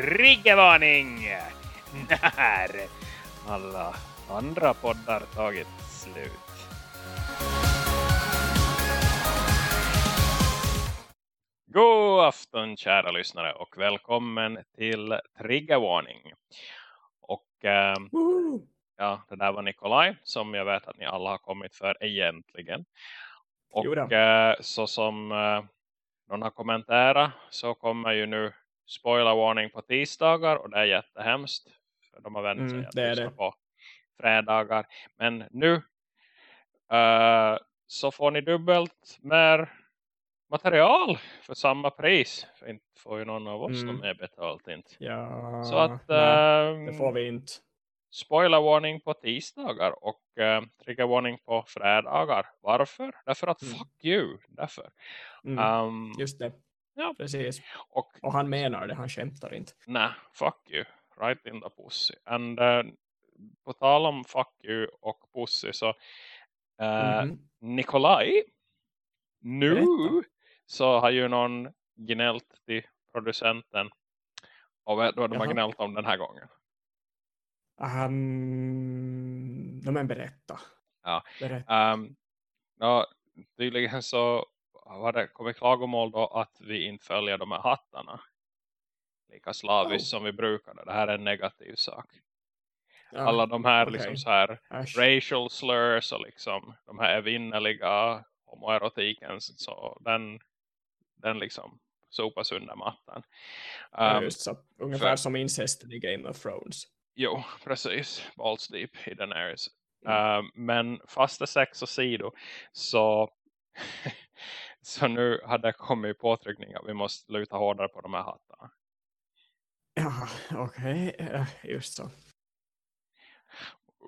triggervarning! När alla andra poddar tagit slut. God afton kära lyssnare och välkommen till Triggervarning. Och äh, ja, det där var Nikolaj som jag vet att ni alla har kommit för egentligen. Och äh, så som äh, någon har kommenterat så kommer ju nu spoilervarning på tisdagar och det är jättehemskt. För de har vänt sig mm, att lyssna det. på fredagar. Men nu uh, så får ni dubbelt mer material för samma pris. För inte får ju någon av oss mm. något mer betalt inte. Ja, så att, nej, uh, det får vi inte. Spoilervarning på tisdagar och uh, triggervarning på fredagar. Varför? Därför att mm. fuck you. Därför. Mm, um, just det. Ja. Precis. Och, och han menar det, han skämtar inte. Nej, fuck you. Right in the pussy. And uh, på tal om fuck you och pussy så uh, mm -hmm. Nikolaj nu Berätta. så har ju någon gnällt till producenten och vad de har gnällt om den här gången? Um, men berätta. Ja. berätta. Um, ja, tydligen så har det kommit klagomål då att vi inte följer de här hattarna lika slaviskt oh. som vi brukade. Det här är en negativ sak. Ja, Alla de här okay. liksom så här Asch. racial slurs och liksom de här evinnerliga homoerotiken så den, den liksom sopas under mattan. Um, just så. Ungefär för, som incesten i Game of Thrones. Jo, precis. Balls deep i den areas. Mm. Um, men fasta sex och sido så Så nu hade det kommit påtryckningar. Vi måste luta hårdare på de här hattarna. Ja, okej. Okay. Just så.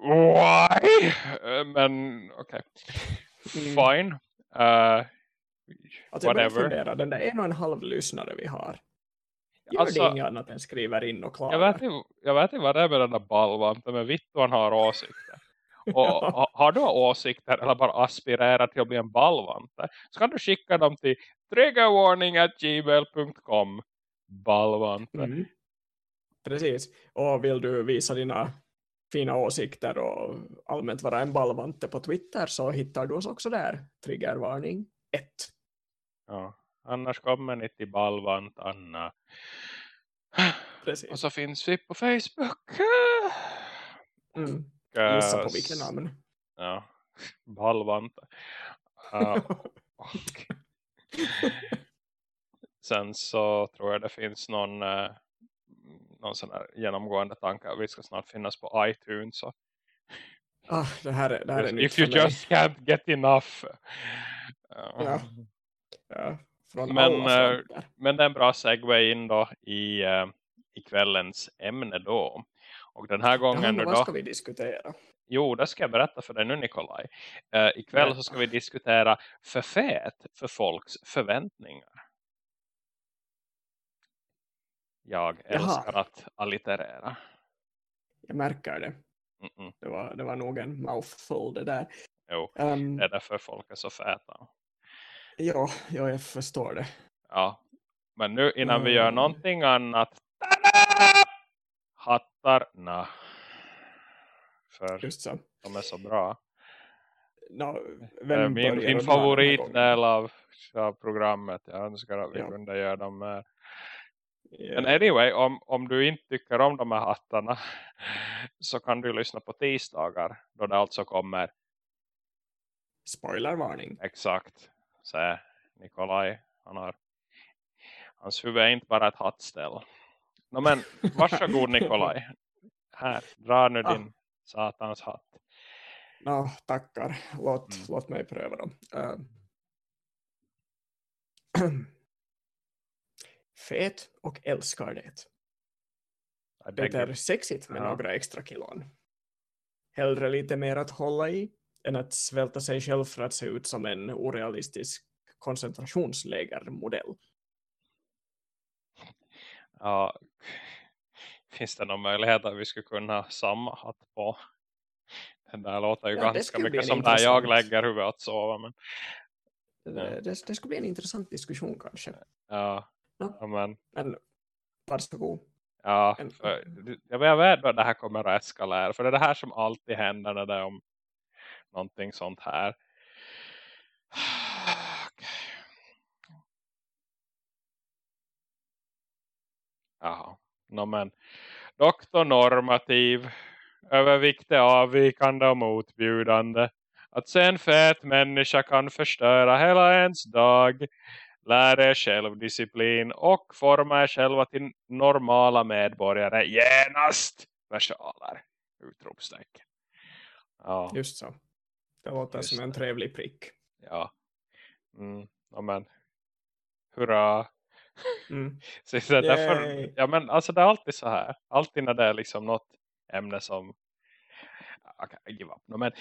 Why? Men okej. Okay. Mm. Fine. Uh, alltså whatever. fundera, den där en och en halv lyssnare vi har. Gör alltså, det inget annat än skriver in och klarar? Jag vet inte, jag vet inte vad det är med den där balvanten. Men Vittuan har åsikter. Och har du åsikter eller bara aspirerar till att bli en ballvante så kan du skicka dem till triggerwarning.gmail.com ballvante. Mm. Precis. Och vill du visa dina fina åsikter och allmänt vara en ballvante på Twitter så hittar du oss också där. Triggervarning 1. Ja, annars kommer ni till ballvant Anna. Precis. Och så finns vi på Facebook. Mm. Gissa på vilken namn. Ja, Balvante. Uh, sen så tror jag det finns någon, uh, någon sån här genomgående tanke att vi ska snart finnas på iTunes. Så. Ah, det här är, det här är If you just can't get enough. Uh, ja. ja. men, uh, men det är en bra segway in då i, i kvällens ämne då. Och den här gången ja, vad ska vi diskutera? Jo, det ska jag berätta för dig nu Nikolaj. Uh, ikväll ja. så ska vi diskutera förfät för folks förväntningar. Jag älskar Jaha. att alliterera. Jag märker det. Mm -mm. Det, var, det var nog en mouthful det där. Jo, um, det är därför folk är så fäta. Ja, ja jag förstår det. Ja, men nu innan mm. vi gör någonting annat hattar, nej. För Just så. de är så bra. No, min min favoritdel av, av programmet. Jag önskar att vi ja. kunde göra dem med. Yeah. Men anyway, om, om du inte tycker om de här hattarna så kan du lyssna på tisdagar då det alltså kommer spoilervarning. Exakt. Så Nikolaj, han har hans huvud är inte bara ett hattställ. No, men varsågod Nikolaj. Här, dra nu ah. din satans hatt. No, tackar. Låt, mm. låt mig pröva dem. Uh. Fet och älskar det. Det är sexigt med ja. några extra kilon. Hellre lite mer att hålla i än att svälta sig själv för att se ut som en orealistisk koncentrationslägermodell. Ja, finns det någon möjlighet att vi skulle kunna samma hatt på? Den där låter ju ja, ganska mycket som där jag lägger huvudet att sova. Men... Det, det, det skulle bli en intressant diskussion kanske. Ja, ja. ja men... men varsågod. Ja, för, jag vet att det här kommer att eskalera. För det är det här som alltid händer när det är om någonting sånt här. Jaha, no, men doktor normativ, övervikt är avvikande och motbjudande. Att se en fet människa kan förstöra hela ens dag. Lär er självdisciplin och forma er själva till normala medborgare. Genast! Versaler. Utropstecken. Ja. Just så. Det låter Just som en trevlig prick. Ja. Mm. Ja men. Hurra. Mm. så, så därför, ja men alltså det är alltid så här. Alltid när det är liksom något ämne som okay, give up. No, men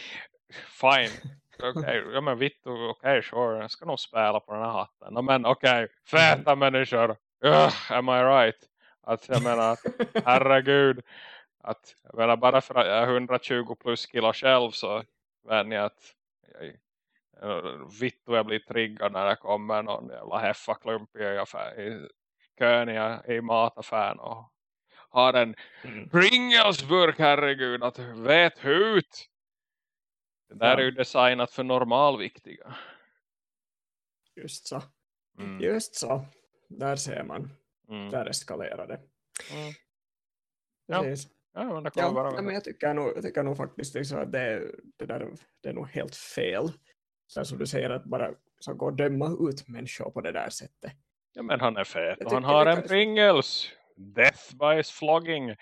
fine. Okay, ja men vitt okej, okay, sure. Jag ska nog spela på den här hatten. No, men okej, okay, feta människor. Uh, am I right? Att jag menar, herregud. Att, jag menar, bara för att jag är 120 plus kilo själv så vet ni att jag, vitt jag blir triggad när det kommer någon jävla heffaklump i, i kön i, i mataffären och har en mm. Pringles-burk, herregud, att vet ut. Det där ja. är ju designat för normalviktiga. Just så. Mm. Just så. Där ser man. Mm. Där eskalerar det. Mm. Ja. Ja, men, det ja, men jag, tycker nog, jag tycker nog faktiskt liksom att det, det, där, det är nog helt fel. Så som du säger att bara så gå och döma ut människor på det där sättet. Ja men han är fet och han har en Pringles. Death by flogging.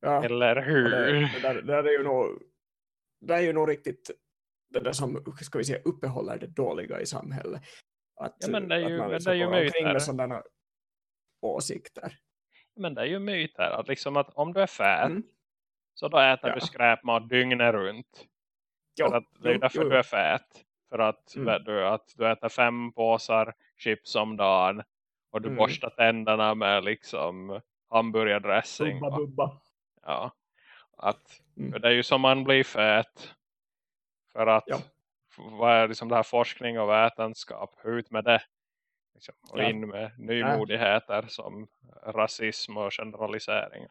Ja, Eller hur? Det, det, där, det, där, är ju nog, det är ju nog riktigt det där som ska vi säga, uppehåller det dåliga i samhället. Att, ja, men det är ju, att man det är ju myter. med sådana åsikter. Men det är ju myter. Att, liksom att om du är fät mm. så då äter ja. du skräpmat dygnet runt. Jo, att, det är jo, därför jo. du är fät. För att, mm. du, att du äter fem påsar chips om dagen och du mm. borstar tänderna med liksom hamburgardressing. Bubba, bubba. Ja. Att, mm. Det är ju som man blir fät. För att ja. vad är liksom det här forskning och vetenskap? Ut med det. Liksom, och ja. in med nymodigheter ja. som rasism och generalisering.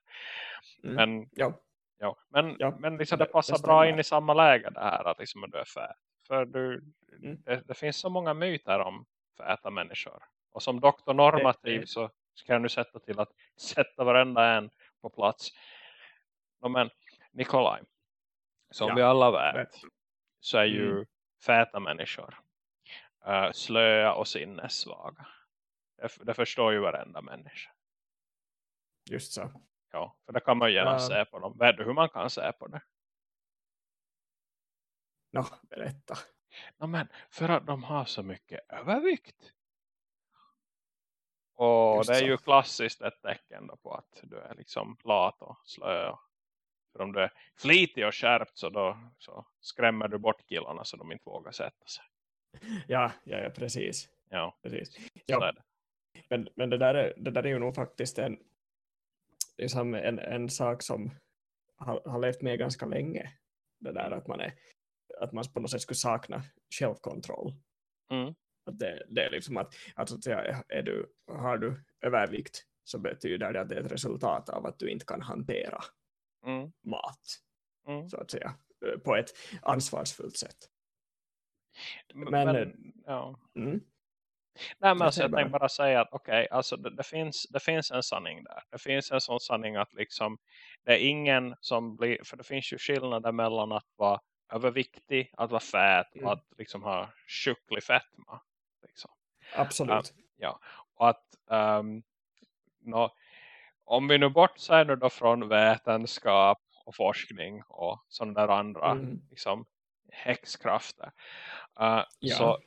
Mm. Men, ja. Ja, men, ja. men liksom det, det passar det bra in i samma läge det här att liksom du är fät. För du, mm. det, det, finns så många myter om fäta människor. Och som doktor normativ så ska jag nu sätta till att sätta varenda en på plats. No, men Nikolaj, som ja, vi alla vet så är ju mm. fäta människor uh, slöa och sinnessvaga. Det, det förstår ju varenda människa. Just så. Ja, för det kan man gärna uh, se på dem. Vet du hur man kan se på det? Nå, no, berätta. No, men för att de har så mycket övervikt. Och Just det är så. ju klassiskt ett tecken på att du är liksom lat och slö. För om du är flitig och skärpt så då så skrämmer du bort killarna så de inte vågar sätta sig. Ja, ja, ja precis. Ja, precis. Ja. Men, men det, där är, det där är ju nog faktiskt en, liksom en, en sak som har, har levt med ganska länge. Det där att man, är, att man på något sätt skulle sakna självkontroll. Mm. Att det, det är liksom att, att är du, har du övervikt så betyder det att det är ett resultat av att du inte kan hantera mm. mat. Mm. Så att säga. På ett ansvarsfullt sätt. Men, men ja. Mm. Nej men alltså, jag tänkte bara säga att okej, okay, alltså det, det, finns, det finns en sanning där. Det finns en sån sanning att liksom det är ingen som blir, för det finns ju skillnader mellan att vara överviktig, att vara fät och mm. att liksom ha sjuklig fetma. Liksom. Absolut. Um, ja, och att um, no, om vi nu bortser då från vetenskap och forskning och sådana där andra mm. liksom, häxkrafter. Uh, ja. Så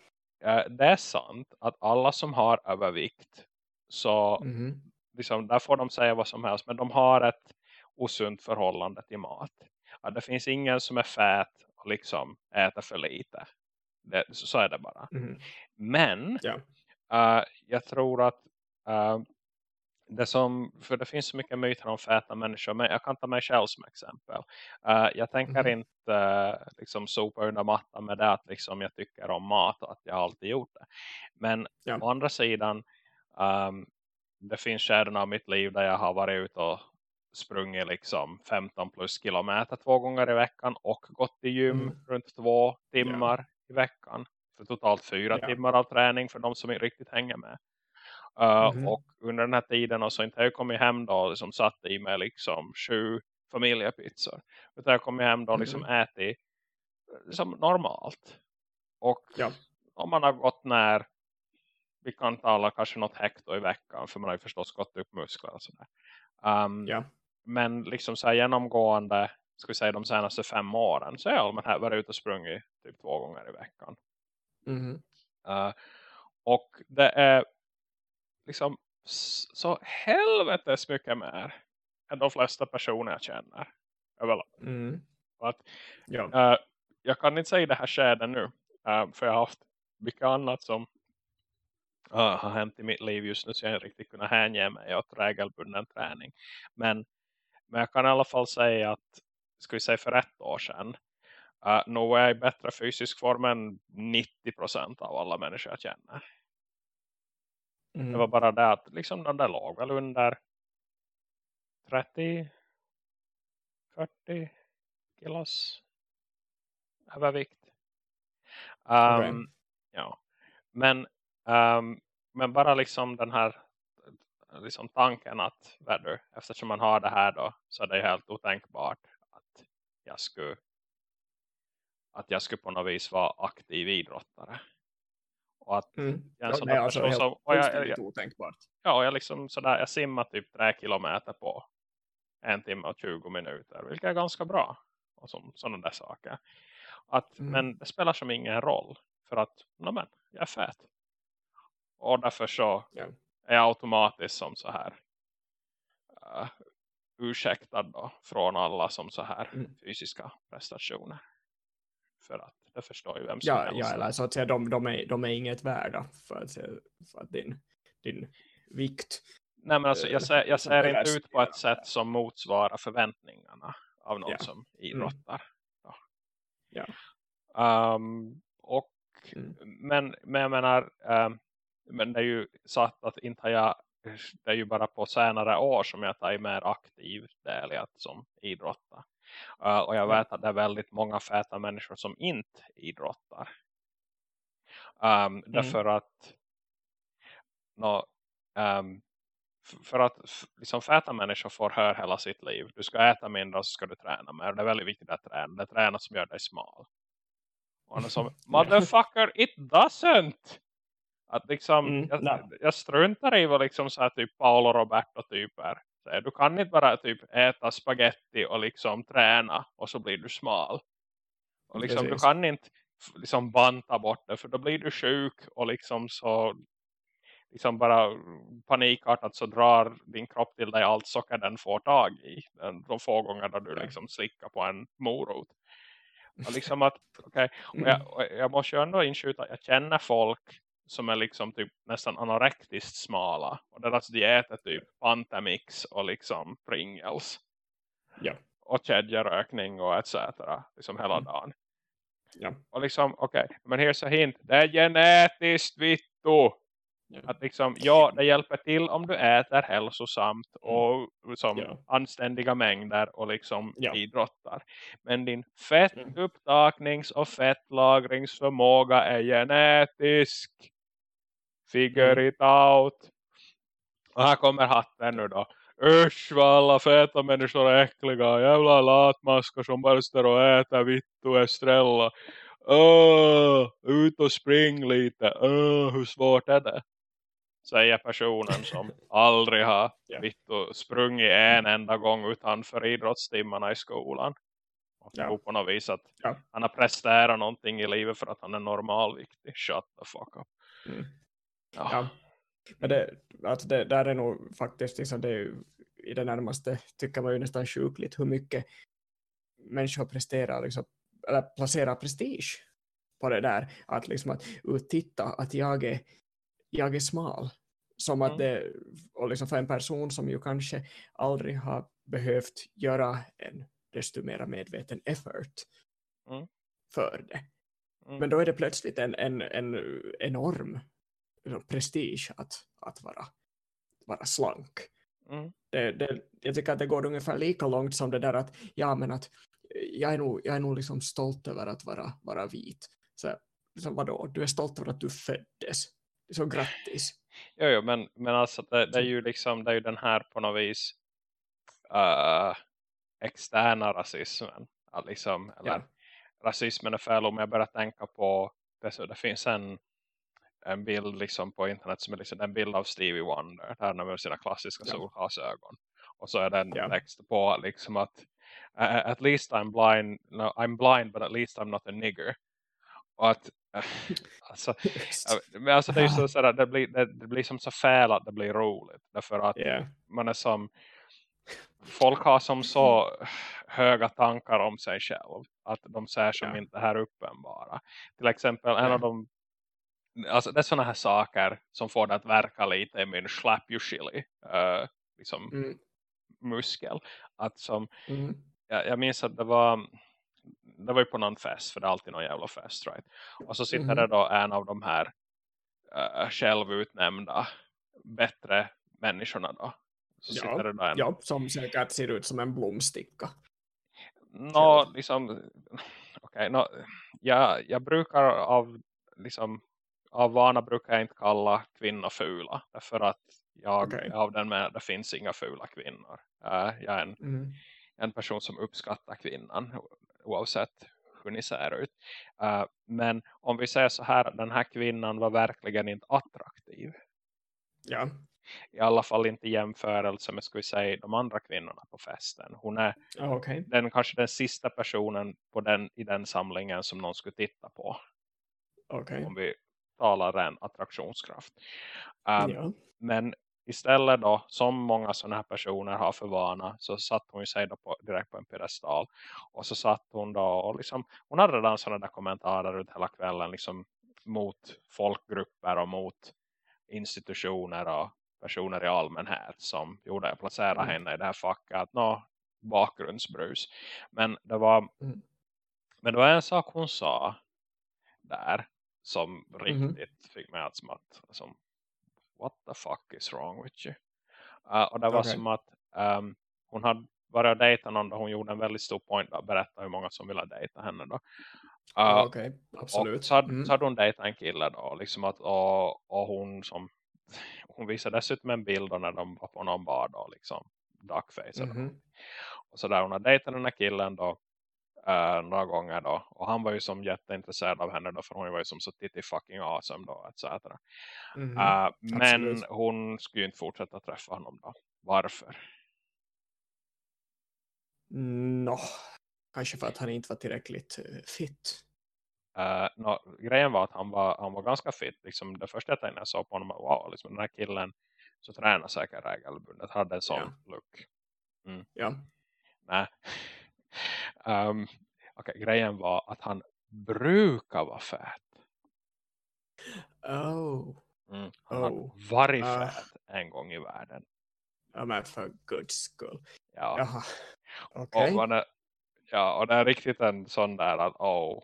det är sant att alla som har övervikt så mm. liksom, där får de säga vad som helst men de har ett osunt förhållande till mat. Uh, det finns ingen som är fät och liksom äter för lite. Det, så, så, är det bara. Mm. Men ja. uh, jag tror att uh, det som, för det finns så mycket myter om fäta människor men jag kan ta mig själv som exempel. Uh, jag tänker mm. inte uh, liksom sopa under mattan med det att liksom jag tycker om mat och att jag alltid gjort det. Men ja. å andra sidan um, det finns skärden av mitt liv där jag har varit ute och sprungit liksom 15 plus kilometer två gånger i veckan och gått i gym mm. runt två timmar yeah. i veckan. För totalt fyra yeah. timmar av träning för de som inte riktigt hänger med. Uh, mm. Och under den här tiden och så inte jag kommit hem då och liksom satt i mig liksom sju familjepizzor. Utan jag kom hem då och liksom mm. ätit liksom normalt. Och ja. om man har gått när vi kan tala kanske något hekto i veckan för man har ju förstås gått upp muskler och sådär. Um, ja. Men liksom så här genomgående ska vi säga de senaste fem åren så har jag allmänt varit ute och sprungit typ två gånger i veckan. Mm. Uh, och det är liksom så helvetes mycket mer än de flesta personer jag känner. Överlag. Mm. Att, ja. uh, jag kan inte säga det här skedet nu. Uh, för jag har haft mycket annat som uh, har hänt i mitt liv just nu. Så jag inte riktigt kunnat hänge mig åt regelbunden träning. Men, men jag kan i alla fall säga att ska vi säga för ett år sedan. Uh, nog är jag i bättre fysisk form än 90% av alla människor jag känner. Mm. Det var bara det att liksom den där låg väl under 30 40 kilos övervikt. Um, okay. Ja. Men, um, men bara liksom den här liksom tanken att du, eftersom man har det här då så är det helt otänkbart att jag skulle att jag skulle på något vis vara aktiv idrottare. Och att mm. en sån ja, alltså, som, och jag, jag, otänkbart. Ja, jag liksom sådär, jag simmar typ tre kilometer på en timme och 20 minuter. Vilket är ganska bra. Och som, sådana där saker. Att, mm. Men det spelar som ingen roll. För att, men, jag är fet. Och därför så yeah. är jag automatiskt som så här uh, ursäktad då från alla som så här mm. fysiska prestationer. För att det förstår ju vem som ja, helst. Ja, eller så att säga, de, de, är, de är inget värda för att, för att din, din vikt Nej men alltså jag ser, jag ser inte ut på ett sätt som motsvarar förväntningarna av någon ja. som idrottar. Ja. ja. Um, och, mm. men, men jag menar, um, men det är ju satt att inte jag, det är ju bara på senare år som jag tar mer aktiv del i att som idrotta. Uh, och jag vet att det är väldigt många feta människor som inte idrottar. Um, mm. Därför att no, um, för att liksom fäta människor får höra hela sitt liv. Du ska äta mindre och så ska du träna mer. Det är väldigt viktigt att träna. Det är träna som gör dig smal. Och han är som, motherfucker, it doesn't! Att liksom, mm, jag, jag struntar i vad liksom så här typ Paolo Roberto typer. Du kan inte bara typ äta spaghetti och liksom träna och så blir du smal. Och liksom Precis. du kan inte liksom banta bort det för då blir du sjuk och liksom så liksom bara panikartat så drar din kropp till dig allt socker den får tag i. De få gånger där du liksom slickar på en morot. Och liksom att, okay, och jag, och jag måste ju ändå inskjuta att jag känner folk som är liksom typ nästan anorektiskt smala. Och deras diet är typ Pantamix och liksom Pringles. Ja. Och kedjerökning och etc. Liksom hela mm. dagen. Ja. Och liksom, okej, okay, men here's a hint. Det är genetiskt vitto. Ja. Att liksom, ja, det hjälper till om du äter hälsosamt mm. och som ja. anständiga mängder och liksom ja. idrottar. Men din fettupptaknings- och fettlagringsförmåga är genetisk. Figure mm. it out. Och här kommer hatten nu då. Usch vad alla feta människor är äckliga. Jävla latmaskar som bara står och äter vitt och estrella. Åh, ut och spring lite. Åh, hur svårt är det? säger personen som aldrig har yeah. sprungit en enda gång utanför idrottstimmarna i skolan. Och ja. på något vis att ja. han har presterat någonting i livet för att han är normalviktig. Shut the fuck up. Mm. Ja. ja. Men det, alltså det, där är nog faktiskt liksom det är i det närmaste tycker man ju nästan sjukligt hur mycket människor presterar liksom, eller placerar prestige på det där. Att liksom att uttitta att jag är jag är smal. Som att mm. det, och liksom för en person som ju kanske aldrig har behövt göra en desto mer medveten effort mm. för det. Mm. Men då är det plötsligt en, en, en enorm prestige att, att vara vara slank. Mm. Det, det, jag tycker att det går ungefär lika långt som det där att, ja men att jag är nog, jag är nog liksom stolt över att vara, vara vit. Så liksom, vadå, du är stolt över att du föddes. Så grattis. Jo, jo men, men alltså det, det, är ju liksom det är ju den här på något vis uh, externa rasismen. Liksom, eller Ja. rasismen är fel om jag börjar tänka på det, så det finns en, en bild liksom på internet som är liksom en bild av Stevie Wonder där han med sina klassiska Ja. solglasögon. Och så är det en Ja. text på liksom att "Uh, at least I'm blind, no, I'm blind but at least I'm not a nigger. Och att alltså, Men alltså det är så, sådär, det, blir, det, det blir som så fel att det blir roligt. Därför att Ja. man är som folk har som så höga tankar om sig själv. Att de ser som Ja. inte här uppenbara. Till exempel en Ja. av de alltså det är sådana här saker som får det att verka lite i min slap you chili uh, liksom Mm. muskel. Att som, Mm. jag, jag minns att det var det var ju på någon fest för det är alltid någon jävla fest right? och så sitter Mhm. det då en av de här uh, självutnämnda bättre människorna då så Ja, sitter det då en Ja, som säkert ser ut som en blomsticka. nå, liksom okej, nå, jag, jag brukar av liksom av vana brukar jag inte kalla kvinnor fula därför att jag är av den med det finns inga fula kvinnor uh, jag är en Mm. en person som uppskattar kvinnan oavsett hur ni ser ut. Uh, men om vi säger så här, den här kvinnan var verkligen inte attraktiv. Ja, I alla fall inte i jämförelse med ska vi säga, de andra kvinnorna på festen. Hon är okej. den, kanske den sista personen på den, i den samlingen som någon skulle titta på. Okej. Om vi talar ren attraktionskraft. Um, Ja. Men istället då, som många sådana här personer har för vana, så satt hon sig då på, direkt på en pedestal. Och så satt hon då och liksom, hon hade redan sådana där kommentarer ut hela kvällen liksom mot folkgrupper och mot institutioner och personer i allmänhet som gjorde att placera Mm. henne i det här facket att nå, bakgrundsbrus. Men det var Mm. men det var en sak hon sa där som Mhm. riktigt fick mig att som att som, what the fuck is wrong with you? Uh, och det var Okej. som att um, hon hade och dejta någon och hon gjorde en väldigt stor point att berätta hur många som ville dejta henne då. Uh, okej. och Absolut. så, hade, Mm. så hade hon dejtat en kille då. Liksom att, och, och hon som hon visade dessutom en bild när de var på någon bar då. Liksom duckface. eller Mhm. och så där hon har dejtat den här killen då eh, några gånger då. Och han var ju som jätteintresserad av henne då för hon var ju som så titti fucking awesome då etc. Mhm. Eh, men Absolut. hon skulle ju inte fortsätta träffa honom då. Varför? Nå, kanske för att han inte var tillräckligt eh, fit. Uh, nå, grejen var att han var, han var ganska fit. Liksom, det första jag tänkte när jag såg på honom var wow, liksom, den här killen så tränar säkert regelbundet. Hade en sån look. Ja. Nej. Um, Okej, grejen var att han brukar vara fät. Oh. Mm. Han Oh. varit Ah. fät en gång i världen. Ja, men för guds skull. Ja. Jaha. Och, Okej. man är, ja, och det är riktigt en sån där att oh,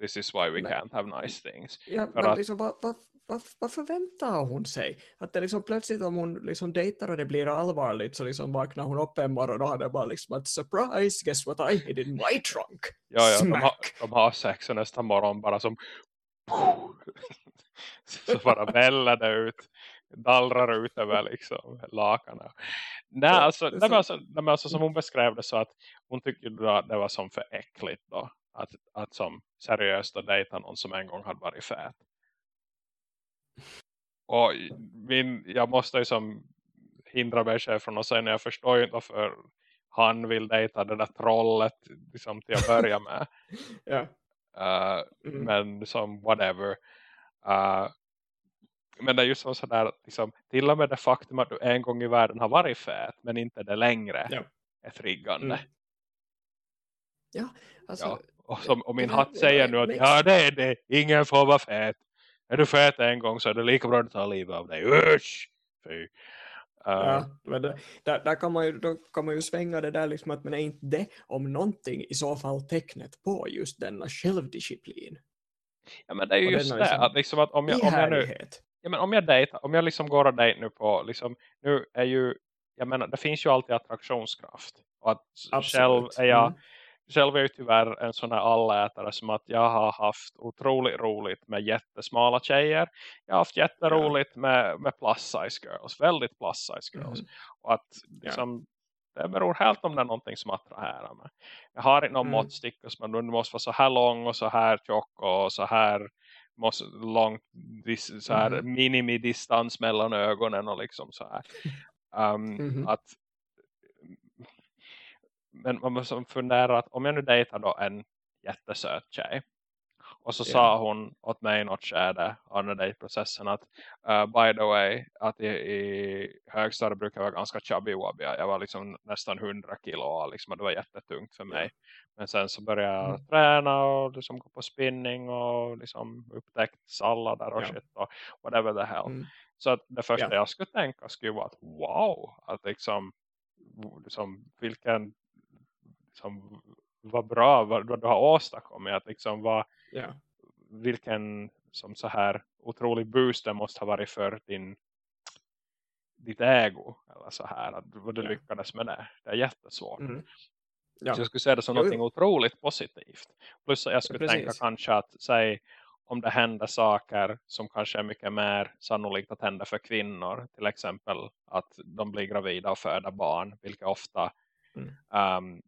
this is why we Nej. can't have nice things. Ja, för men att- liksom, vad, vad, vad, vad förväntar hon sig? Att det liksom plötsligt om hon liksom dejtar och det blir allvarligt så liksom vaknar hon upp en morgon och har det bara liksom att surprise, guess what I hid in my trunk? Ja, ja, de, har, de har sex och nästa morgon bara som så bara väller det ut dallrar ut över liksom lakanen. Nej, alltså, det så. alltså, men alltså som hon beskrev det så att hon tyckte att det var som för äckligt då. Att, att som seriöst att dejta någon som en gång hade varit fät. Och min, jag måste ju som hindra mig själv från att säga när jag förstår ju inte varför han vill dejta det där trollet liksom, till att börja med. Ja. Uh, Mm. men som whatever. Uh, men det är ju som sådär liksom, till och med det faktum att du en gång i världen har varit fät men inte det längre Ja. är triggande. Mm. Ja, alltså, Ja. Och, som, och min hatt säger nu att ja det är det, ingen får vara fät. Är du fät en gång så är det lika bra att ta livet av dig. Usch! Fy. Uh, Ja, men det, där, där kan man ju, då kan man ju svänga det där liksom att men är inte det om någonting i så fall tecknet på just denna självdisciplin? ja men det är ju och just det. liksom att liksom att om jag, om jag nu ja, men om jag dejtar, om jag liksom går och dejt nu på, liksom, nu är ju, jag menar, det finns ju alltid attraktionskraft. Och att Absolut. själv är jag, mm. Själv är jag tyvärr en sån här allätare som att jag har haft otroligt roligt med jättesmala tjejer. Jag har haft jätteroligt med, med plus size girls, väldigt plus size girls. Mm. Och att liksom, det beror helt om det är någonting som attraherar mig. Jag har inte någon mm. måttstick som du måste vara så här lång och så här tjock och så här måste långt så här mm. minimidistans mellan ögonen och liksom så här. Um, mm. att men man måste fundera att om jag nu dejtar då en jättesöt tjej och så yeah. sa hon åt mig något skede av den dejtprocessen att uh, by the way, att i, i högstadiet brukar jag vara ganska chubby wobby. Jag var liksom nästan 100 kilo och liksom, det var jättetungt för mig. Men sen så började jag mm. träna och liksom gå på spinning och liksom upptäckt sallader och yeah. shit och whatever the hell. Mm. Så att det första yeah. jag skulle tänka skulle vara att wow, att liksom, liksom vilken liksom, vad bra vad, vad du har åstadkommit. Att liksom vad, yeah. vilken som så här otrolig boost det måste ha varit för din ditt ego eller så här, att vad du yeah. lyckades med det. Det är jättesvårt. Mm. Ja. Så jag skulle säga det som något otroligt positivt. Plus jag skulle ja, tänka kanske att säg om det händer saker som kanske är mycket mer sannolikt att hända för kvinnor. Till exempel att de blir gravida och föder barn. Vilket ofta mm. um,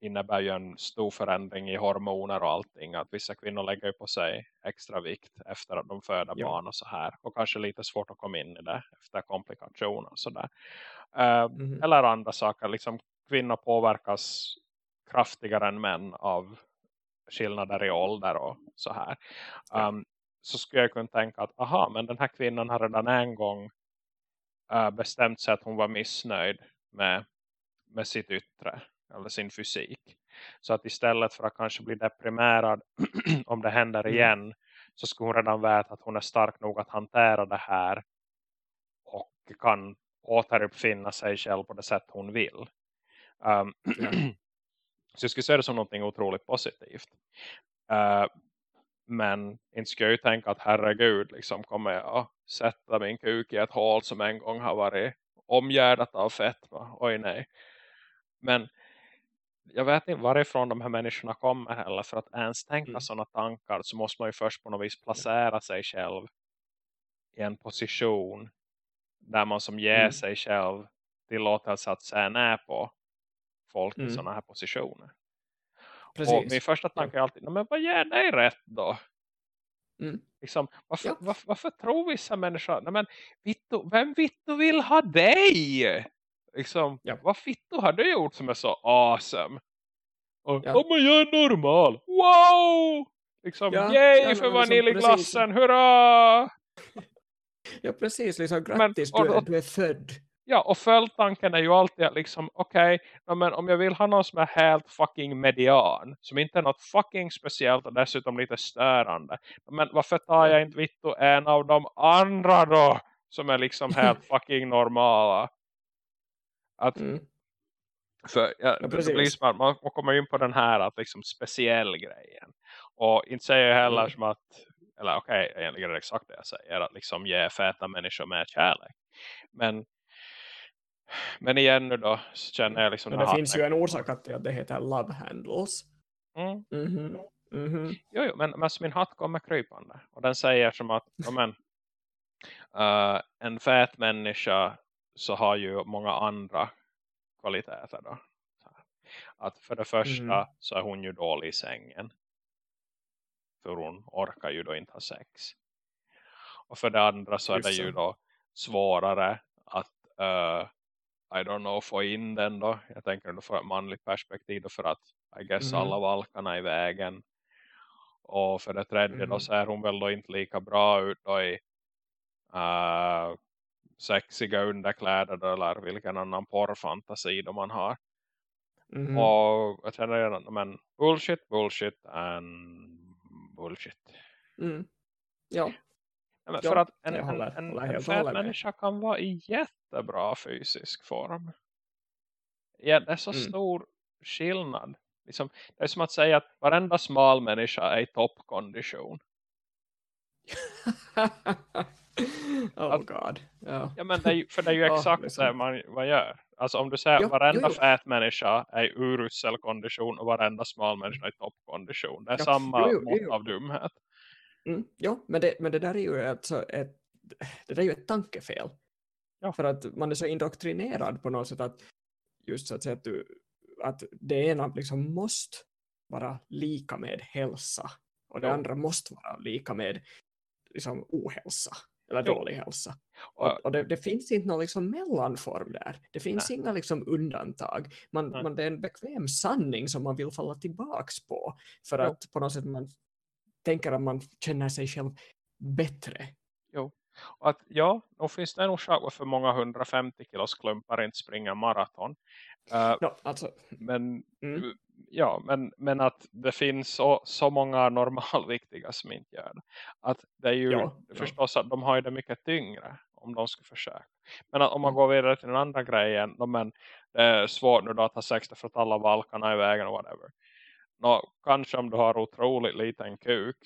innebär ju en stor förändring i hormoner och allting. Att vissa kvinnor lägger på sig extra vikt efter att de föder ja. barn och så här. Och kanske lite svårt att komma in i det efter komplikationer och sådär. Uh, mm. Eller andra saker. Liksom kvinnor påverkas kraftigare än män av skillnader i ålder och så här. Ja. Um, så skulle jag kunna tänka att aha, men den här kvinnan har redan en gång uh, bestämt sig att hon var missnöjd med, med sitt yttre eller sin fysik. Så att istället för att kanske bli deprimerad om det händer mm. igen så skulle hon redan veta att hon är stark nog att hantera det här och kan återuppfinna sig själv på det sätt hon vill. Um, så jag skulle se det som något otroligt positivt. Uh, men inte skulle jag ju tänka att herregud liksom kommer jag sätta min kuk i ett hål som en gång har varit omgärdat av fett. Va? Oj nej. Men jag vet inte varifrån de här människorna kommer heller. För att ens tänka mm. sådana tankar så måste man ju först på något vis placera sig själv i en position där man som ger mm. sig själv tillåtelse att säga nej på folk mm. i sådana här positioner. Precis. Och min första tanke är alltid, men vad ger dig rätt då? Mm. Liksom, varför, ja. varför, varför, tror vissa människor, nej men Vittu, vem Vittu vill ha dig? Liksom, ja. vad Vittu har du gjort som är så awesome? Och, ja. oh, men jag är normal. Wow! Liksom, ja, yay ja, för vaniljglassen, liksom, hurra! ja, precis. Liksom, grattis, men, och, och, du, är född. Ja, och följdtanken är ju alltid att liksom, okej, okay, om jag vill ha någon som är helt fucking median, som inte är något fucking speciellt och dessutom lite störande, men varför tar jag inte Vittu en av de andra då, som är liksom helt fucking normala? Att, mm. För ja, ja, det blir som att man, man kommer in på den här att liksom speciell grejen. Och inte säger jag heller mm. som att, eller okej, okay, egentligen är det exakt det jag säger, att liksom ge feta människor mer kärlek. Men men igen nu då så känner jag liksom... Men det finns ju en orsak att det heter love handles. Mm. Mm -hmm. Mm -hmm. Jo, jo, men, men min hatt kommer krypande. Och den säger som att men, uh, en fet människa så har ju många andra kvaliteter då. Att för det första mm. så är hon ju dålig i sängen. För hon orkar ju då inte ha sex. Och för det andra så är det ju då svårare att uh, I don't know, få in den då. Jag tänker då från ett manligt perspektiv då för att I guess mm. alla valkarna i vägen. Och för det tredje mm. då ser hon väl då inte lika bra ut då i uh, sexiga underkläder eller vilken annan porrfantasi då man har. Mm. Och jag känner att men bullshit, bullshit and bullshit. Mm. Ja. För ja, att en, håller, en, en, en fet människa kan vara i jättebra fysisk form. Ja, det är så mm. stor skillnad. Liksom, det är som att säga att varenda smal människa är i toppkondition. Oh att, god. Ja. ja men det är, för det är ju exakt oh, det man, man gör. Alltså om du säger att varenda fät människa är i urusel kondition och varenda smal människa är i toppkondition. Det är ja. samma jo, jo, mått jo. av dumhet. Mm, ja, men det, men det där är ju alltså ett, det där är ju ett tankefel. Ja. För att man är så indoktrinerad på något sätt att just så att säga att, du, att det ena liksom måste vara lika med hälsa och det ja. andra måste vara lika med liksom ohälsa eller dålig hälsa. Och, och det, det, finns inte någon liksom mellanform där. Det finns Nej. inga liksom undantag. Man, man, det är en bekväm sanning som man vill falla tillbaks på. För jo. att på något sätt man tänker att man känner sig själv bättre. Jo. Och att, ja, då finns det en orsak varför många 150 kilos klumpar inte springer maraton. Uh, no, alltså. Men mm ja, men, men att det finns så, så många normalviktiga som inte gör det. Att det är ju ja, förstås ja. att de har ju det mycket tyngre om de ska försöka. Men att om man mm. går vidare till den andra grejen, då, men det är svårt nu då att ha sex för att alla valkarna i vägen och whatever. Nå, kanske om du har otroligt liten kuk.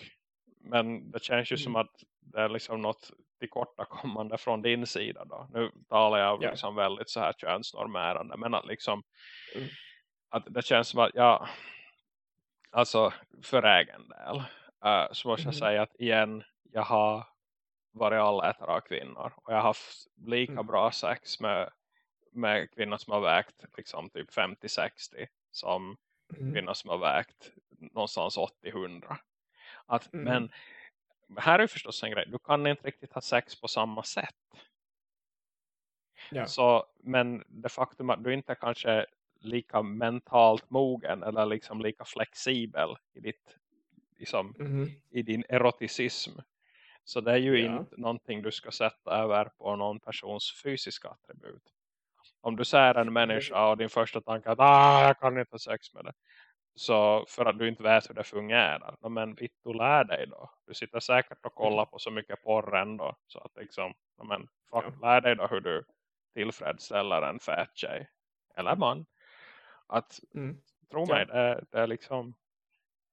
Men det känns ju mm. som att det är liksom något tillkortakommande från din sida då. Nu talar jag yeah. liksom väldigt så här könsnormerande. Men att liksom mm att det känns som att jag alltså för egen del uh, så måste jag mm. säga att igen jag har varit alla ätare av kvinnor och jag har haft lika mm. bra sex med, med kvinnor som har vägt liksom typ 50-60 som mm. kvinnor som har vägt någonstans 80-100 att mm. men här är förstås en grej du kan inte riktigt ha sex på samma sätt Ja. Så, men det faktum att du inte kanske lika mentalt mogen eller liksom lika flexibel i, ditt, liksom, mm. i din eroticism. Så det är ju ja. inte någonting du ska sätta över på någon persons fysiska attribut. Om du ser en människa och din första tanke att ah, jag kan inte ha sex med det. Så för att du inte vet hur det fungerar. Men vitt du lär dig då. Du sitter säkert och kollar på så mycket porr ändå. Så att liksom, men fuck, ja. lär dig då hur du tillfredsställer en fät tjej. Eller man. Att mm. tro mig, ja. det, det, är liksom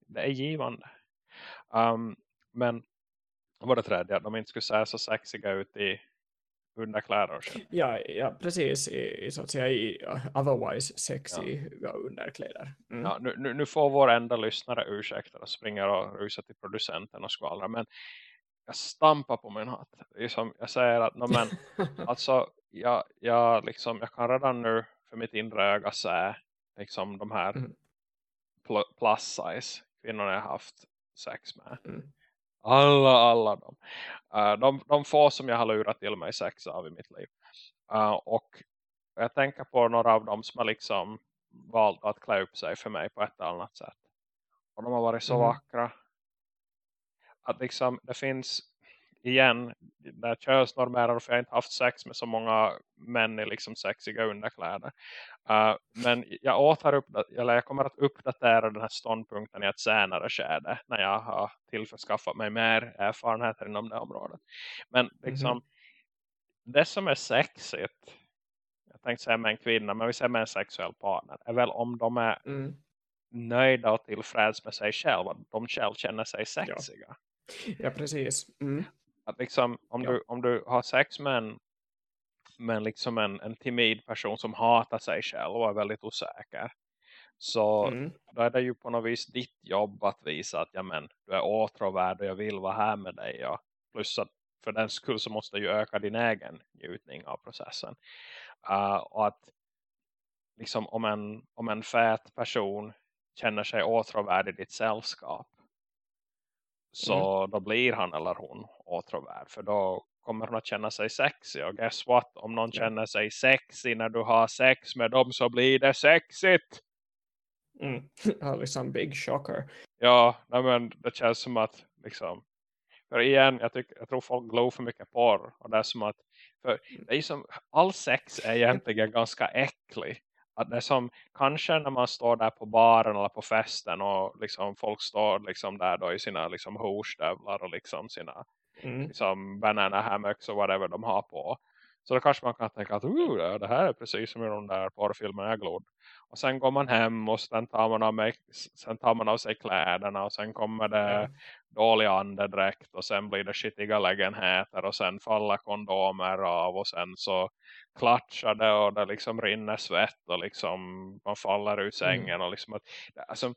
det är givande. Um, men vad det tredje, att de inte skulle se så sexiga ut i underkläder och Ja, ja, precis. I, i, så att säga i otherwise sexy ja. underkläder. Mm. Ja, nu, nu, nu, får vår enda lyssnare ursäkta och springer och rusar till producenten och skvallrar. Men jag stampar på min hatt. Liksom, jag säger att no, men, alltså, jag, jag, liksom, jag kan redan nu för mitt inre öga säga liksom de här mm. plus size kvinnorna jag haft sex med. Mm. Alla, alla dem. Uh, de, de få som jag har lurat till mig sex av i mitt liv. Uh, och jag tänker på några av dem som har liksom valt att klä upp sig för mig på ett eller annat sätt. Och de har varit så mm. vackra. Att liksom det finns igen, där könsnormerar för jag har inte haft sex med så många män i liksom sexiga underkläder. Uh, men jag, åter upp, eller jag kommer att uppdatera den här ståndpunkten i ett senare skede när jag har tillförskaffat mig mer erfarenheter inom det området. Men liksom, mm -hmm. det som är sexigt, jag tänkte säga med en kvinna, men vi säger med en sexuell partner, är väl om de är mm. nöjda och tillfreds med sig själva, de själv känner sig sexiga. Ja, ja precis. Mm. Att liksom, om, ja. du, om du har sex med en, med liksom en, en timid person som hatar sig själv och är väldigt osäker. Så mm. då är det ju på något vis ditt jobb att visa att ja, men, du är åtråvärd och jag vill vara här med dig. Ja. Plus att för den skull så måste du ju öka din egen njutning av processen. Uh, och att liksom om en, om en fät person känner sig åtråvärd i ditt sällskap så mm. då blir han eller hon åtråvärd. För då kommer hon att känna sig sexig. Och guess what? Om någon känner sig sexig när du har sex med dem så blir det sexigt. Mm. Liksom big shocker. Ja, men det känns som att liksom, för igen, jag, tycker, jag tror folk glor för mycket porr. Och det är som att, för mm. det är som, all sex är egentligen ganska äcklig att det som kanske när man står där på baren eller på festen och liksom folk står liksom där då i sina liksom horstövlar och liksom sina mm. liksom banana hammocks och whatever de har på Så då kanske man kan tänka att det här är precis som i de där porrfilmerna jag glod. Och sen går man hem och sen tar man av, mig, sen tar man av sig kläderna och sen kommer det ja. dålig andedräkt och sen blir det skitiga lägenheter och sen faller kondomer av och sen så klatschar det och det liksom rinner svett och liksom man faller ur sängen mm. och liksom att, alltså,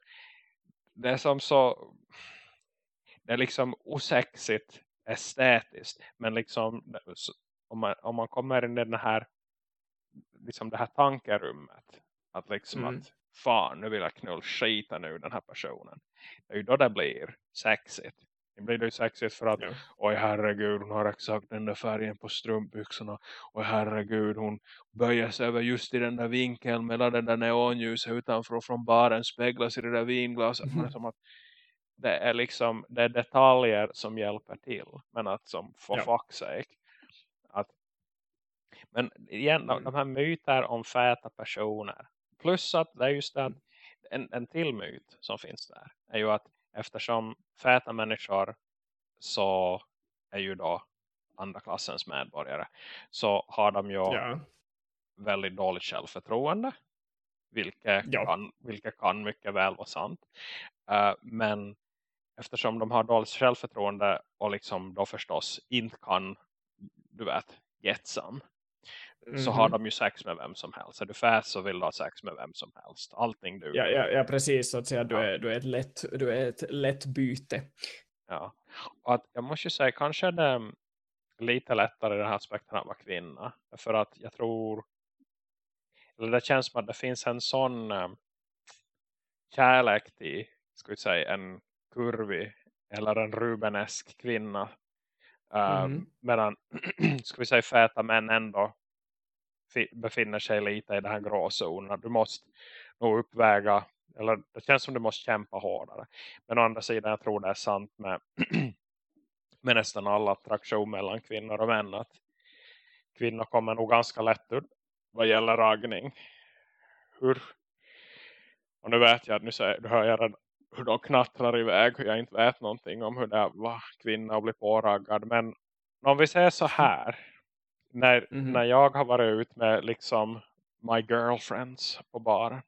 det är som så det är liksom osexigt estetiskt men liksom om man, om man kommer in i den här liksom det här tankerummet att liksom mm. att fan nu vill jag knull skita nu den här personen. Det är ju då det blir sexigt. Det blir ju sexigt för att ja. oj herregud hon har exakt den där färgen på strumpbyxorna. Oj herregud hon böjer sig över just i den där vinkeln medan den där neonljuset utanför och från baren speglas i det där vinglaset. Mm. Som att det är liksom det är detaljer som hjälper till. Men att som för ja. fuck's sake. Men igen, mm. de här myter om fäta personer Plus att det är just det en, en till myt som finns där är ju att eftersom fäta människor så är ju då andra klassens medborgare så har de ju ja. väldigt dåligt självförtroende vilket, ja. kan, vilket kan mycket väl vara sant uh, men eftersom de har dåligt självförtroende och liksom då förstås inte kan du vet, get Mm. så har mhm. de ju sex med vem som helst. Är du fast så vill du ha sex med vem som helst. Allting du. Ja, ja, ja precis. Så att säga, du, ja. är, du, är ett lätt, du är ett lätt byte. Ja. Och att, jag måste ju säga, kanske är det lite lättare i den här aspekten att vara kvinna. För att jag tror, eller det känns som att det finns en sån um, kärlek till, ska vi säga, en kurvig eller en rubenesk kvinna. Um, mm. Medan, ska vi säga, fäta män ändå befinner sig lite i den här gråzonen. Du måste nog uppväga, eller det känns som du måste kämpa hårdare. Men å andra sidan, jag tror det är sant med, med nästan all attraktion mellan kvinnor och män. Att kvinnor kommer nog ganska lätt ut vad gäller ragning. Hur, och nu vet jag att nu, säger, du hör jag hur de knattrar iväg. Och jag inte vet någonting om hur det var kvinna att bli påraggad. Men om vi säger så här när, mm. när jag har varit ut med liksom my girlfriends på baren.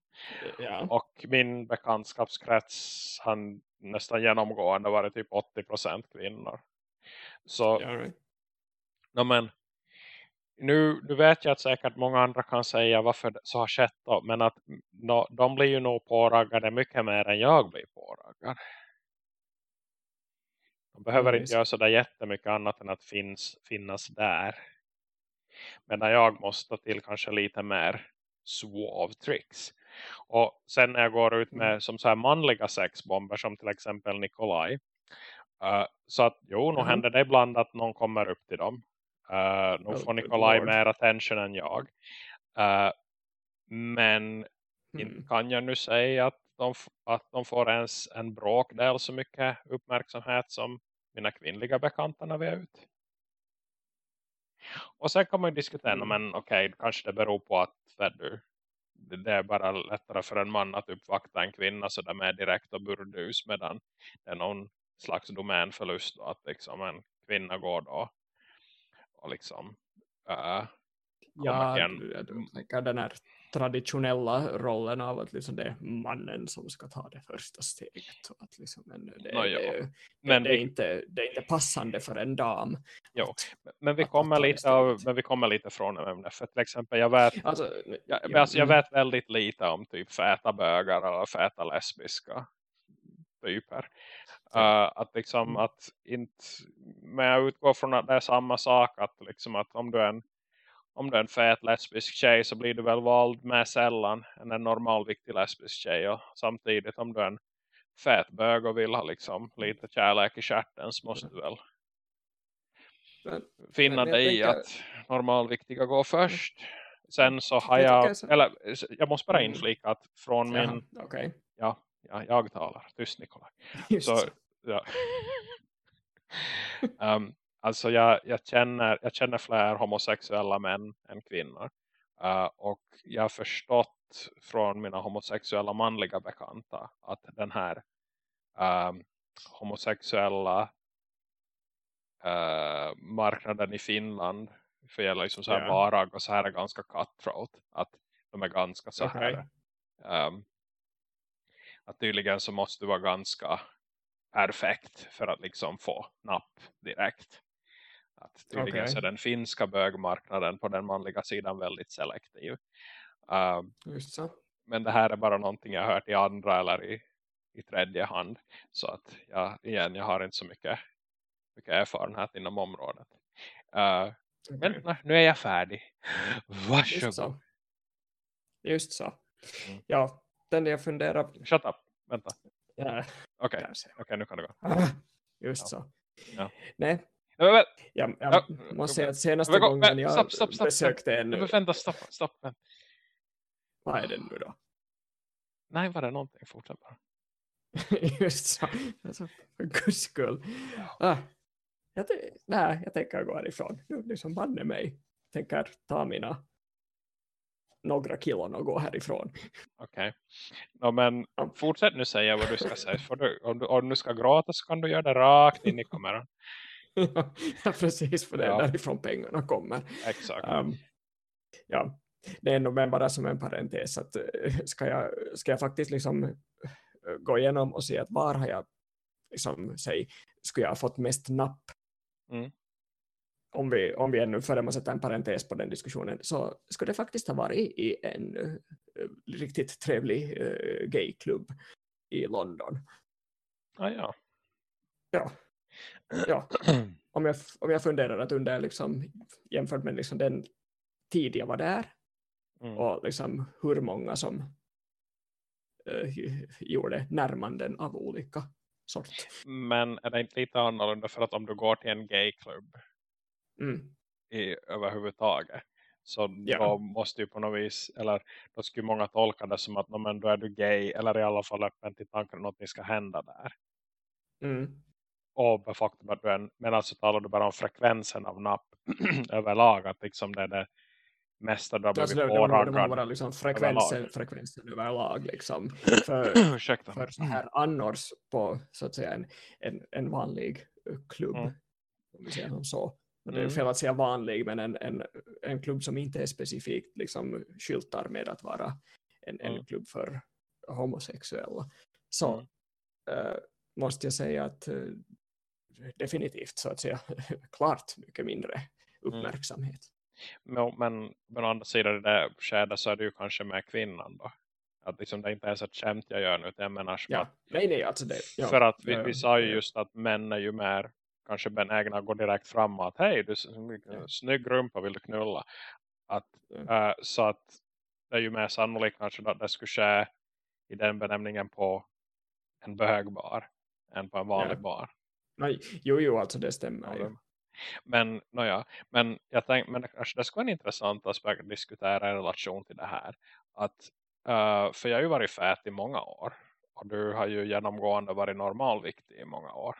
Ja. Och min bekantskapskrets har nästan genomgående varit typ 80% kvinnor. Så ja, right. no, men, nu, nu vet jag att säkert många andra kan säga varför så har skett då, men att no, de blir ju nog påraggade mycket mer än jag blir påraggad. De behöver mm, inte göra sådär jättemycket annat än att finns, finnas där. Medan jag måste till kanske lite mer suave tricks. Och sen när jag går ut med mm. som så här manliga sexbomber som till exempel Nikolaj. Uh, så att jo, nu mm. händer det ibland att någon kommer upp till dem. Uh, nu får Nikolaj mer attention än jag. Uh, men mm. kan jag nu säga att de, att de får ens en bråkdel så mycket uppmärksamhet som mina kvinnliga bekanta när vi är ute. Och sen kan man ju diskutera, mm. men okej, okay, kanske det beror på att du, det är bara lättare för en man att uppvakta en kvinna så där med direkt och burdus medan det är någon slags domänförlust då, att liksom en kvinna går då och liksom äh, ja, igen. Jag tänker den här traditionella rollen av att liksom det är mannen som ska ta det första steget. Och att liksom, men det, no, det, men det, är inte, det är inte passande för en dam. Jo, att, men, vi kommer lite av, men vi kommer lite från ämne. För till exempel, jag vet, alltså, jag, ja, alltså, jag mm. vet väldigt lite om typ fäta bögar eller fäta lesbiska typer. Uh, att liksom mm. att inte, men jag utgår från att det är samma sak att liksom att om du är en om du är en fet lesbisk tjej så blir du väl vald med sällan än en normalviktig lesbisk tjej. Och samtidigt om du är en fet bög och vill ha liksom lite kärlek i kärten så måste du väl men, finna men dig i tänker... att normalviktiga går först. Sen så har jag, jag så... eller jag måste bara mm. inflika att från min, Jaha, okay. ja, ja, jag talar, tyst Nikolaj. Så, ja. um, Alltså jag, jag, känner, jag känner fler homosexuella män än kvinnor. Uh, och jag har förstått från mina homosexuella manliga bekanta att den här um, homosexuella uh, marknaden i Finland För jag liksom så här Ja. varag och så här är ganska cutthroat. Att de är ganska så här. Okej. ehm, att tydligen så måste du vara ganska perfekt för att liksom få napp direkt. Att tydligen Okej. så den finska bögmarknaden på den manliga sidan väldigt selektiv. Ehm, Just så. men det här är bara någonting jag hört i andra eller i, i tredje hand. Så att jag, igen, jag har inte så mycket, mycket erfarenhet inom området. Eh, men Okej. nej, nu är jag färdig. Just Varsågod. så. Just så. Mm. Ja, den jag funderar Shut up. Vänta. Ja, Okej, jag. Okej, nu kan det gå. Ah, Just Ja. så. Ja. Nej, Men, men, jag, jag Ja, måste säga att men senaste gå- gången men jag stopp, stopp, stopp, besökte en... men, vänta, stopp, stopp. vänta. Vad är det nu då? Nej, var det någonting? Fortsätt bara. Just så. Alltså, för guds skull. Ah, jag, nej, jag tänker gå härifrån. Nu liksom banne mig. Tänker ta mina några kilon och gå härifrån. Okej. Ja, men Ja. fortsätt nu säga vad du ska säga. För du, om, du, om du ska gråta så kan du göra det rakt in i kameran. ja, precis för det är Ja. därifrån pengarna kommer. Exakt. Um, ja, det är nog bara som en parentes att eh, ska jag, ska jag faktiskt liksom eh, gå igenom och se att var har jag liksom, säg, skulle jag ha fått mest napp Mm. om vi, om vi ännu före man sätter en parentes på den diskussionen så skulle det faktiskt ha varit i en eh, riktigt trevlig uh, gayklubb i London. Ah, ja. Ja, ja. Om, jag, om jag funderar att under liksom, jämfört med liksom den tid jag var där Mm. och liksom hur många som eh, gjorde närmanden av olika sort. Men är det inte lite annorlunda för att om du går till en gayklubb Mm. i, överhuvudtaget så Ja. då måste ju på något vis, eller då skulle många tolka det som att "Nå, men då är du gay eller i alla fall öppen till tanken att något ska hända där. Mm. Med faktum men alltså talar du bara om frekvensen av napp överlag att liksom det det mesta du har Alltså blivit det, var- det var påraggad. bara liksom frekvensen, frekvensen överlag. Liksom. För, för så här annars på så att säga en, en, en vanlig eh, klubb. Mm. Om vi säger som så. Men Det är Mm. fel att säga vanlig men en, en, en klubb som inte är specifikt liksom skyltar med att vara en, en Mm. klubb för homosexuella. Så Mm. eh, måste jag säga att eh, definitivt så att säga klart mycket mindre uppmärksamhet. Men, men, men å andra sidan det skedet så är det ju kanske med kvinnan då. Att liksom det är inte ens ett skämt jag gör nu. Jag menar Ja, att, nej, nej, alltså det. Ja, för att vi, vi sa ju just att män är ju mer kanske benägna att gå direkt fram och att hej, du snygg rumpa, vill du knulla? Att, eh, så att det är ju mer sannolikt kanske att det skulle ske i den benämningen på en bögbar än på en vanlig Ja. bar. Nej, jo, jo, alltså det stämmer. Ja, Men, nåja, men jag tänkte, men det kanske det skulle vara en intressant aspekt att diskutera i relation till det här. Att, eh, för jag har ju varit fät i många år. Och du har ju genomgående varit normalviktig i många år.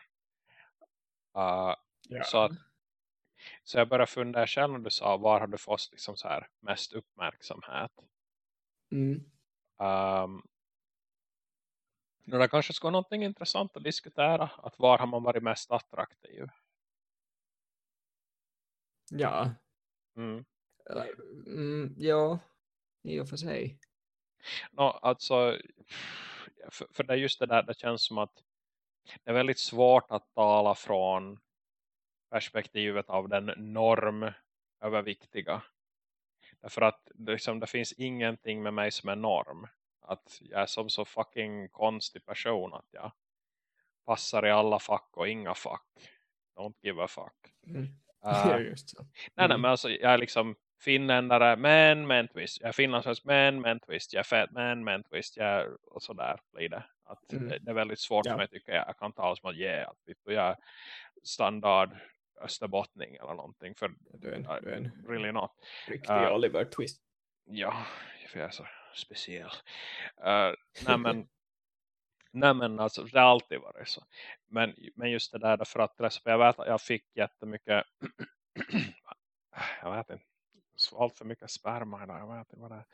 Eh, Ja. så, att, så jag började fundera själv när du sa var har du fått liksom så här mest uppmärksamhet. Mm. Um, det kanske skulle vara någonting intressant att diskutera. Att var har man varit mest attraktiv? Ja. Mm. Mm, ja, i och för sig. No, alltså, för, för det är just det där, det känns som att det är väldigt svårt att tala från perspektivet av den norm överviktiga. Därför att liksom, det finns ingenting med mig som är norm. Att jag är som så fucking konstig person att jag passar i alla fack och inga fack. Don't give a fuck. Mm. Uh, ja, just så. Nej, nej, Mm. men alltså jag är liksom finländare, men med en twist. Jag är finlandssvensk, men med en twist. Jag är fet, men med en twist. Jag är, och så där blir det. Att Mm. det, det är väldigt svårt Ja. för mig tycker jag. Jag kan tala som att yeah, att jag är standard österbottning eller någonting. För Du är en, du är en really not. riktig Uh, Oliver Twist. Ja, för jag är så speciell. Uh, nej men Nej men alltså det har alltid varit så. Men, men just det där därför att exempel, jag vet att jag fick jättemycket jag vet inte svalt för mycket sperma idag, jag vet inte vad det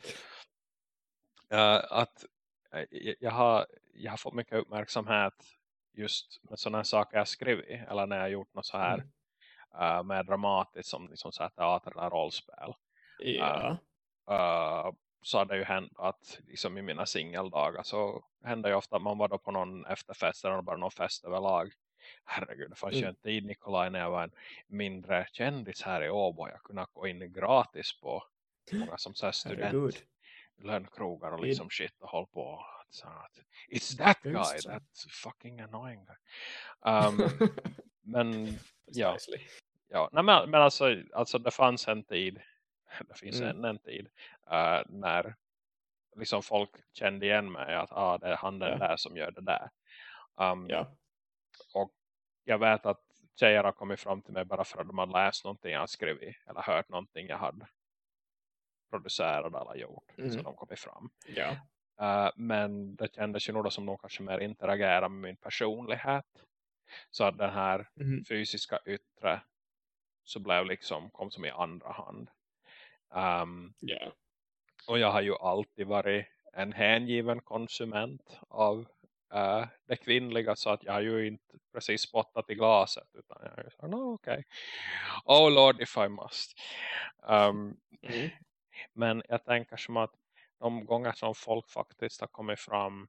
är. Eh, att eh, jag- har, jag har fått mycket uppmärksamhet just med sådana här saker jag skrivit eller när jag gjort något så här Mm. uh, mer dramatiskt som liksom så här teater eller rollspel. Ja. Så hade det ju hänt att liksom i mina singeldagar så hände ju ofta att man var då på någon efterfest eller bara någon fest överlag. Herregud, det fanns mm. ju en tid Nikolaj när jag var en mindre kändis här i Åbo. Jag kunde gå in gratis på många som så student lönnkrogar och liksom shit och håll på. Så att, It's that guy, that's fucking annoying guy. Um, men ja, ja nej, men, men alltså, alltså det fanns en tid det finns mm. en, en tid uh, när liksom folk kände igen mig att ah, det är han den där som gör det där. Um, ja. Och jag vet att tjejer har kommit fram till mig bara för att de har läst någonting jag skrivit eller hört någonting jag hade producerat eller gjort. Mm. Så de kommit fram. Ja. Uh, men det kändes ju nog som de kanske mer interagerar med min personlighet. Så att den här mm. fysiska yttre så blev liksom, kom som i andra hand. Um, ehm, yeah. Och jag har ju alltid varit en hängiven konsument av uh, det kvinnliga så att jag har ju inte precis spottat i glaset utan jag har ju sagt, no, okej. Okay. Oh lord if I must. Um, mm. Men jag tänker som att de gånger som folk faktiskt har kommit fram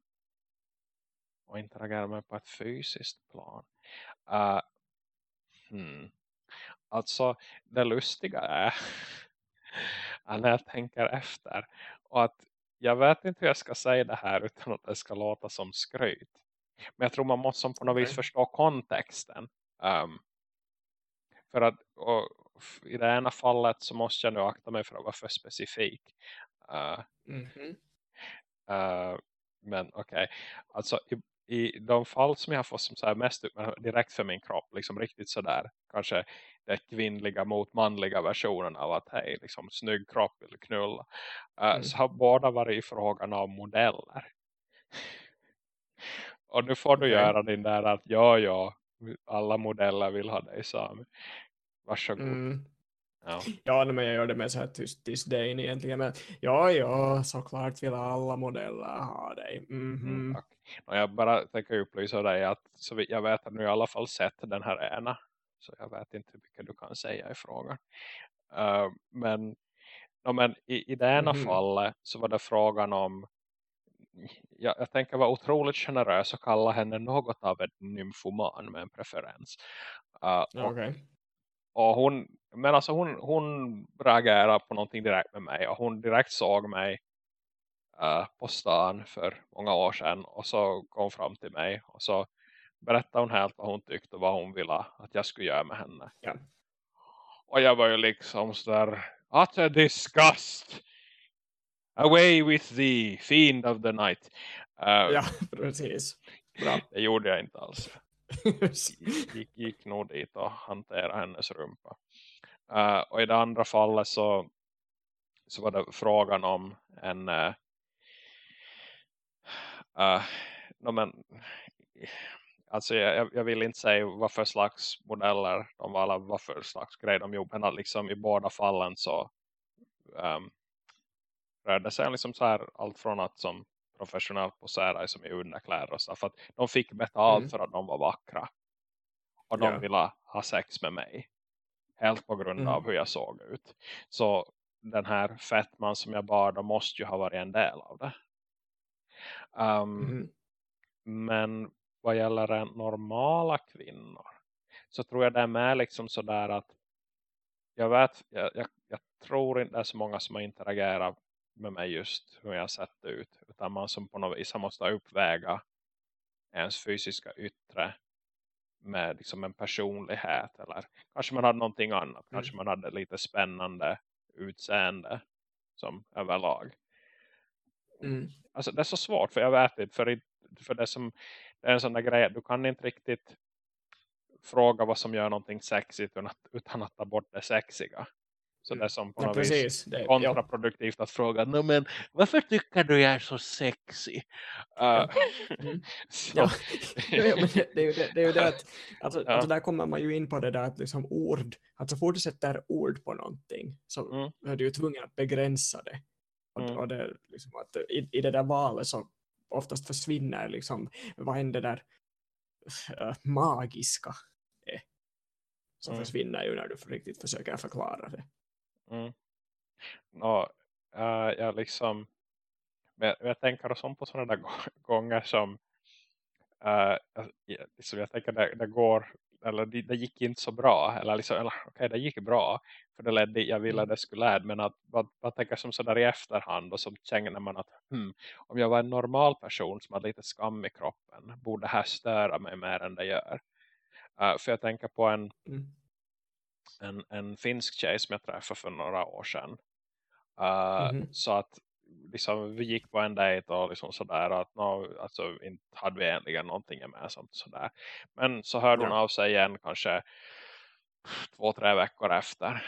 och interagerat med på ett fysiskt plan. Uh, hmm. Alltså det lustiga är när jag tänker efter. Och att jag vet inte hur jag ska säga det här utan att det ska låta som skryt. Men jag tror man måste på något vis förstå kontexten. Um, för att i det ena fallet så måste jag nu akta mig för att vara för specifik. Uh, mm -hmm. uh, men okej. Okay. Alltså i, i de fall som jag har fått som så mest direkt för min kropp. Liksom riktigt sådär. Kanske det kvinnliga mot manliga versionen av att hej, liksom snygg kropp vill knulla. Uh, mm. Så har båda varit i frågan om modeller. Och nu får du okay. göra din där att ja, ja, alla modeller vill ha dig Sami. Varsågod. Mm. Ja. ja, men jag gör det med så här tyst disdain egentligen. Men ja, ja, såklart vill alla modeller ha dig. Mm -hmm. mm, och jag bara tänker upplysa dig att så jag vet att nu i alla fall sett den här ena så jag vet inte hur mycket du kan säga i frågan. Uh, men, no, men i, i det ena mm. fallet så var det frågan om jag, jag tänker vara otroligt generös och kalla henne något av en nymfoman med en preferens. Uh, och, okay. och hon, men alltså hon, hon reagerade på någonting direkt med mig och hon direkt såg mig uh, på stan för många år sedan och så kom fram till mig och så berättade hon helt vad hon tyckte och vad hon ville att jag skulle göra med henne. Ja. Och jag var ju liksom sådär, disgust! Away with the fiend of the night. Uh, ja, precis. Bra. Det gjorde jag inte alls. gick, gick nog dit och hanterade hennes rumpa. Uh, och i det andra fallet så, så var det frågan om en uh, uh, no, men, Alltså jag, jag vill inte säga vad för slags modeller de var, eller vad för slags grej de gjorde. Men liksom i båda fallen så um, rörde sig liksom så här allt från att som professionellt posera som i underkläder och så. För att de fick betalt mm. för att de var vackra. Och de yeah. ville ha sex med mig. Helt på grund mm. av hur jag såg ut. Så den här fettman som jag bar, de måste ju ha varit en del av det. Um, mm. Men vad gäller normala kvinnor så tror jag det är med liksom sådär att jag vet, jag, jag, jag, tror inte det är så många som har interagerat med mig just hur jag sett ut utan man som på något vis måste uppväga ens fysiska yttre med liksom en personlighet eller kanske man hade någonting annat, mm. kanske man hade lite spännande utseende som överlag. Mm. Alltså det är så svårt för jag vet inte för, för det som det är en sån där grej du kan inte riktigt fråga vad som gör någonting sexigt utan att, utan att ta bort det sexiga. Så det är som på ja, något precis. vis kontraproduktivt att fråga no, men varför tycker du jag är så sexy? Uh, ja. Mm. ja. ja men det, det, är ju det, det, är ju det att alltså, ja. alltså, där kommer man ju in på det där att liksom ord, att så fort du sätter ord på någonting så mm. är du ju tvungen att begränsa det. Och, mm. och det, liksom, att i, i det där valet så oftast försvinner liksom vad än det där äh, magiska är. så mm. försvinner ju när du riktigt försöker förklara det. Mm. No, uh, jag liksom men jag tänker som på sådana där gånger som uh, liksom jag tänker det, det går eller det, det, gick inte så bra eller liksom, eller okej okay, det gick bra för det ledde, jag ville mm. att det skulle lära men att man tänker som sådär i efterhand och så känner man att hmm, om jag var en normal person som hade lite skam i kroppen borde det här störa mig mer än det gör uh, för jag tänker på en, mm. en en finsk tjej som jag träffade för några år sedan uh, mm. så att liksom, vi gick på en dejt och liksom sådär att no, alltså, inte hade vi egentligen någonting gemensamt sådär. Men så hörde hon ja. av sig igen kanske två, tre veckor efter.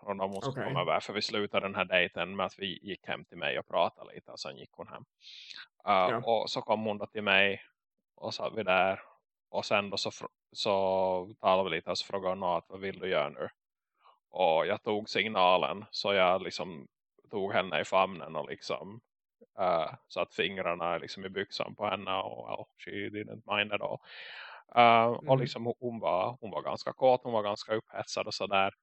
Och då måste okay. komma över för vi slutade den här dejten med att vi gick hem till mig och pratade lite och sen gick hon hem. Uh, ja. Och så kom hon då till mig och sa vi där och sen då så, så talade vi lite och så frågade hon att vad vill du göra nu? Och jag tog signalen så jag liksom tog henne i famnen och liksom uh, satt fingrarna liksom i byxan på henne och well, she didn't mind at all. Uh, mm. Och liksom hon var, hon var ganska kåt, hon var ganska upphetsad och sådär.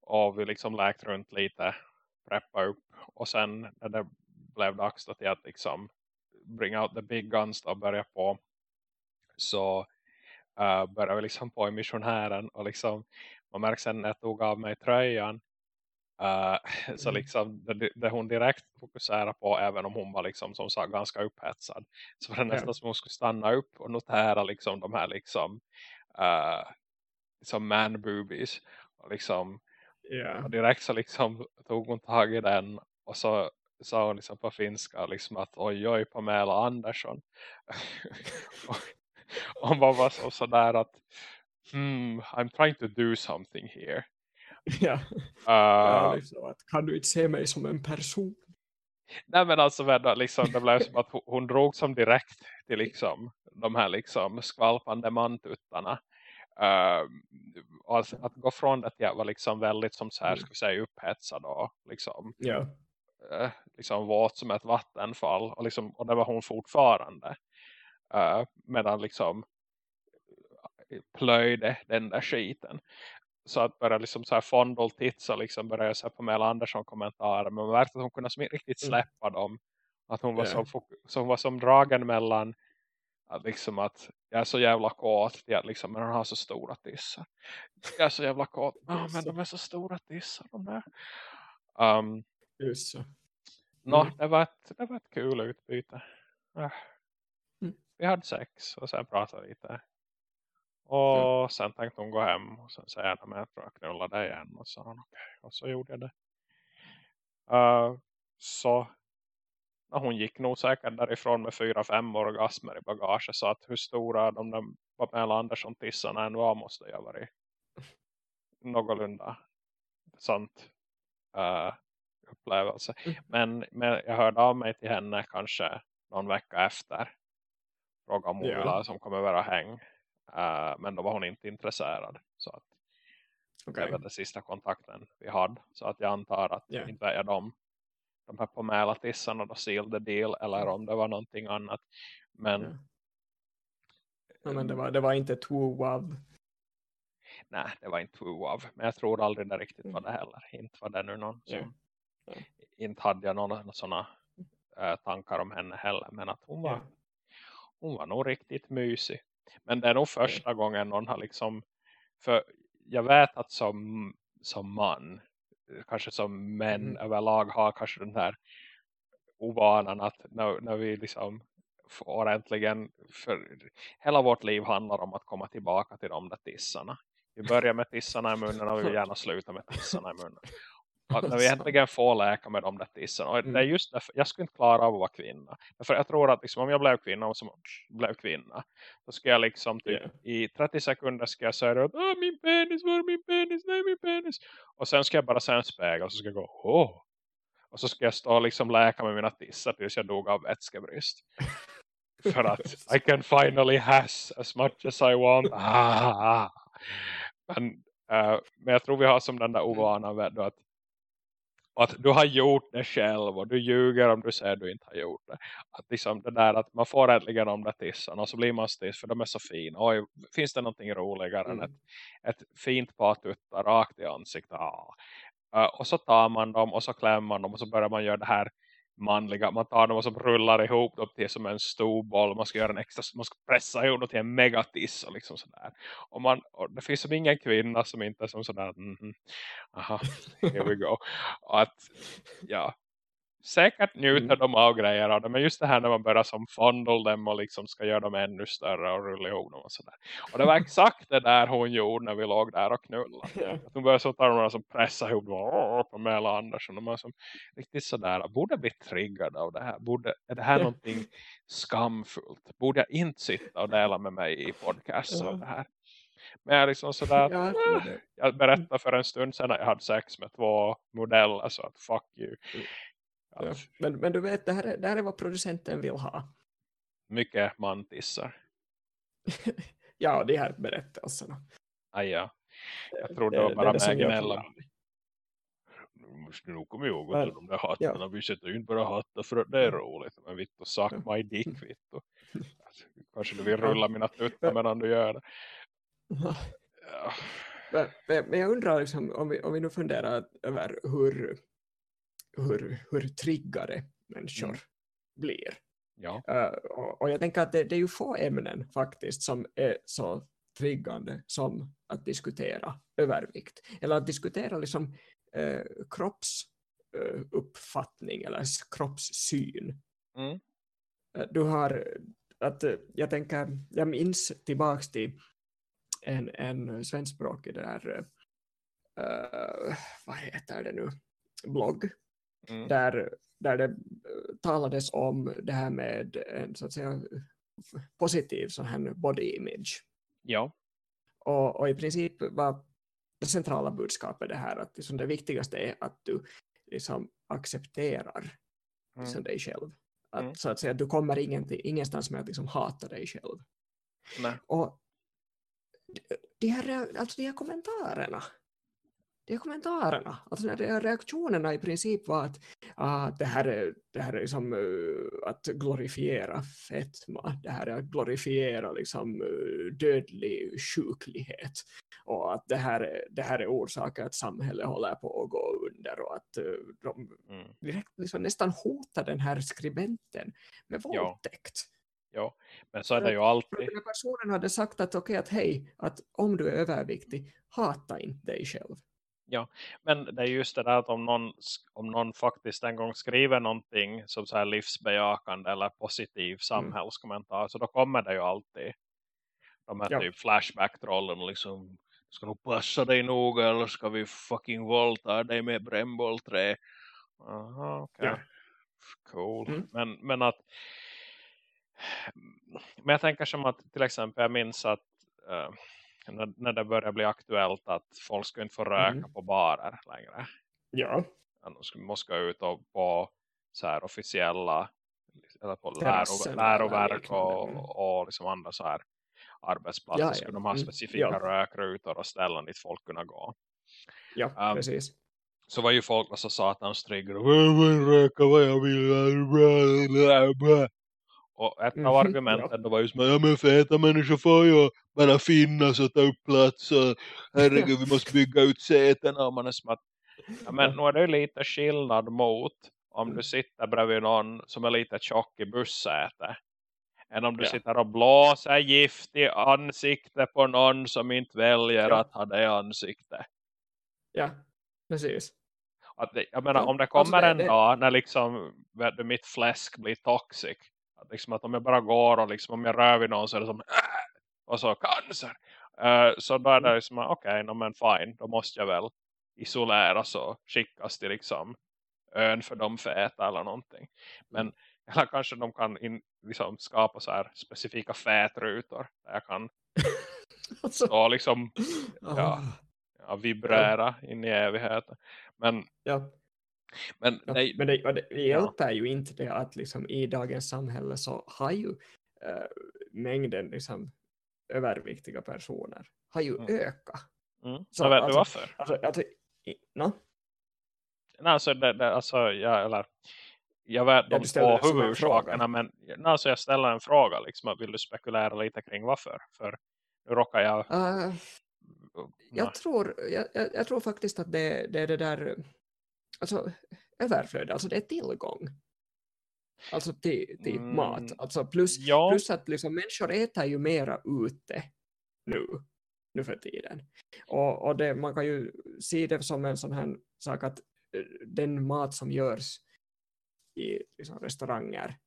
Och vi liksom läkt runt lite, preppa upp. Och sen när det blev dags till att liksom bring out the big guns och börja på. Så uh, började vi liksom på i missionären. Och liksom man märker sen när jag tog av mig tröjan Uh, så mm. liksom det, det, hon direkt fokuserar på även om hon var liksom som sagt ganska upphetsad. Så var det nästan ja. som hon skulle stanna upp och notera liksom de här liksom uh, liksom man boobies. Och liksom yeah. och direkt så liksom tog hon tag i den och så sa hon liksom på finska liksom att oj oj Pamela Andersson. och, hon var bara så, sådär att hmm, I'm trying to do something here. Ja. Uh, liksom att, kan du inte se mig som en person? Nej men alltså liksom, det blev som att hon, drog som direkt till liksom de här liksom skvalpande mantuttarna. Uh, alltså, att gå från det att vara liksom väldigt som så här, mm. ska vi säga, upphetsad och liksom, ja. uh, liksom våt som ett vattenfall och, liksom, och det var hon fortfarande uh, medan liksom plöjde den där skiten så att börja liksom så här fondoltitsa liksom börja se på Mel Andersson kommentarer men man märkte att hon kunde riktigt mm. släppa dem att hon var, yeah. så, så hon var som dragen mellan att liksom att jag är så jävla kåt till att liksom, men hon har så stora tissar jag är så jävla kåt oh, men de är så stora tissar de där um, just så no, mm. det, var ett, det var ett kul utbyte äh. mm. vi hade sex och sen pratade vi lite och mm. sen tänkte hon gå hem och sen säga att jag tror jag knulla dig igen. Och så. Okay. Och så gjorde jag det. Uh, så hon gick nog säkert därifrån med fyra, fem orgasmer i bagaget. Så att hur stora de där Pamela Andersson-tissarna än var måste jag varit någorlunda sant uh, upplevelse. Mm. Men, men jag hörde av mig till henne kanske någon vecka efter. Fråga om hon ja. som kommer vara häng. Uh, men då var hon inte intresserad. Så att okay. det var den sista kontakten vi hade. Så att jag antar att yeah. inte är de, de här på tissarna då seal the deal. Eller om det var någonting annat. Men, yeah. ja, men det, var, det var inte too wow. Nej, det var inte too wow. Men jag tror aldrig det riktigt var det mm. heller. Inte var det nu någon som... Yeah. Inte hade jag några sådana äh, tankar om henne heller. Men att hon var, hon var nog riktigt mysig. Men det är nog första gången någon har liksom, för jag vet att som, som man, kanske som män mm. överlag har kanske den här ovanan att när, när vi liksom får äntligen, för hela vårt liv handlar om att komma tillbaka till de där tissarna. Vi börjar med tissarna i munnen och vi vill gärna sluta med tissarna i munnen. Att när vi äntligen får läka med de där tissarna. Och det är mm. just därför, jag skulle inte klara av att vara kvinna. För jag tror att liksom, om jag blev kvinna och som blev kvinna. Då ska jag liksom typ, yeah. i 30 sekunder ska jag säga att min penis, var min penis, nej min penis. Och sen ska jag bara se en spegel och så ska jag gå, åh. Och så ska jag stå och liksom läka med mina tissar tills jag dog av vätskebrist. För att I can finally has as much as I want. Ah. Men, uh, men jag tror vi har som den där mm. ovanan att att du har gjort det själv och du ljuger om du säger du inte har gjort det. Att liksom det där att man får äntligen om det tissan och så blir man stiss för de är så fina. Oj, finns det någonting roligare mm. än ett, ett fint par tuttar rakt i ansiktet? Ah. Uh, och så tar man dem och så klämmer man dem och så börjar man göra det här manliga. Man tar dem och så rullar ihop dem till som en stor boll. Man ska göra en extra, man ska pressa ihop dem till en megatiss och liksom sådär. Och, man, och det finns som ingen kvinna som inte är som sådär, mm -hmm, aha, here we go. Och att, ja, säkert njuter mm. de av grejer av det. Men just det här när man börjar som fondle dem och liksom ska göra dem ännu större och rulla ihop dem och sådär. Och det var exakt det där hon gjorde när vi låg där och knullade. Yeah. Hon började så ta dem och pressa ihop dem på Mela Andersson. Och man som riktigt sådär, borde bli triggad av det här. Borde, är det här yeah. någonting skamfullt? Borde jag inte sitta och dela med mig i podcast yeah. det här? Men jag liksom sådär, ja, jag berättade för en stund sedan att jag hade sex med två modeller så att fuck you. Mm. Ja. Men, men du vet, det här, är, det här är vad producenten vill ha. Mycket mantissar. ja, de här berättelserna. Aj, ja. Jag tror det, det var bara det, med gnälla. Nu måste nog komma ihåg att de där hattarna, ja. vi sätter ju inte bara hattar för att det är roligt. Men vitt och suck my dick, vitt. Och, alltså, kanske du vill rulla mina tuttar medan du gör det. Ja. Men, men, jag undrar liksom, om vi, om vi nu funderar över hur hur, hur triggade människor mm. blir. Ja. Uh, och, och, jag tänker att det, det, är ju få ämnen faktiskt som är så triggande som att diskutera övervikt. Eller att diskutera liksom uh, kroppsuppfattning uh, eller kroppssyn. Mm. Du har att jag tänker, jag minns tillbaks till en, en svenskspråkig där, vad heter det nu, blogg mm. där, där det eh, talades om det här med en så att säga positiv sån här body image. Ja. Och, och i princip var det centrala budskapet det här att liksom det viktigaste är att du liksom accepterar mm. liksom dig själv. Att, mm. Så att säga, du kommer ingenstans med att liksom hata dig själv. Nej. Och de här, alltså de här kommentarerna de kommentarerna, alltså när reaktionerna i princip var att ah, det här är, det här är liksom, uh, att glorifiera fetma, det här är att glorifiera liksom, uh, dödlig sjuklighet och att det här, är, det här är orsaker att samhället håller på att gå under och att uh, de mm. direkt liksom nästan hotar den här skribenten med våldtäkt. Ja. Ja, men så är det ju alltid. Personen hade sagt att okej, okay, att hej, att om du är överviktig, hata inte dig själv. Ja, men det är just det där att om någon, om någon faktiskt en gång skriver någonting som så här livsbejakande eller positiv mm. samhällskommentar mm. så då kommer det ju alltid de här ja. typ flashback-trollen liksom ska du passa dig noga eller ska vi fucking volta dig med brännbollträ aha okej okay. ja. cool mm. men, men att men jag tänker som att till exempel jag minns att uh, när, när det börjar bli aktuellt att folk ska inte få röka mm. på barer längre. Ja. De måste gå ut och på så här officiella eller på läro, läroverk och, och liksom andra så här arbetsplatser ja, ja. skulle de ha mm. specifika mm. rökrutor och ställen dit folk kunna gå. Ja, um, precis. Så var ju folk så satans triggade. Röka vad jag vill. Och ett av mhm, argumenten då var ju som ja men feta människor får ju bara finnas och ta upp plats och herregud vi måste bygga ut sätena och man är som att ja, men nu är det lite skillnad mot om du mm. sitter bredvid någon som är lite tjock i bussäte än om du ja. sitter och blåser gift i ansikte på någon som inte väljer ja. att ha det ansikte. Ja, precis. Att det, jag menar, om det alltså, kommer alltså det, en dag när liksom mitt fläsk blir toxic liksom att om jag bara går och liksom om jag rör vid någon så är det som äh! och så cancer. Uh, så då är det liksom okej, okay, no, men fine, då måste jag väl isoleras och skickas till liksom ön för de fäta eller någonting. Men eller kanske de kan in, liksom skapa så här specifika fätrutor där jag kan alltså. stå liksom ja, ja, vibrera ja. in i evigheten. Men ja. Men, ja, nej, men det, det hjälper ja. ju inte det att liksom i dagens samhälle så har ju äh, mängden liksom överviktiga personer har ju mm. ökat. Mm. Så, vet alltså, du varför? Alltså, alltså, no? nej, alltså, det, det, alltså jag, eller, jag vet de två huvudorsakerna men alltså, jag ställer en fråga liksom, vill du spekulera lite kring varför? För nu råkar jag Uh, jag, tror, jag, jag, jag tror faktiskt att det, det är det där alltså överflöd, alltså det är tillgång. Alltså till, till Mm, mat. Alltså plus, ja, plus att liksom människor äter ju mera ute nu, nu för tiden. Och, och det, man kan ju se det som en sån här sak att eh, den mat som görs i liksom, restauranger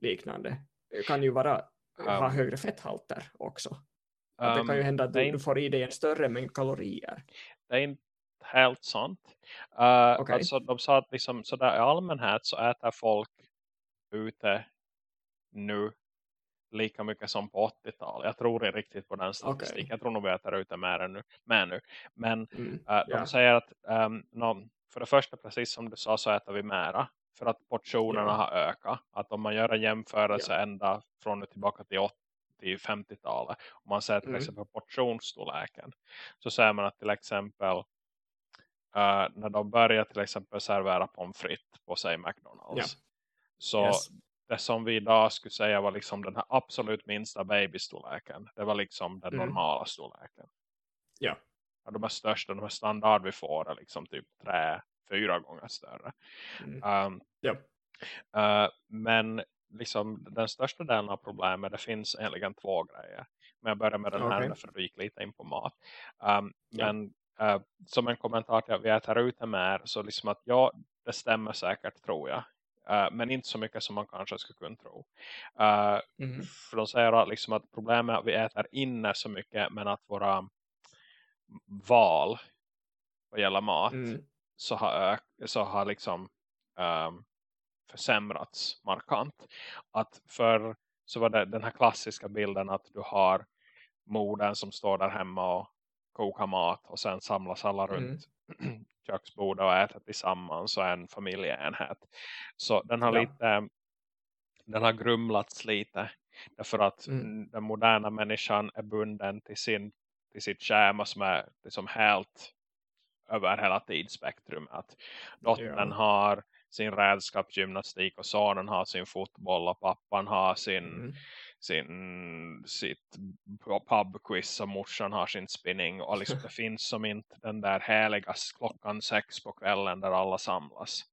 liknande eh, kan ju vara, ha Um, högre fetthalter också. Att det kan ju um, hända att du, du får i dig en större mängd kalorier. det är inte helt sant. Uh, Okej. Alltså de sa att liksom, sådär i allmänhet så äter folk ute nu lika mycket som på 80-tal. Jag tror inte riktigt på den statistiken. Okej. Jag tror nog vi äter ute mer än nu. Men Mm. uh, de Ja. säger att um, no, för det första, precis som du sa, så äter vi mera. För att portionerna Ja. har ökat. Att om man gör en jämförelse ända från och tillbaka till 80 50-talet. Om man ser till Mm. exempel portionsstorleken. Så säger man att till exempel uh, när de börjar till exempel servera pommes frites på sig McDonalds. Så Yes. det som vi idag skulle säga var liksom den här absolut minsta babystorleken. Det var liksom den Mm. normala storleken. Ja. Ja, de är största, de är standard vi får är liksom typ tre, fyra gånger större. Mm. Um, Ja. uh, men liksom den största delen av problemet, det finns egentligen två grejer. Men jag börjar med den här därför att gick lite in på mat. Um, Ja. men uh, som en kommentar till att vi äter ute mer så liksom att ja, det stämmer säkert tror jag. Uh, men inte så mycket som man kanske skulle kunna tro. Uh, Mm. för de säger att, liksom att problemet är att vi äter inne så mycket men att våra val vad gäller mat Mm. så har, så har liksom um, försämrats markant. Att för så var det den här klassiska bilden att du har modern som står där hemma och kokar mat och sen samlas alla Mm. runt köksbordet och äter tillsammans och en familjeenhet. Så den har Ja. lite den har grumlats lite därför att Mm. den moderna människan är bunden till, sin, till sitt schema som är liksom helt över hela tidsspektrum. Att dottern Ja. har sin redskapsgymnastik och sonen har sin fotboll och pappan har sin, Mm. Sin sitt pubquiz och morsan har sin spinning och liksom det finns som inte den där heliga klockan sex på kvällen där alla samlas.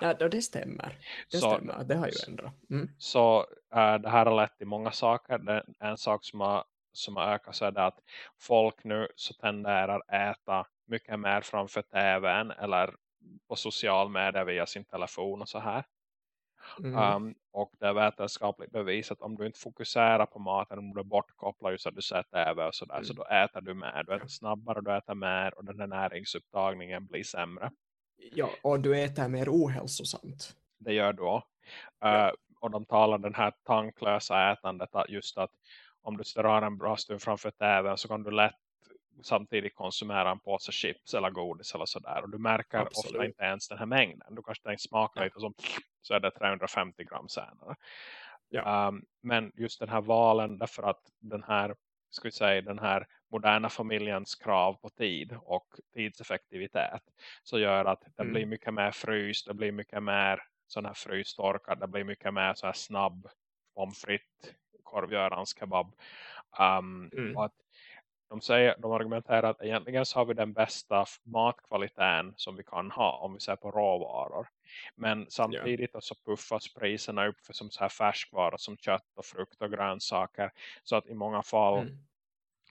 Ja, då det stämmer. Det Så- stämmer. Det har ju ändrat. Mm. Så äh, det här har lett till många saker. Det, en sak som har, som har ökat så är det att folk nu så tenderar äta mycket mer framför tvn eller på social media via sin telefon och så här. Mm. Um, och det är vetenskapligt bevisat om du inte fokuserar på maten, om du är bortkopplad just att du ser tv och sådär, Mm. så då äter du mer. Du äter snabbare, du äter mer och den här näringsupptagningen blir sämre. Ja, och du äter mer ohälsosamt. det gör du också. Ja. Eh, och de talar den här tanklösa ätandet just att om du står en bra stund framför tvn så kan du lätt samtidigt konsumera en påse chips eller godis eller sådär. Och du märker Absolut. ofta inte ens den här mängden. Du kanske tänker smaka Ja. lite som så är det 350 gram senare. Ja. Um, men just den här valen därför att den här ska vi säga, den här moderna familjens krav på tid och tidseffektivitet så gör att det Mm. blir mycket mer fryst, det blir mycket mer sån här frystorkad, det blir mycket mer så här snabb pommes frites, korvgörans kebab. Um, Mm. att de, säger, de argumenterar att egentligen så har vi den bästa matkvaliteten som vi kan ha om vi ser på råvaror. Men samtidigt så puffas priserna upp för som så här färskvaror som kött och frukt och grönsaker. Så att i många fall Mm.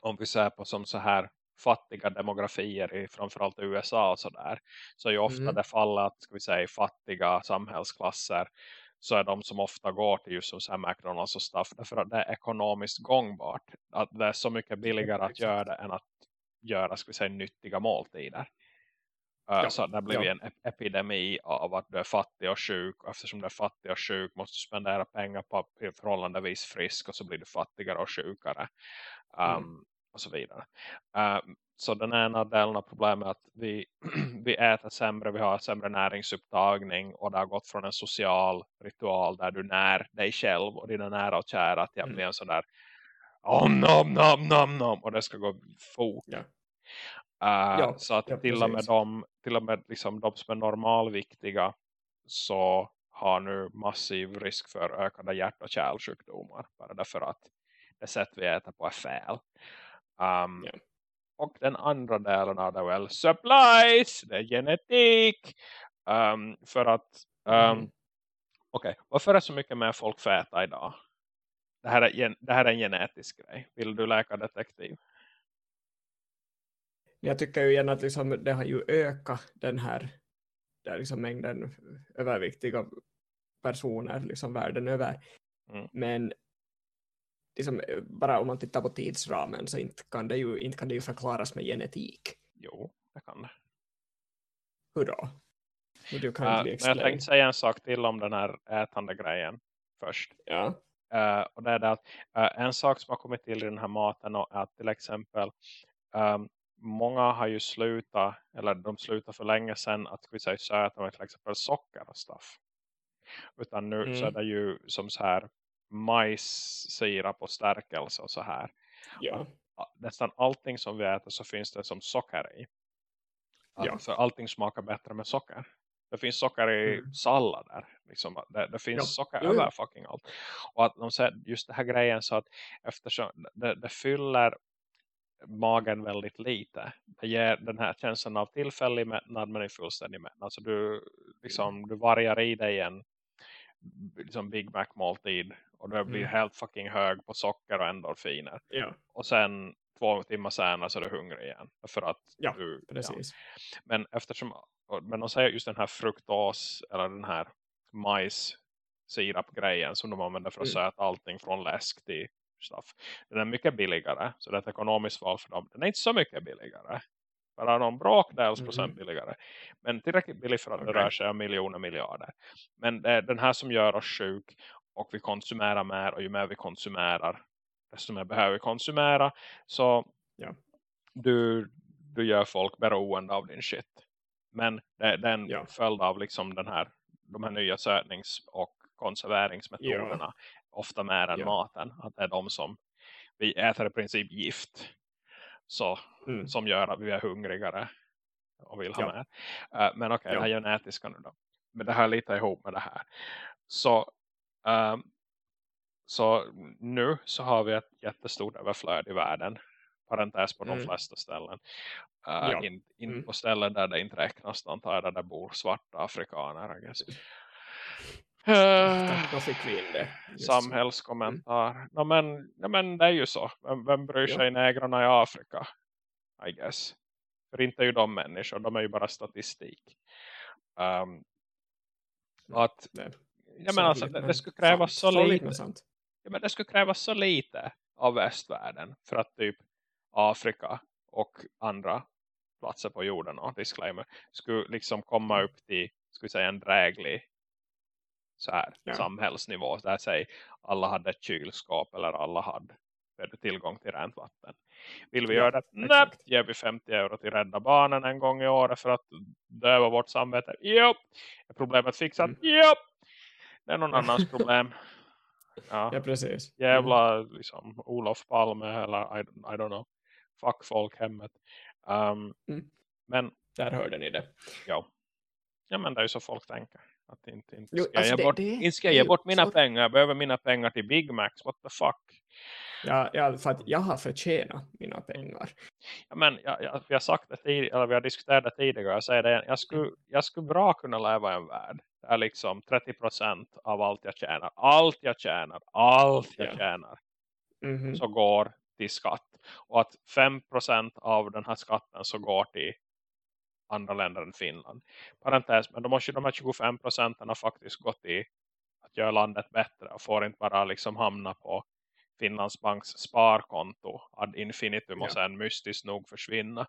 om vi ser på som så här fattiga demografier i framförallt USA och sådär. Så är ju ofta Mm. det fallet att ska vi säga fattiga samhällsklasser så är de som ofta går till just som så här McDonalds och stuff. Därför att det är ekonomiskt gångbart. Att det är så mycket billigare att göra det än att göra ska vi säga nyttiga måltider. Uh, Ja, Så det blir ja. en ep- epidemi av att du är fattig och sjuk. Och eftersom du är fattig och sjuk måste du spendera pengar på att bli förhållandevis frisk. Och så blir du fattigare och sjukare. Um, Mm. Och så vidare. Um, så den ena delen av problemet är att vi, vi äter sämre. Vi har sämre näringsupptagning. Och det har gått från en social ritual där du när dig själv och dina nära och kära. Att jag Mm. blir en sån där om nom nom nom nom. Och det ska gå fort. Ja. ja, så att ja, till, och med de, till och med liksom de som är normalviktiga så har nu massiv risk för ökade hjärt- och kärlsjukdomar. Bara därför att det sätt vi äter på är fel. Um, yeah. Och den andra delen av det väl supplies, det är genetik. Um, för att, um, mm. okej, okay, varför är så mycket mer folk fäta idag? Det här, är, det här är en genetisk grej. Vill du läka detektiv? Jag tycker ju igen att liksom, det har ju ökat den här där liksom mängden överviktiga personer liksom världen över. Mm. Men liksom, bara om man tittar på tidsramen så inte kan, det ju, inte kan det ju förklaras med genetik. Jo, det kan det. Hur då? Hur uh, men jag tänkte säga en sak till om den här ätande grejen först. Ja. Uh, och det är det att uh, en sak som har kommit till i den här maten är att till exempel um, många har ju slutat, eller de slutar för länge sedan att vi säga söta med till exempel socker och stuff. Utan nu mm. så är det ju som så här majssirap och stärkelse och så här. Ja. Nästan allting som vi äter så finns det som socker i. Ja. För allting smakar bättre med socker. Det finns socker i mm. sallader. Liksom. Det, det finns ja. socker jo, över fucking allt. Och att de säger just den här grejen så att eftersom det, det fyller magen väldigt lite. Det ger den här känslan av tillfällig mättnad men i fullständig mättnad. Alltså du, liksom, mm. du vargar i dig en liksom Big Mac måltid och du blir mm. helt fucking hög på socker och endorfiner. Ja. Och sen två timmar senare så är du hungrig igen. För att ja, du, precis. Ja. Men eftersom, men de säger just den här fruktos eller den här majs sirap-grejen som de använder för att mm. söta allting från läsk till stuff. Den är mycket billigare. Så det är ett ekonomiskt val för dem. Den är inte så mycket billigare. Bara någon bråkdels mm. procent billigare. Men tillräckligt billig för att okay. det rör sig om miljoner miljarder. Men det är den här som gör oss sjuk. Och vi konsumerar mer. Och ju mer vi konsumerar. Desto mer behöver vi konsumera. Så ja. du, du gör folk beroende av din shit. Men det, det är en ja. följd av liksom den här, de här nya sötnings- och konserveringsmetoderna. Ja ofta mer än maten. Att det är de som vi äter i princip gift. Så, mm. Som gör att vi är hungrigare och vill ha ja. mer. Uh, men okej, okay, ja. det här är genetiska nu då. Men det här är lite ihop med det här. Så, um, så nu så har vi ett jättestort överflöd i världen. Parentes på de mm. flesta ställen. Uh, ja. in, in mm. på ställen där det inte räknas antar jag där det bor svarta afrikaner. I guess. Uh, då fick vi in det. Samhällskommentar. Mm. No, men, no, men det är ju så. Vem, vem bryr sig ja. negrarna i Afrika? I guess. För inte är ju de människor. De är ju bara statistik. Um, att, Nej. Jag menar alltså, det, det skulle krävas sant. så lite. Ja, men det skulle krävas så lite av västvärlden. För att typ Afrika och andra platser på jorden och disclaimer skulle liksom komma upp till skulle säga en dräglig så här ja. samhällsnivå. Där säg alla hade ett kylskåp eller alla hade tillgång till rent vatten. Vill vi ja, göra det? Nej, ger vi 50 euro till Rädda Barnen en gång i året för att döva vårt samvete? Jo. Är problemet fixat? Mm. Jo. Det är någon annans problem. Ja, ja precis. Jävla mm. liksom, Olof Palme eller I, I don't know. Fuck folkhemmet. Um, mm. Men där hörde ni det. Ja. Ja men det är ju så folk tänker. Att inte, inte ska, jo, alltså jag, det, bort, det, inte ska jag ge bort mina så... pengar. Jag behöver mina pengar till Big Macs. What the fuck? Ja, ja, för att jag har förtjänat mina pengar. Ja, men jag, jag, vi har sagt det tidigare, eller vi har diskuterat det tidigare. Jag säger det, jag skulle, jag skulle bra kunna leva i en värld där liksom 30% av allt jag tjänar, allt jag tjänar, allt jag ja. tjänar mm -hmm. så går till skatt. Och att 5% av den här skatten så går till andra länder än Finland. Parentes, men då måste ju de här 25 procenten faktiskt gått i att göra landet bättre och får inte bara liksom hamna på Finlands banks sparkonto ad infinitum ja. och sen mystiskt nog försvinna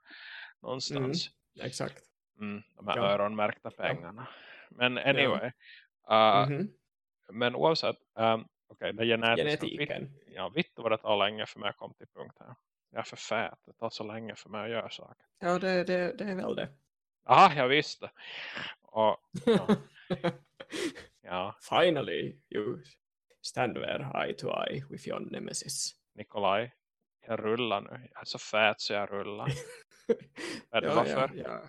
någonstans. Mm, exakt. Mm, de här ja. öronmärkta pengarna. Ja. Men anyway. Ja. Uh, mm -hmm. Men oavsett. Um, Okej, okay, det genetiska. Genetiken. Ja, vitt vad det tar länge för mig att komma till punkt här. Jag är för fät. Det tar så länge för mig att göra saker. Ja, det, det, det är väl det. Ja, jag visste. Och, ja. ja. Finally, you stand there eye to eye with your nemesis. Nikolaj, jag rullar nu. Jag är så fät så jag rullar. Vet du varför? Ja, ja.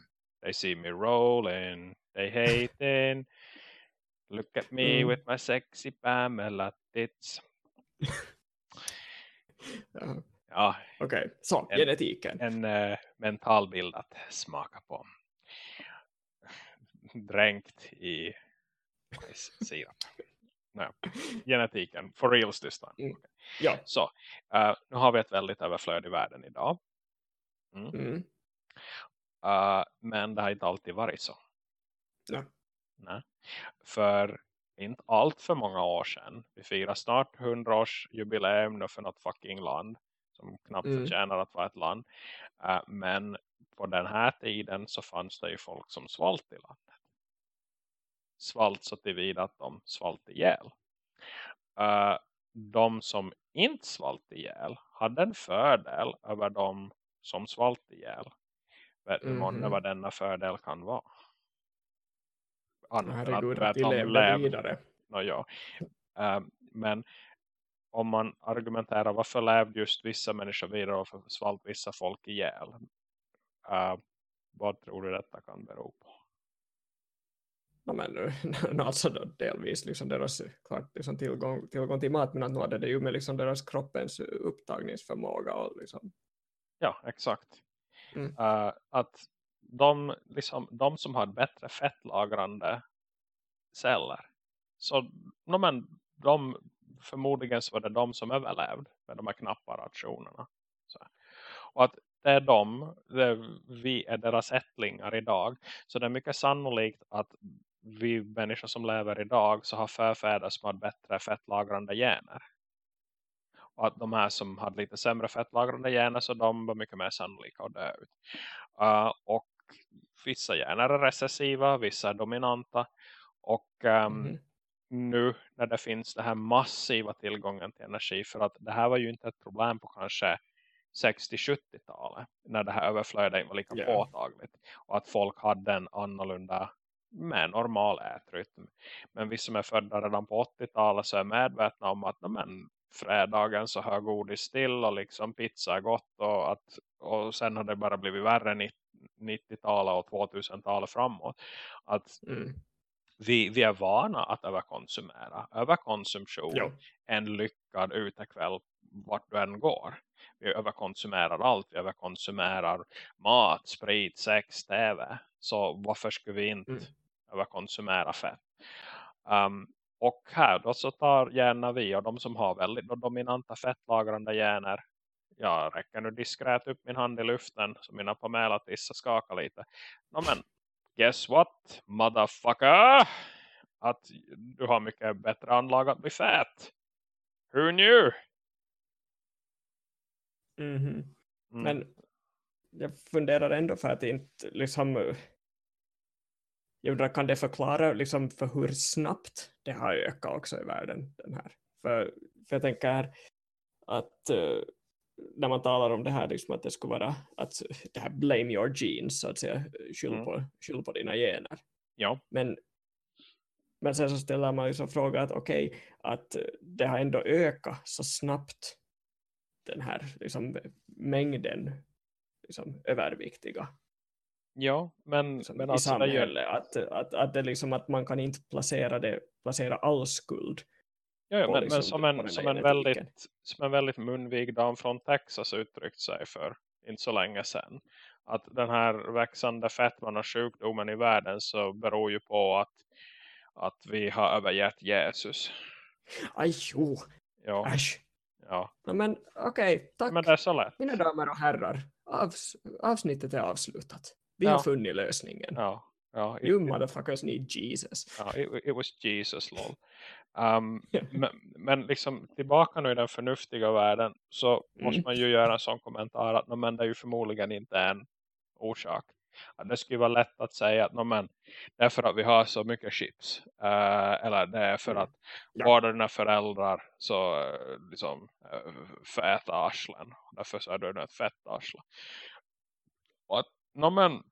They see me rolling, they hating. Look at me mm. with my sexy Pamela tits. ja. ja. Okej, okay. så en, genetiken. En uh, mental bild att smaka på. Dränkt i sirap. Nej. Genetiken, for reals this time. Mm. Ja. Så, uh, nu har vi ett väldigt överflöd i världen idag. Mm. Mm. Uh, men det har inte alltid varit så. Ja. Nej. För inte allt för många år sedan. Vi firar snart 100 års jubileum för något fucking land. Som knappt mm. förtjänar att vara ett land. Uh, men på den här tiden så fanns det ju folk som svalt i landet. Svalt så tillvida att de svalt ihjäl. Uh, de som inte svalt ihjäl hade en fördel över de som svalt ihjäl. Vet du mm vad denna fördel kan vara? Herregud, att, att de levde vidare. No, ja. Uh, men om man argumenterar varför levde just vissa människor vidare och svalt vissa folk ihjäl. Uh, vad tror du detta kan bero på? No, men, alltså då, delvis liksom deras klart, liksom tillgång, tillgång till mat men att nu hade det ju med liksom deras kroppens upptagningsförmåga och liksom. Ja, exakt. Mm. Uh, att de, liksom, de som har bättre fettlagrande celler så no, men, de, förmodligen så var det de som överlevde med de här knappa rationerna. Så. Och att det är de, det, vi är deras ättlingar idag. Så det är mycket sannolikt att vi människor som lever idag så har förfäder som har bättre fettlagrande gener. Och att de här som hade lite sämre fettlagrande gener så de var mycket mer sannolika att dö ut. Uh, och vissa gener är recessiva, vissa är dominanta. Och um, mm. nu när det finns den här massiva tillgången till energi för att det här var ju inte ett problem på kanske 60-70-talet när det här överflödet var lika yeah. påtagligt. Och att folk hade en annorlunda med normal ätrytm. Men vi som är födda redan på 80-talet så är medvetna om att men, fredagen så hör godis till och liksom pizza är gott och, att, och sen har det bara blivit värre 90-talet och 2000-talet framåt. Att mm. vi, vi är vana att överkonsumera. Överkonsumtion jo. en lyckad utekväll vart du än går. Vi överkonsumerar allt. Vi överkonsumerar mat, sprit, sex, tv. Så varför skulle vi inte mm överkonsumera fett. Um, och här då så tar gärna vi och de som har väldigt dominanta fettlagrande gener. Jag räcker nu diskret upp min hand i luften så mina Pamela-tissa skakar lite. No, men guess what, motherfucker? Att du har mycket bättre anlag att bli fett. Who knew? Mm -hmm. mm. Men jag funderar ändå för att inte liksom jag undrar, kan det förklara liksom för hur snabbt det har ökat också i världen den här? För, för jag tänker att uh, när man talar om det här liksom att det skulle vara att det här blame your genes så att säga, skyll, mm. på, skyll på dina gener. Ja. Men, men sen så ställer man liksom frågan att okej, okay, att det har ändå ökat så snabbt den här liksom, mängden liksom, överviktiga Ja, men, men i alltså samhället. Att, att, att, det liksom, att man kan inte placera, det, placera all skuld. Ja, ja men, liksom, men som, en, som, en väldigt, som en väldigt munvig dam från Texas uttryckt sig för inte så länge sedan. Att den här växande fettman och sjukdomen i världen så beror ju på att, att vi har övergett Jesus. Aj, jo. Ja. Äsch. Ja. men okej, okay, tack. Men det är så lätt. Mina damer och herrar, avs avsnittet är avslutat. Vi ja. har funnit lösningen. Ja. Ja, it, you motherfuckers need Jesus. Ja, it, it was Jesus, lol. Um, men, men liksom tillbaka nu i den förnuftiga världen så mm. måste man ju göra en sån kommentar att men det är ju förmodligen inte en orsak. Att det skulle vara lätt att säga att men, det är för att vi har så mycket chips. Uh, eller det är för mm. att ja. båda dina föräldrar så uh, liksom uh, fäta arslen. Därför så är du ett fett arsle. Och att no, men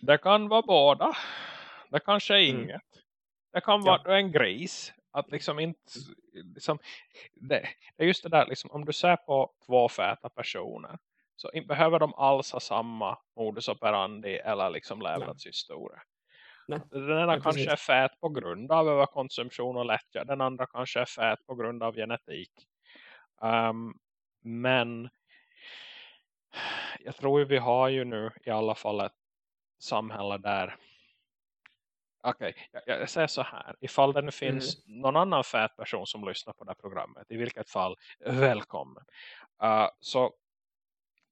det kan vara båda. Det kanske är mm. inget. Det kan vara ja. en gris. Att liksom inte liksom, det, det är just det där liksom, om du ser på två fäta personer Så behöver de alls ha samma modus operandi eller liksom levnadshistoria. Den ena ja, kanske är fät på grund av överkonsumtion och lättja. Den andra kanske är fät på grund av genetik. Um, men jag tror vi har ju nu i alla fall ett samhälle där Okej, okay, jag, jag, säger så här. Ifall det nu finns mm. någon annan fät person som lyssnar på det här programmet. I vilket fall, välkommen. Uh, så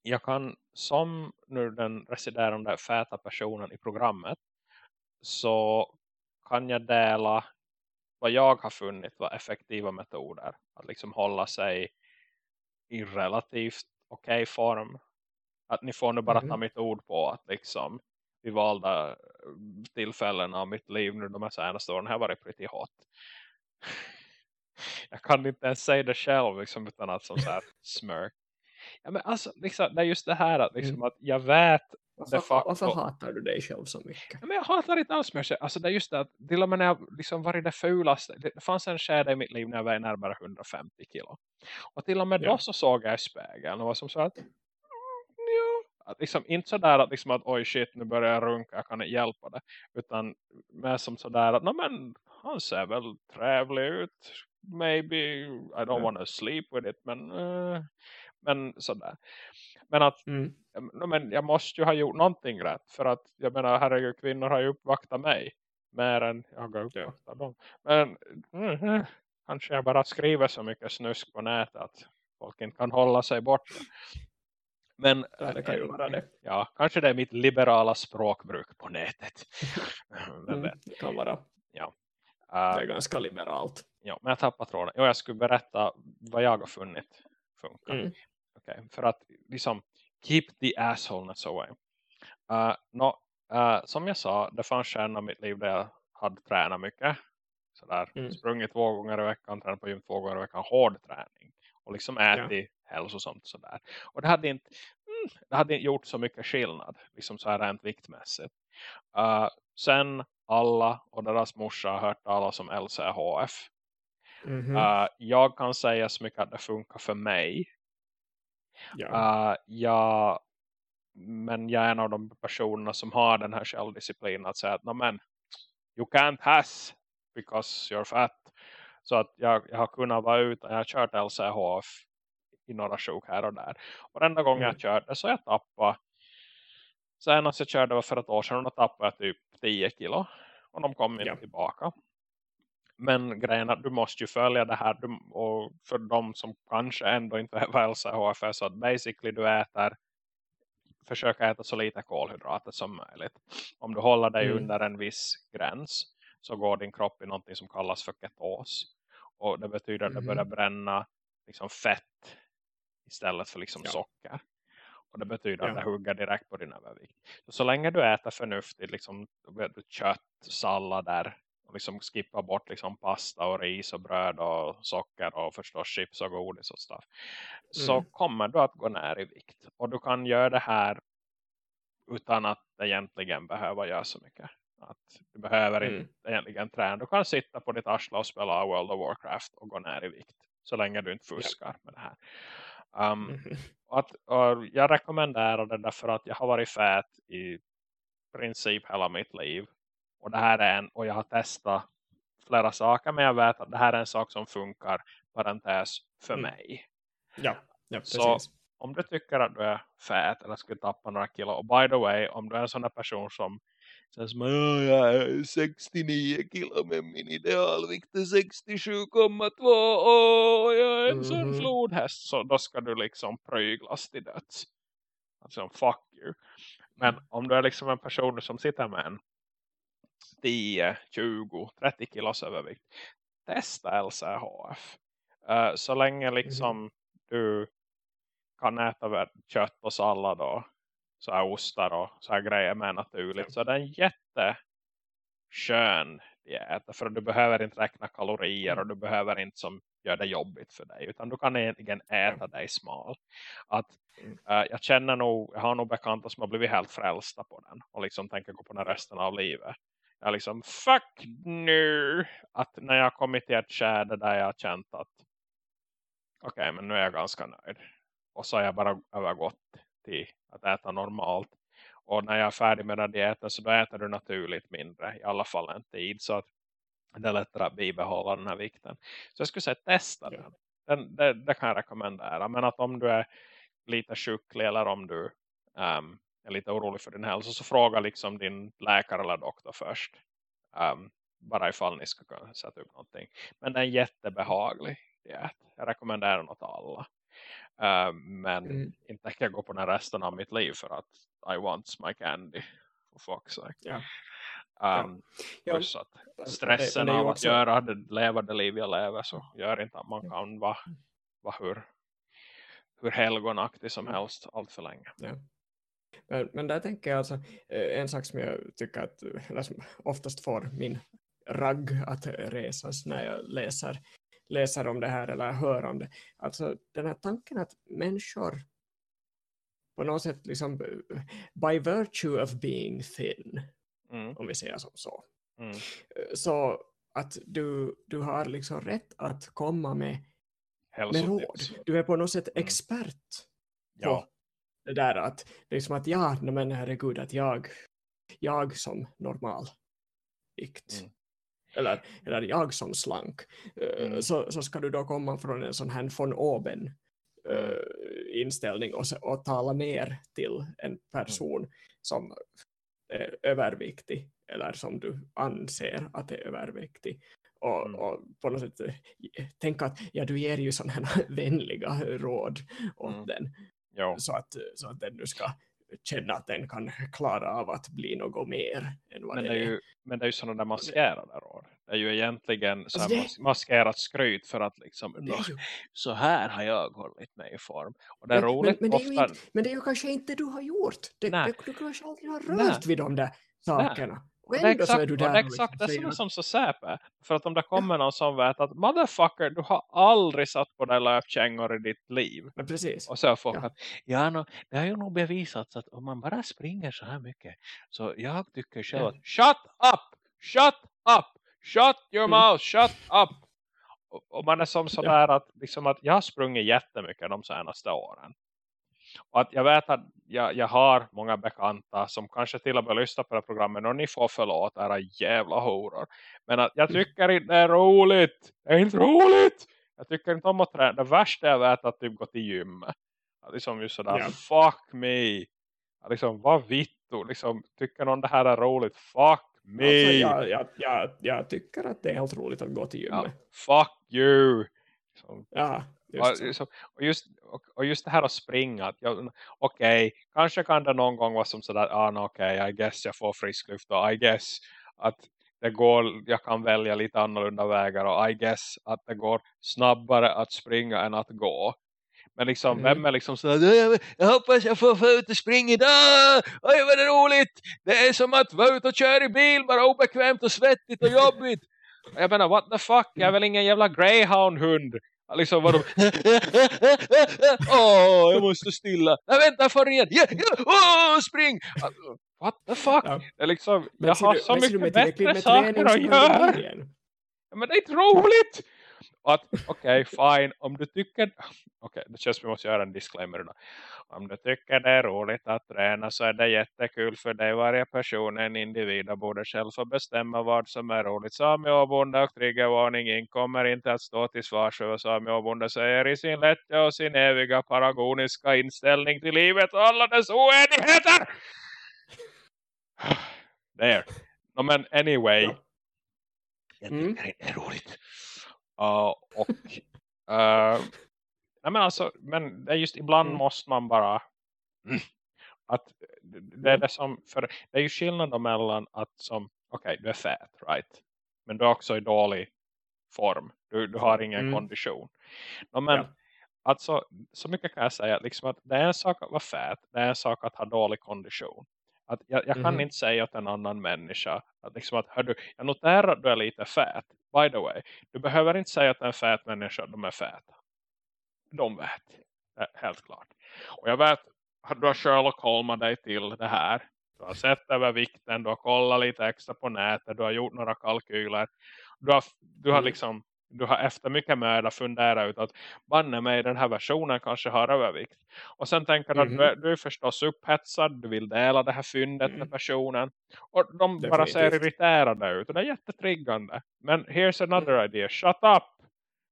jag kan som nu den residerande fäta personen i programmet. Så kan jag dela vad jag har funnit var effektiva metoder. Att liksom hålla sig i relativt okej okay form. Att ni får nu bara mm. ta mitt ord på att liksom vid valda tillfällen av mitt liv nu de här senaste åren har varit pretty hot. jag kan inte ens säga det själv liksom, utan att som så här smirk. Ja, men alltså, liksom, det är just det här att, liksom, mm. att jag vet facto... varför hatar du dig själv så mycket? Ja, men jag hatar inte alls mig Alltså det är just det att till och med när jag liksom varit det fulaste. Det fanns en skede i mitt liv när jag var närmare 150 kilo. Och till och med ja. då så såg jag i spegeln och var som så att liksom, inte sådär att, liksom att oj shit nu börjar jag runka, jag kan inte hjälpa det. Utan mer som sådär att men, han ser väl trevlig ut. Maybe I don't want to sleep with it. Men, uh, men sådär. Men att mm. men jag måste ju ha gjort någonting rätt. För att jag menar herregud kvinnor har ju uppvaktat mig. Mer än jag har uppvaktat ja. dem. Men uh, kanske jag bara skriver så mycket snusk på nätet att folk inte kan hålla sig borta. Men, ja, det kan ju vara det. Ja, kanske det är mitt liberala språkbruk på nätet. mm, det kan vara. Ja. Uh, det är ganska liberalt. Ja, men jag tappar tråden. Jo, jag skulle berätta vad jag har funnit funkar. Mm. Okay, för att liksom keep the assholeness away. Uh, no, uh, som jag sa, det fanns en av mitt liv där jag hade tränat mycket. Sådär, mm. sprungit två gånger i veckan, tränat på gym två gånger i veckan, hård träning. Och liksom ätit hälsosamt sådär. Och det hade inte, mm, det hade inte gjort så mycket skillnad. Liksom så här rent viktmässigt. Uh, sen alla och deras morsa har hört talas om LCHF. Mm -hmm. uh, jag kan säga så mycket att det funkar för mig. Ja. Uh, jag, men jag är en av de personerna som har den här självdisciplinen att säga att men, you can't has because you're fat. Så att jag, jag har kunnat vara ute, jag har kört LCHF i några sjok här och där. Och enda gången mm. jag körde så jag tappade. Senast jag körde var för ett år sedan och tappade jag typ 10 kilo. Och de kom inte ja. tillbaka. Men grejen att du måste ju följa det här. Du, och för de som kanske ändå inte är väl HFS. Så att basically du äter. Försöka äta så lite kolhydrater som möjligt. Om du håller dig mm. under en viss gräns. Så går din kropp i något som kallas för ketos. Och det betyder att det börjar mm. bränna liksom fett istället för liksom ja. socker. Och det betyder ja. att det hugger direkt på din övervikt. Så, så länge du äter förnuftigt, liksom kött, sallader och liksom skippa bort liksom pasta och ris och bröd och socker och förstås chips och godis och stuff. Så mm. kommer du att gå ner i vikt. Och du kan göra det här utan att egentligen behöva göra så mycket. Att du behöver mm. inte egentligen träna. Du kan sitta på ditt arsla och spela World of Warcraft och gå ner i vikt. Så länge du inte fuskar ja. med det här. Um, mm. att, jag rekommenderar det därför att jag har varit fät i princip hela mitt liv. Och det här är en, och jag har testat flera saker men jag vet att det här är en sak som funkar parentes för mm. mig. Ja, ja precis. Så om du tycker att du är fät eller skulle tappa några kilo. Och by the way, om du är en sån person som Sen som jag är 69 kilo men min idealvikt är 67,2 och jag är en mm. sån mm-hmm. flodhäst så då ska du liksom pryglas till döds. Alltså fuck you. Men mm. om du är liksom en person som sitter med en 10, 20, 30 kilos övervikt. Testa LCHF. Uh, eh, så länge liksom mm. du kan äta kött och sallad och så här ostar och så här grejer med naturligt. Så det är en jätteskön diet. För du behöver inte räkna kalorier mm. och du behöver inte som gör det jobbigt för dig. Utan du kan egentligen äta dig smal. Att, uh, jag känner nog, jag har nog bekanta som har blivit helt frälsta på den. Och liksom tänker gå på den resten av livet. Jag liksom, fuck nu! Att när jag kommit till ett skärde där jag har känt att okej, okay, men nu är jag ganska nöjd. Och så har jag bara övergått till att äta normalt. Och när jag är färdig med den dieten så då äter du naturligt mindre. I alla fall en tid. Så att det är lättare att bibehålla den här vikten. Så jag skulle säga testa den. den det, det, kan jag rekommendera. Men att om du är lite sjuklig eller om du um, är lite orolig för din hälsa så fråga liksom din läkare eller doktor först. Um, bara ifall ni ska kunna sätta upp någonting. Men den är jättebehaglig diet. Jag rekommenderar den åt alla. Uh, men mm. inte tänker jag gå på den resten av mitt liv för att I want my candy. For fuck's sake. Ja. Um, ja. Plus att stressen det, det av att också... göra det levande liv jag lever så gör inte att man kan vara, vara hur, hur helgonaktig som helst allt för länge. Ja. Men, men där tänker jag alltså, en sak som jag tycker att eller som oftast får min ragg att resas när jag läser, läser om det här eller hör om det. Alltså den här tanken att människor på något sätt liksom by virtue of being thin mm. om vi säger som så. Mm. Så att du, du har liksom rätt att komma med, med råd. Du är på något sätt mm. expert på ja. det där att liksom att ja, men herregud att jag jag som normal vikt mm. Eller, eller jag som slank mm. så, så ska du då komma från en sån här von oben uh, inställning och, och tala ner till en person mm. som är överviktig eller som du anser att är överviktig och, mm. och på något sätt eh, tänka att ja, du ger ju sådana här vänliga råd åt mm. den så att, så att den nu ska känna att den kan klara av att bli något mer än vad men det, är. Ju, men det är ju sådana där maskerade råd. Det är ju egentligen så alltså det... maskerat skryt för att liksom ju... så här har jag hållit mig i form. Och det är men, roligt men, men, det är inte, men det är ju kanske inte du har gjort. Det, det, du kanske aldrig har rört Nej. vid de där sakerna. Nej. Och det är exakt, är du där det är exakt det som, som så säpe. För att om det kommer någon som vet att motherfucker, du har aldrig satt på dig löpkängor i ditt liv. Men precis. Och så folk ja. att, ja no, det har ju nog bevisats att om man bara springer så här mycket. Så jag tycker själv ja. att, shut up! Shut up! Shut your mm. mouth! Shut up! Och, och man är som sådär ja. att, liksom att jag har sprungit jättemycket de senaste åren. Och att jag vet att jag, jag har många bekanta som kanske till och med lyssnar på det programmet och ni får förlåt era jävla horor. Men att jag tycker inte det är roligt. Det är inte roligt. Jag tycker inte om att träna. Det värsta jag vet är att typ gå till gym. Att liksom just sådär, yeah. fuck me. Att liksom, vad vittu. Liksom, tycker någon det här är roligt? Fuck me. Alltså, jag, jag, jag, jag, tycker att det är helt roligt att gå till gym. Ja, fuck you. Liksom. Ja, Just, och, just, och, och, just det här att springa. Okej, okay, kanske kan det någon gång vara som sådär, ah, no, okej, okay, I guess jag får frisk luft och I guess att det går, jag kan välja lite annorlunda vägar och I guess att det går snabbare att springa än att gå. Men liksom, mm. vem är liksom sådär, jag, jag hoppas jag får få ut och springa idag, oj vad det är roligt, det är som att vara ute och köra i bil, bara obekvämt och svettigt och jobbigt. Jag menar, what the fuck, jag är väl ingen jävla greyhound-hund Liksom var de Åh, oh, jag måste stilla. Nej, vänta, för igen. Yeah, yeah. Oh, spring! What the fuck? Ja. Det är liksom, jag har du, så mycket bättre saker att göra. Men det är inte roligt! Okej, okay, fine. Om du tycker... Okej, okay, det känns vi måste göra en disclaimer. Då. Om du tycker det är roligt att träna så är det jättekul för dig. Varje person är en individ och borde själv få bestämma vad som är roligt. Sami Åbonde och triggervarning kommer inte att stå till svars över Sami Åbonde säger i sin lättja och sin eviga paragoniska inställning till livet och alla dess oenigheter. There. No, men anyway. Ja. Jag tycker mm. det är roligt. Uh, och uh, nej men alltså, men det är just ibland mm. måste man bara att det är det som, för det är ju skillnad mellan att som, okej okay, du är fät, right? Men du är också i dålig form. Du, du har ingen mm. kondition. No, men ja. alltså, så mycket kan jag säga liksom att det är en sak att vara fät, det är en sak att ha dålig kondition. Att jag, jag kan mm. inte säga åt en annan människa att liksom att, hördu, jag noterar att du är lite fät. By the way, du behöver inte säga att en fät människa de är fäta. De vet, helt klart. Och jag vet, du har Sherlock Holmes dig till det här. Du har sett över vikten, du har kollat lite extra på nätet, du har gjort några kalkyler. Du har, du har mm. liksom du har efter mycket möda funderat ut att banne mig den här versionen kanske har övervikt. Och sen tänker du mm -hmm. att du, du är förstås upphetsad, du vill dela det här fyndet mm. med personen. Och de Definitivt. bara ser irriterade ut och det är jättetriggande. Men here's another mm. idea, shut up!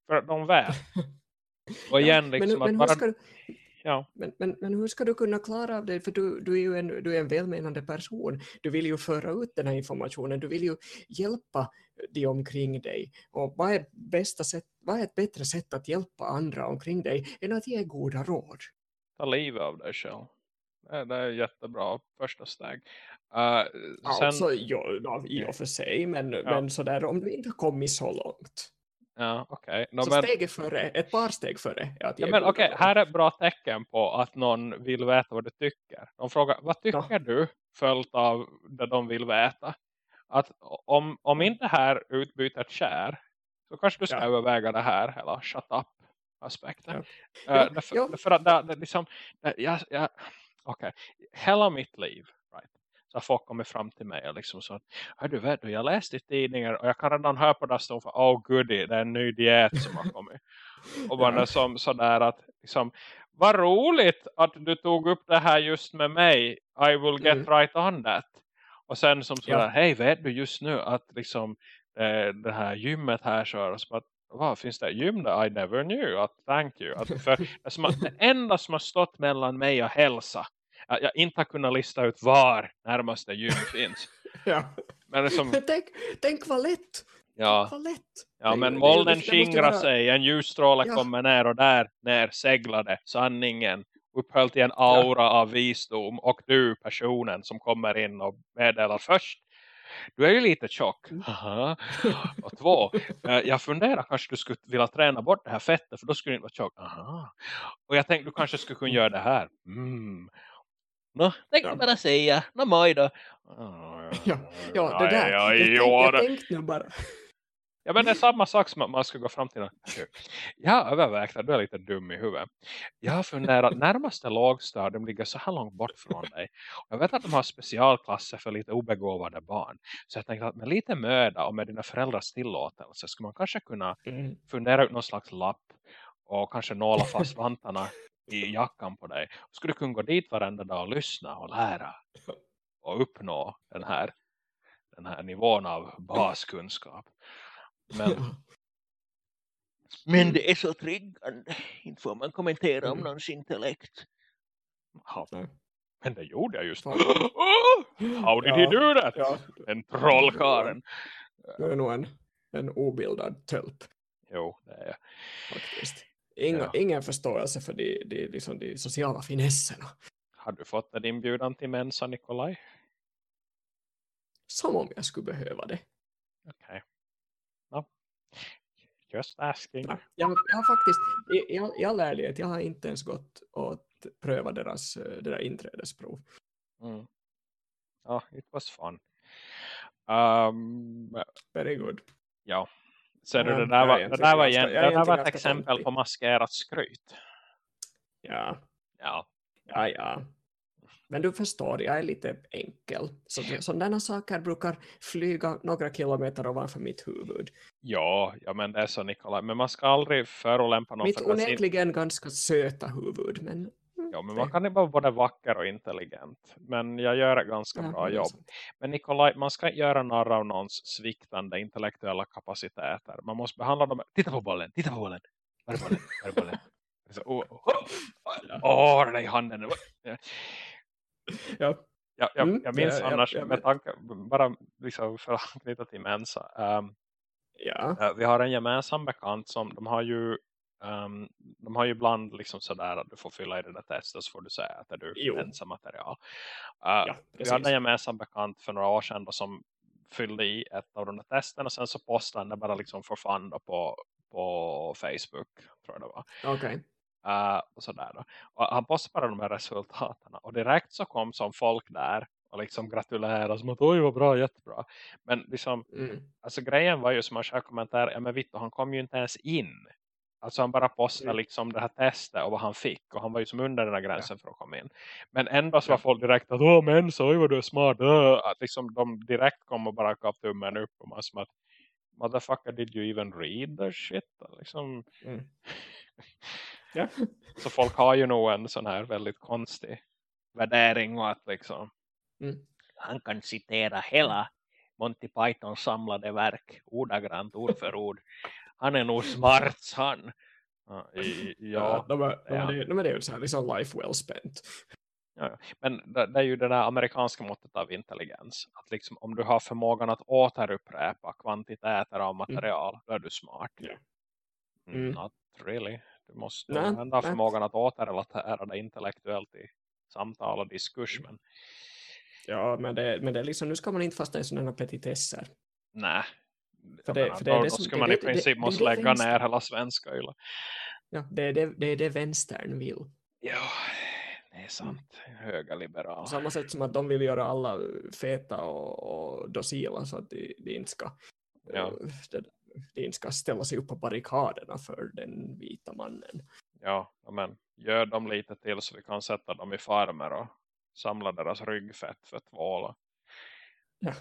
För att de vet. Och igen liksom men, att men bara... Ja. Men, men, men hur ska du kunna klara av det? För du, du är ju en, du är en välmenande person. Du vill ju föra ut den här informationen. Du vill ju hjälpa de omkring dig. Och vad är, bästa sätt, vad är ett bättre sätt att hjälpa andra omkring dig än att ge goda råd? Ta livet av dig själv. Det, är jättebra första steg. Uh, sen... Alltså, ja, i och för sig. Men, ja. men sådär om du inte har kommit så långt. Ja. Okay. No, så men... steget före, ett par steg före. ja, men okay, här är ett bra tecken på att någon vill veta vad du tycker. De frågar, vad tycker no. du? Följt av det de vill veta. Att om, om inte här utbytet kär så kanske du ska ja. överväga det här eller shut up aspekten. Ja. Uh, därför, ja. därför att det, det liksom, det, jag, jag, okay. hela mitt liv har folk kommit fram till mig och liksom så att du vet du, jag läste i tidningar och jag kan redan höra på det stå för oh goody, det är en ny diet som har kommit. och bara ja. som sådär att liksom, vad roligt att du tog upp det här just med mig. I will get mm. right on that. Och sen som sådär, ja. hej vet du just nu att liksom det, det här gymmet här kör och så att vad finns det gym där? I never knew. Att, thank you. Att för det, som det enda som har stått mellan mig och hälsa att jag inte har kunnat lista ut var närmaste gym finns. ja. Men, som... tänk, tänk vad lätt. Ja, vad lätt. ja men molnen skingrar vara... sig, en ljusstråle ja. kommer ner och där ner seglade sanningen upphöll till en aura ja. av visdom och du personen som kommer in och meddelar först du är ju lite tjock. Mm. Aha. Och två, eh, jag funderar kanske du skulle vilja träna bort det här fettet för då skulle du inte vara tjock. Aha. Och jag tänkte du kanske skulle kunna göra det här. Mm. Nå, tänkte ja. bara säga. Nå, moj då. Ja, ja det där. Ja, ja, jag, jag tänkte nu bara. Ja, men det är samma sak som att man ska gå fram till någon. Jag har övervägt att du är lite dum i huvudet. Jag har funderat, närmaste lågstadium ligger så här långt bort från dig. Och jag vet att de har specialklasser för lite obegåvade barn. Så jag tänkte att med lite möda och med dina föräldrars tillåtelse skulle man kanske kunna mm. fundera ut någon slags lapp och kanske nåla fast vantarna i jackan på dig. Skulle du kunna gå dit varenda dag och lyssna och lära och uppnå den här, den här nivån av baskunskap. Men, men det är så triggande. Inte får man kommentera om mm. någons intellekt. Ja, men det gjorde jag just. How did ja, he do that? Ja. En trollkaren. Du är nog en, en obildad tölp. Jo, det är jag. Faktiskt. Inga, ja. Ingen förståelse för de, de, liksom de sociala finesserna. Har du fått en inbjudan till Mensa, Nikolaj? Som om jag skulle behöva det. Okej. Okay. No. Just asking. Ja, jag, jag, har faktiskt, i, all ärlighet, jag har inte ens gått och pröva deras eh, där inträdesprov. Mm. Ja, it was fun. Um, Very good. Ja, så det, det där var, det där var, igen, det där var ett exempel på maskerat skryt. Ja. Ja. Ja, ja. Men du förstår, jag är lite enkel. Så sådana saker brukar flyga några kilometer ovanför mitt huvud. Ja, ja men det är så Nikolaj. Men man ska aldrig förolämpa någon mitt för onekligen sin... ganska söta huvud. Men Ja, men man kan ju vara både vacker och intelligent. Men jag gör ett ganska ja, bra jobb. Men Nikolaj, man ska inte göra narr av någons sviktande intellektuella kapaciteter. Man måste behandla dem. Titta på bollen, titta på bollen. Var är bollen? Var är bollen? Åh, oh, oh, den är i handen. Ja. Ja, jag, jag, jag minns ja, annars ja, med tanke, bara liksom för att anknyta till Mensa. Um, ja. Uh, vi har en gemensam bekant som de har ju Um, de har ju ibland liksom sådär att du får fylla i det där testet så får du säga att är du jo. ensam material. Uh, ja, vi hade en gemensam bekant för några år sedan då, som fyllde i ett av de där testen och sen så postade han det bara liksom för fun på, på Facebook tror jag det var. Okay. Uh, och sådär då. Och han postade bara de här resultaten och direkt så kom som folk där och liksom gratulerar som att oj vad bra, jättebra. Men liksom, mm. alltså grejen var ju som man själv kommenterade, ja men Vitto han kom ju inte ens in Alltså han bara postade mm. liksom det här testet och vad han fick. Och han var ju som under den här gränsen ja. för att komma in. Men ändå så var folk direkt att åh men så vad du är smart. Att liksom de direkt kom och bara gav tummen upp. Och man som att motherfucker did you even read the shit liksom. Mm. ja. så folk har ju nog en sån här väldigt konstig värdering och att liksom mm. han kan citera hela Monty Pythons samlade verk ordagrant ord för ord han är nog smart han ja, ja de är, de är, de är, de är ju så här liksom life well spent Ja, men det, det, är ju det där amerikanska måttet av intelligens. Att liksom, om du har förmågan att återupprepa kvantiteter av mm. material, mm. då är du smart. Yeah. Mm. Not really. Du måste nej, använda nej. förmågan att återrelatera det intellektuellt i samtal och diskurs. Men... Ja, men det, men det är liksom, nu ska man inte fastna i sådana petitesser. Nej. För det, för det, då, det som, skulle man i princip måste lägga ner hela svenska. Eller? Ja, det är det, det, är det vänstern vill. Ja, det är sant. Höga liberala. På samma sätt som att de vill göra alla feta och, och docila så att de, de inte ska ja. de, de inte ska ställa sig upp på barrikaderna för den vita mannen. Ja, men gör dem lite till så vi kan sätta dem i farmer och samla deras ryggfett för tvåla. Ja.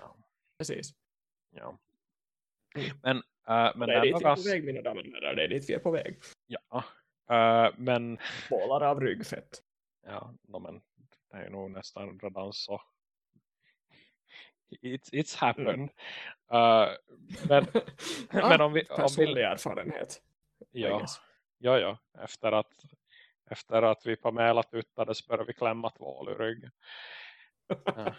precis. Ja. Mm. Men, uh, men det är dit vi är på väg mina damer och det är dit vi är på väg. Ja, uh, men... Bålar av ryggfett ja, no, men det är nog nästan redan så it's, it's happened mm. uh, men, men om vi personlig vi, erfarenhet ja, ja, ja, efter att efter att vi Pamela tuttades började vi klämma tvål ur ryggen ja.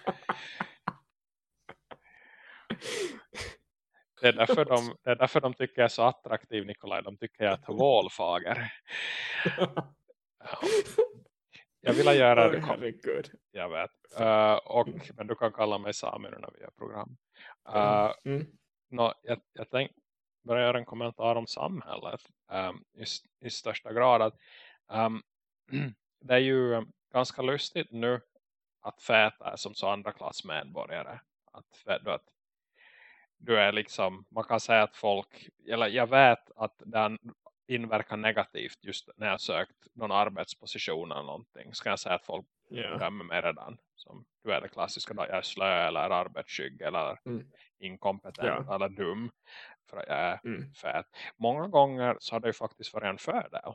Det är, därför de, det är därför de tycker jag är så attraktiv Nikolaj. De tycker jag är tvålfager. Ja. Jag vill göra det. Herregud. Jag vet. Uh, och, men du kan kalla mig Sami när vi gör program. Uh, mm. no, jag, jag tänkte börja göra en kommentar om samhället um, i, i största grad. Att, um, det är ju ganska lustigt nu att fäta är som så andra klass medborgare. Att, att du är liksom, man kan säga att folk, eller jag vet att den inverkar negativt just när jag sökt någon arbetsposition eller någonting. Så kan jag säga att folk yeah. dömer mig redan. Som du är det klassiska då jag är slö eller arbetsskygg eller mm. inkompetent yeah. eller dum. För att jag är mm. fet. Många gånger så har det ju faktiskt varit en fördel.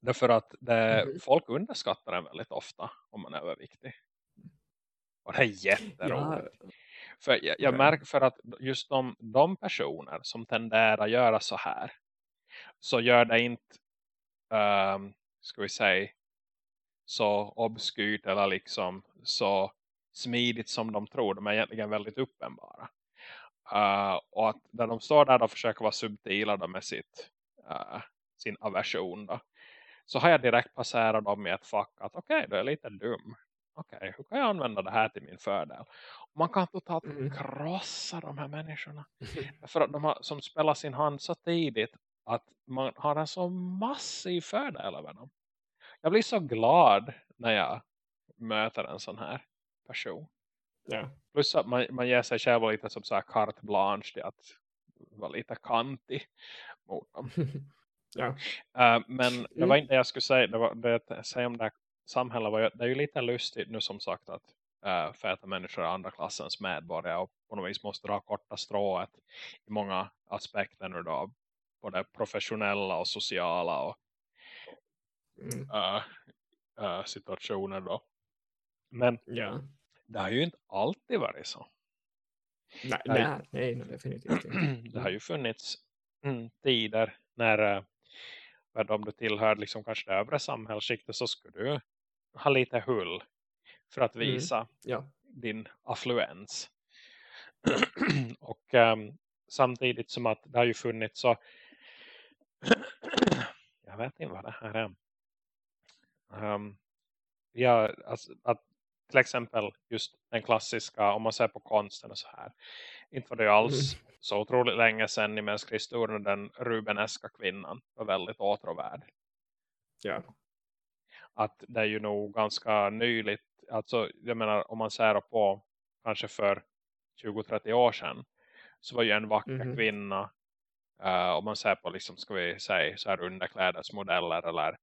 Därför att det, mm. folk underskattar en väldigt ofta om man är överviktig. Och det är jätteroligt. Ja. För jag, jag märker för att just de, de personer som tenderar att göra så här så gör det inte um, ska vi säga så obskyrt eller liksom så smidigt som de tror. De är egentligen väldigt uppenbara. Uh, och att när de står där och försöker vara subtila med sitt, uh, sin aversion då, så har jag direkt passerat dem i ett fack att okej, okay, du är lite dum. Okej, okay, hur kan jag använda det här till min fördel? Och man kan totalt mm. krossa de här människorna. För att de har, som spelar sin hand så tidigt att man har en så massiv fördel över dem. Jag blir så glad när jag möter en sån här person. Ja. Plus att man, man ger sig själv lite som så här carte blanche till att vara lite kantig mot dem. ja. Uh, men det var inte det jag skulle säga. Det var det jag säger om det samhället. Var, det är ju lite lustigt nu som sagt att uh, feta människor är andra klassens medborgare och på något vis måste dra korta strået i många aspekter nu då både professionella och sociala och mm. uh, uh, situationer då. Men ja. det har ju inte alltid varit så. Nej, nej, nej, definitivt inte. det har ju funnits mm, tider när uh, om du tillhör liksom kanske det övre samhällsskiktet så skulle du ha lite hull för att mm. visa mm. ja. din affluens. och um, samtidigt som att det har ju funnits så jag vet inte vad det här är. Um, ja, alltså, att till exempel just den klassiska, om man ser på konsten och så här. Inte var det alls mm. så otroligt länge sedan i mänsklig historia den rubeneska kvinnan var väldigt åtråvärd. Ja. Att det är ju nog ganska nyligt, alltså jag menar om man ser på kanske för 20-30 år sedan så var ju en vacker mm. kvinna Uh, om man ser på liksom, ska vi säga så här underklädesmodeller eller,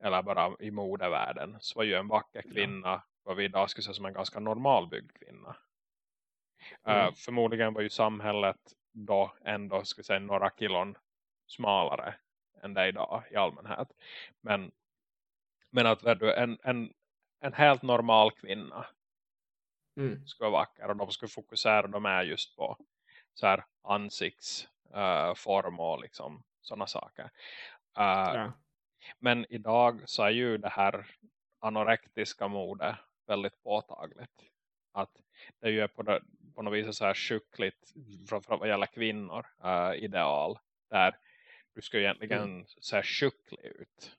eller bara i modevärlden så var ju en vacker kvinna ja. vad vi idag skulle säga som en ganska normalbyggd kvinna. Uh, mm. Förmodligen var ju samhället då ändå ska säga några kilon smalare än det idag i allmänhet. Men, men att du, en, en, en helt normal kvinna mm. ska vara vacker och de ska fokusera de är just på så här ansiktsform uh, och liksom sådana saker. Uh, ja. Men idag så är ju det här anorektiska mode väldigt påtagligt. Att det är ju på, det, på något vis så här sjukligt framförallt vad gäller kvinnor uh, ideal. Där du ska egentligen mm. se sjuklig ut.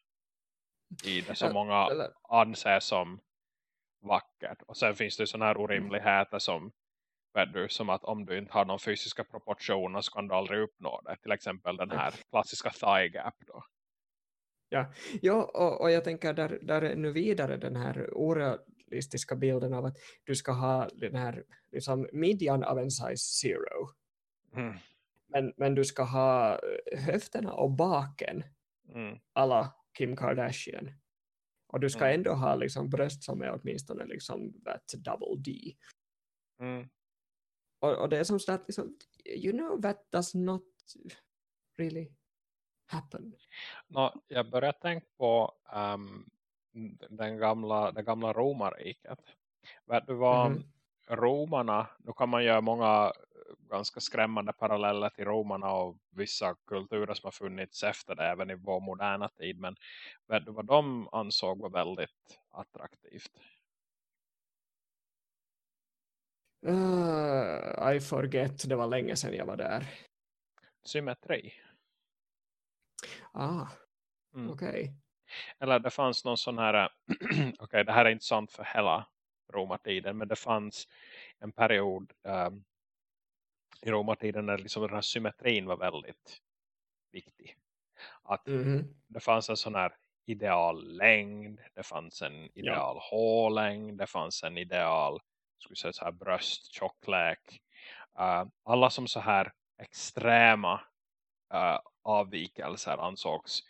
I det som många anser som vackert. Och sen finns det sådana här orimligheter som du, som att om du inte har någon fysiska proportioner så kan du aldrig uppnå det. Till exempel den här klassiska thigh gap då. Ja, ja och, och jag tänker där, där nu vidare den här orealistiska bilden av att du ska ha den här liksom midjan av en size zero. Mm. Men, men du ska ha höfterna och baken mm. alla Kim Kardashian. Och du ska mm. ändå ha liksom bröst som är åtminstone liksom that double D. Mm. Och, och, det är som så att liksom, you know that does not really happen. No, jag börjar tänka på um, den gamla, det gamla romarriket. Vet du vad mm -hmm. romarna, nu kan man göra många ganska skrämmande paralleller till romarna och vissa kulturer som har funnits efter det även i vår moderna tid. Men vad de ansåg var väldigt attraktivt? Uh, I forget, det var länge sedan jag var där. Symmetri. Ah, mm. okej. Okay. Eller det fanns någon sån här, okej okay, det här är inte sant för hela romartiden, men det fanns en period um, i romartiden när liksom den här symmetrin var väldigt viktig. Att mm. det fanns en sån här ideal längd, det fanns en ideal ja. hårlängd, det fanns en ideal skulle säga så här brösttjocklek. Uh, alla som så här extrema uh, avvikelser ansågs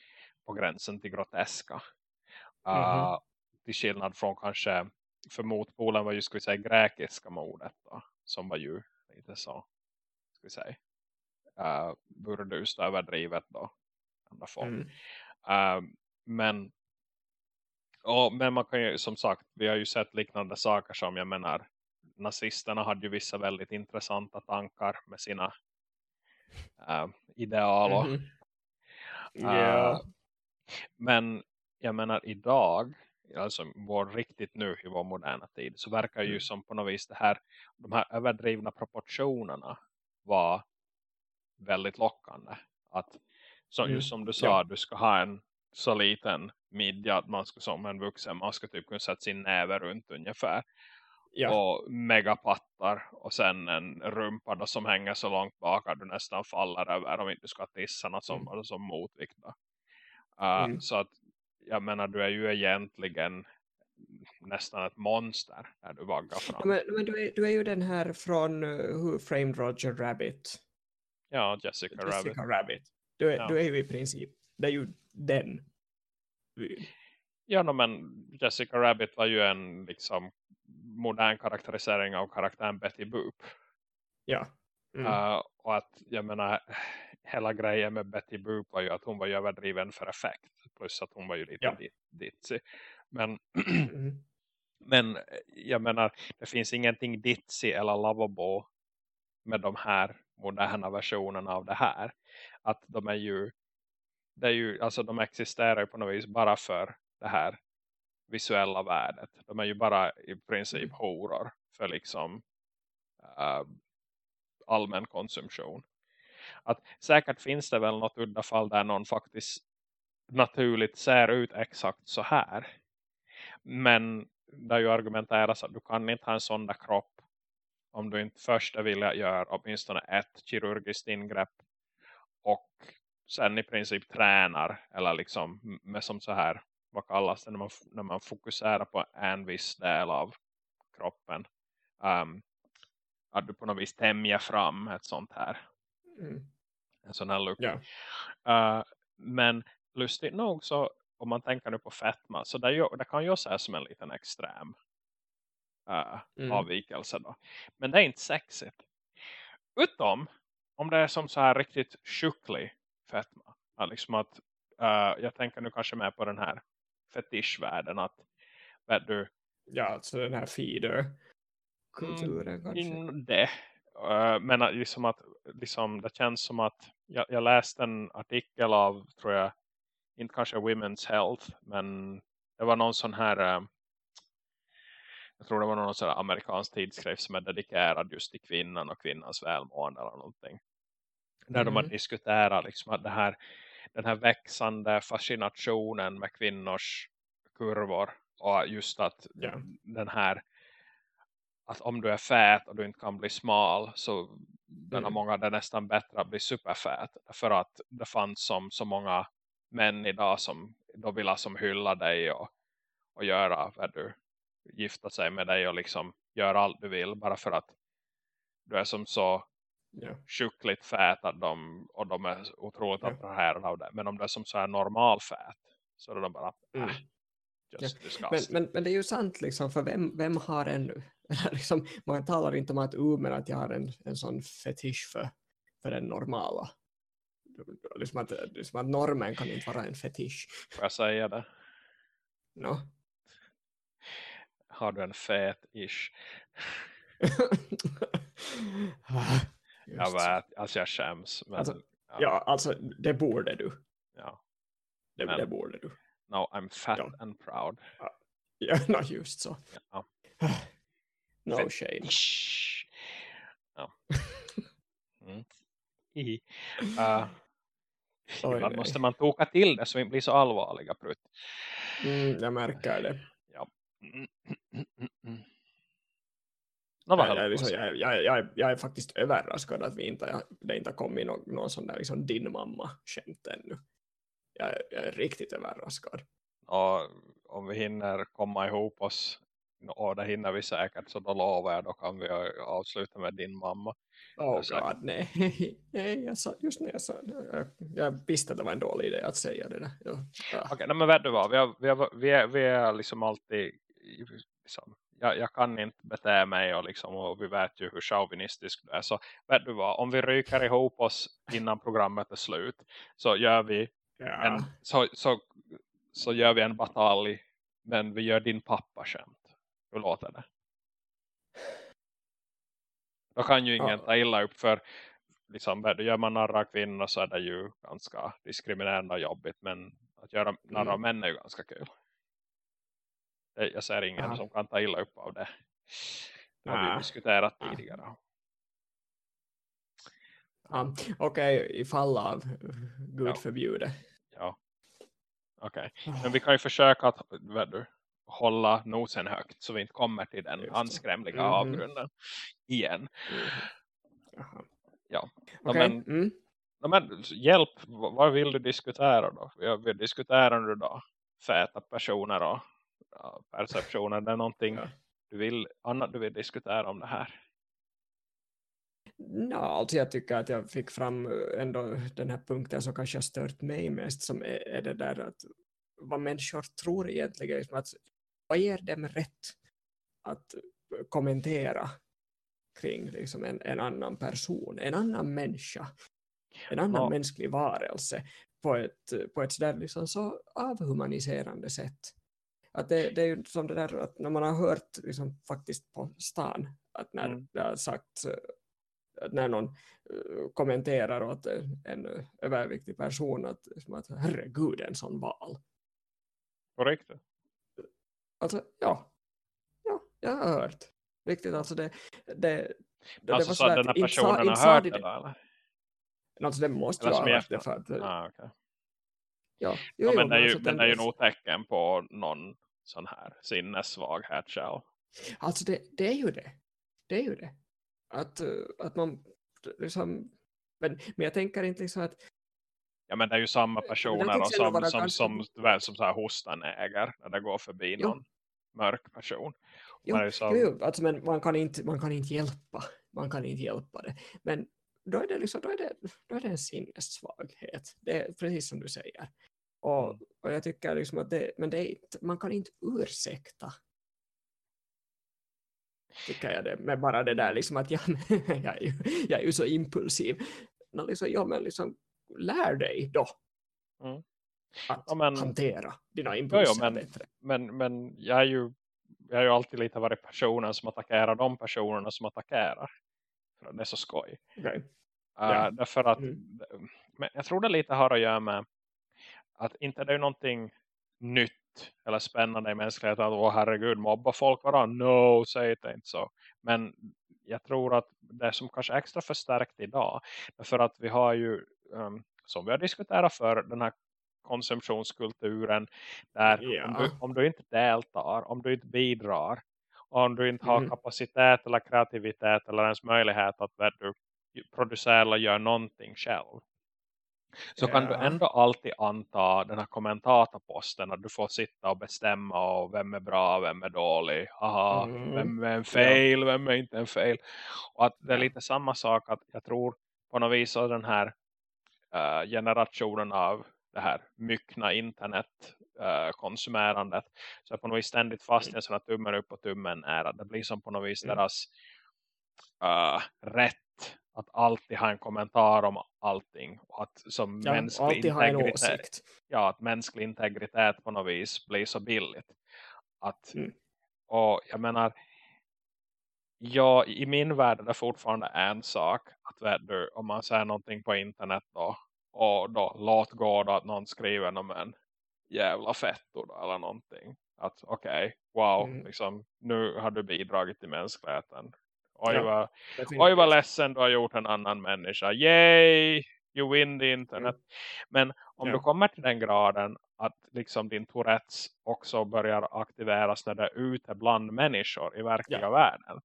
på gränsen till groteska. Uh, mm -hmm. Till skillnad från kanske för motpolen var ju skulle säga grekiska mordet då, som var ju lite så vi säga uh, burdust överdrivet då. Mm. Uh, men och, men man kan ju som sagt, vi har ju sett liknande saker som jag menar nazisterna hade ju vissa väldigt intressanta tankar med sina uh, ideal och, mm -hmm. yeah. men jag menar idag alltså vår riktigt nu i vår moderna tid så verkar ju mm. som på något vis det här de här överdrivna proportionerna var väldigt lockande. Att så, mm. just som du sa, ja. du ska ha en så liten midja att man ska som en vuxen, man ska typ kunna sätta sin näve runt ungefär. Ja. Och megapattar och sen en rumpa som hänger så långt bak att du nästan faller över om inte ska tissa något som, mm. som motvikt. Uh, mm. Så att jag menar du är ju egentligen nästan ett monster när du vaggar fram. Men, men du, är, du är ju den här från uh, Who Framed Roger Rabbit. Ja, Jessica, Jessica Rabbit. Rabbit. Du, är, ja. du är ju i princip, det är ju den. Ja, no, men Jessica Rabbit var ju en liksom modern karaktärisering av karaktären Betty Boop. Ja. Mm. Uh, och att, jag menar, hela grejen med Betty Boop var ju att hon var ju överdriven för effekt. Plus att hon var ju lite ja. ditzy. Men, mm. men jag menar, det finns ingenting ditzy eller lovable med de här moderna versionerna av det här. Att de är ju, det är ju alltså de existerar på något vis bara för det här visuella värdet. De är ju bara i princip mm. horor för liksom uh, allmän konsumtion. Att säkert finns det väl något udda fall där någon faktiskt naturligt ser ut exakt så här. Men det ju argumenteras att du kan inte ha en sån där kropp om du inte först är villig att göra åtminstone ett kirurgiskt ingrepp och sen i princip tränar eller liksom med som så här vad kallas det när man, när man fokuserar på en viss del av kroppen um, att du på något vis tämjer fram ett sånt här mm. en sån här look yeah. uh, men lustigt nog så om man tänker nu på fetma så det, ju, det kan ju säga som en liten extrem uh, mm. avvikelse då. Men det är inte sexigt. Utom om det är som så här riktigt sjuklig fetma. Liksom att, uh, jag tänker nu kanske med på den här fetischvärlden att vet du, Ja, alltså den här feeder-kulturen mm, kanske. Det. Uh, men liksom att liksom, det känns som att jag, jag läste en artikel av, tror jag, inte kanske Women's Health, men det var någon sån här uh, jag tror det var någon sån här amerikansk tidskrift som är dedikerad just till kvinnan och kvinnans välmående eller någonting. Där mm. de har mm. diskuterat liksom att det här, den här växande fascinationen med kvinnors kurvor och just att yeah. den här att om du är fät och du inte kan bli smal så den har mm. många det är nästan bättre att bli superfät för att det fanns som så många män idag som då vill som hylla dig och, och göra vad du gifta sig med dig och liksom göra allt du vill bara för att du är som så yeah. sjukligt fät att de, och de är otroligt yeah. attraherade av det. Men om du är som så här normal fät så är de bara mm. äh, just ja. men, men, men det är ju sant liksom, för vem, vem har en liksom, man talar inte om att uh, men att jag har en, en sån fetisch för, för den normala liksom att, liksom att normen kan inte vara en fetisch får jag säga det? No. Har du en fet ish? jag vet, alltså jag skäms. Men, alltså, ja. ja. alltså det borde du. Ja. Det, men, det borde du. No, I'm fat ja. and proud. Ja, no, just så. Ja. No fet shame. Ish. Ja. Mm. Uh, Oj, måste man toka till det så vi blir så allvarliga prutt. Mm, jag märker det. Ja. Mm, No, jag, jag, liksom, jag, jag, jag, jag, är faktiskt överraskad att vi inte, det inte har kommit någon, någon sån där liksom, din mamma-skämt ännu. Jag, jag, är riktigt överraskad. Och om vi hinner komma ihop oss och det hinner vi säkert så då lovar jag då kan vi avsluta med din mamma. Oh god, nej. nej jag sa, just när jag sa jag, jag visste att det var en dålig idé att säga det. Ja. Okej, okay, men vet du vad? Vi, har, vi, har, vi, är, vi är liksom alltid liksom, jag, jag, kan inte bete mig och, liksom, och vi vet ju hur chauvinistisk du är. Så vet du vad, om vi ryker ihop oss innan programmet är slut så gör vi ja. en, så, så, så gör vi en batalj men vi gör din pappa skämt. Hur låter det? Då kan ju ingen ja. ta illa upp för liksom, gör man narra kvinnor så är det ju ganska diskriminerande och jobbigt men att göra narra mm. män är ju ganska kul jag ser ingen Aha. som kan ta illa upp av det. Det har vi diskuterat tidigare. Ja, Okej, okay, i fall av Gud ja. förbjude. Ja, okej. Okay. Men vi kan ju försöka att du, hålla nosen högt så vi inte kommer till den anskrämliga mm -hmm. avgrunden igen. Mm -hmm. Ja, okay. men, mm. men hjälp, vad vill du diskutera då? Vi, vi diskuterar nu då fäta personer och perceptionen. Det är någonting ja. du vill, annat du vill diskutera om det här? Ja, alltså jag tycker att jag fick fram ändå den här punkten som kanske har stört mig mest som är, är det där att vad människor tror egentligen liksom att vad ger dem rätt att kommentera kring liksom en, en annan person, en annan människa en annan ja. mänsklig varelse på ett, på ett sådär liksom så avhumaniserande sätt att det, det är ju som det där att när man har hört liksom, faktiskt på stan att när mm. det har sagt att när någon uh, kommenterar åt en, överviktig person att, att herregud en sån val. Korrekt. Alltså ja, ja, jag har hört. Riktigt alltså det, det, det, alltså, det var så att den här personen har hört det, eller? Alltså det måste ju ha hört det för att, ah, okay. Ja, jo, ja, men det är ju, alltså, den är ju nog tecken på någon sån här sinnessvaghet själv. Alltså det, det är ju det. Det är ju det. Att, eh, att man liksom, men, men jag tänker inte liksom att Ja men det är ju samma personer och som, som, som, som, som så här hostan äger när det går förbi någon mörk person. Jo, som... jo, jo, alltså, men man kan, inte, man kan inte hjälpa man kan inte hjälpa det. Men då är det, liksom, då är det, då är det en sinnessvaghet. Det är precis som du säger. Och, mm. och jag tycker liksom att det, men det är, man kan inte ursäkta. tycker jag det. Men bara det där liksom att jag, jag, är, ju, jag är ju så impulsiv. No, liksom, ja, men liksom, lär dig då. Mm. Att ja, men, hantera dina impulser jo, men, bättre. Men, men jag är ju jag har ju alltid lite varit personen som attackerar de personerna som attackerar. För det är så skoj. Okay. Uh, ja. Därför att mm. men jag tror det lite har att göra med att inte det är någonting nytt eller spännande i mänskligheten att åh herregud, mobba folk varandra. No, säg det inte så. Men jag tror att det som kanske är extra förstärkt idag. För att vi har ju, um, som vi har diskuterat för den här konsumtionskulturen. Där yeah. om, du, om du inte deltar, om du inte bidrar. Om du inte har mm. kapacitet eller kreativitet eller ens möjlighet att du, producera eller göra någonting själv så ja. kan du ändå alltid anta den här kommentatorposten att du får sitta och bestämma och vem är bra, vem är dålig aha, mm. vem är en fail, vem är inte en fail och att det är lite samma sak att jag tror på något vis att den här generationen av det här myckna internet uh, konsumerandet så på något vis ständigt fast i en sån här tummen upp och tummen är det blir som på något vis mm. deras uh, rätt att alltid ha en kommentar om allting. Och att som ja, mänsklig integritet, ja, att mänsklig integritet på något vis blir så billigt. Att, mm. Och jag menar, ja, i min värld är det fortfarande en sak att om man säger någonting på internet då, och då låt gå då att någon skriver om en jävla fetto då, eller någonting. Att okej, okay, wow, mm. liksom, nu har du bidragit till mänskligheten. Oj, ja, vad, oj vad ledsen du har gjort en annan människa. Yay! You win the internet. Mm. Men om ja. du kommer till den graden att liksom din Tourettes också börjar aktiveras när det är ute bland människor i verkliga ja. världen.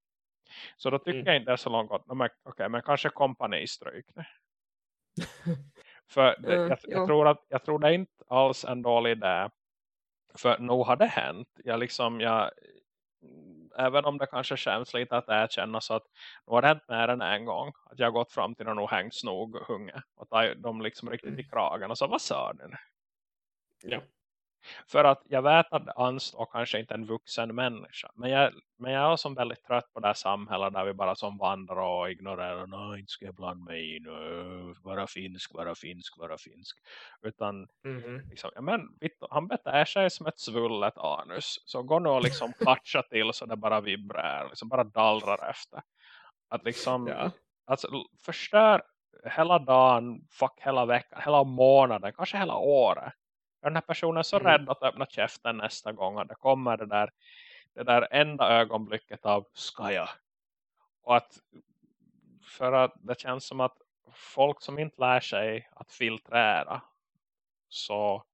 Så då tycker mm. jag inte det är så långt. Okej, okay, men kanske kompanistryk. För det, jag, jag, tror att, jag tror det är inte alls en dålig idé. För nog har det hänt. Jag, liksom, jag, även om det kanske känns lite att erkänna så att nu har det hänt mer än en gång att jag har gått fram till någon och hängt snog hunge och tagit dem liksom riktigt i kragen och så vad sa den? Ja. För att jag vet att Anst och kanske inte en vuxen människa. Men jag, men jag är som väldigt trött på det här samhället där vi bara som vandrar och ignorerar. Nej, inte ska jag blanda mig in. Vara finsk, vara finsk, vara finsk. Utan, mm -hmm. liksom, ja, men, han beter sig som ett svullet anus. Så går nu och liksom katcha till så det bara vibrerar. Liksom bara dallrar efter. Att liksom, ja. alltså, förstör hela dagen, fuck hela veckan, hela månaden, kanske hela året den här personen är så mm. rädd att öppna käften nästa gång att det kommer det där, det där enda ögonblicket av ska Och att för att det känns som att folk som inte lär sig att filtrera så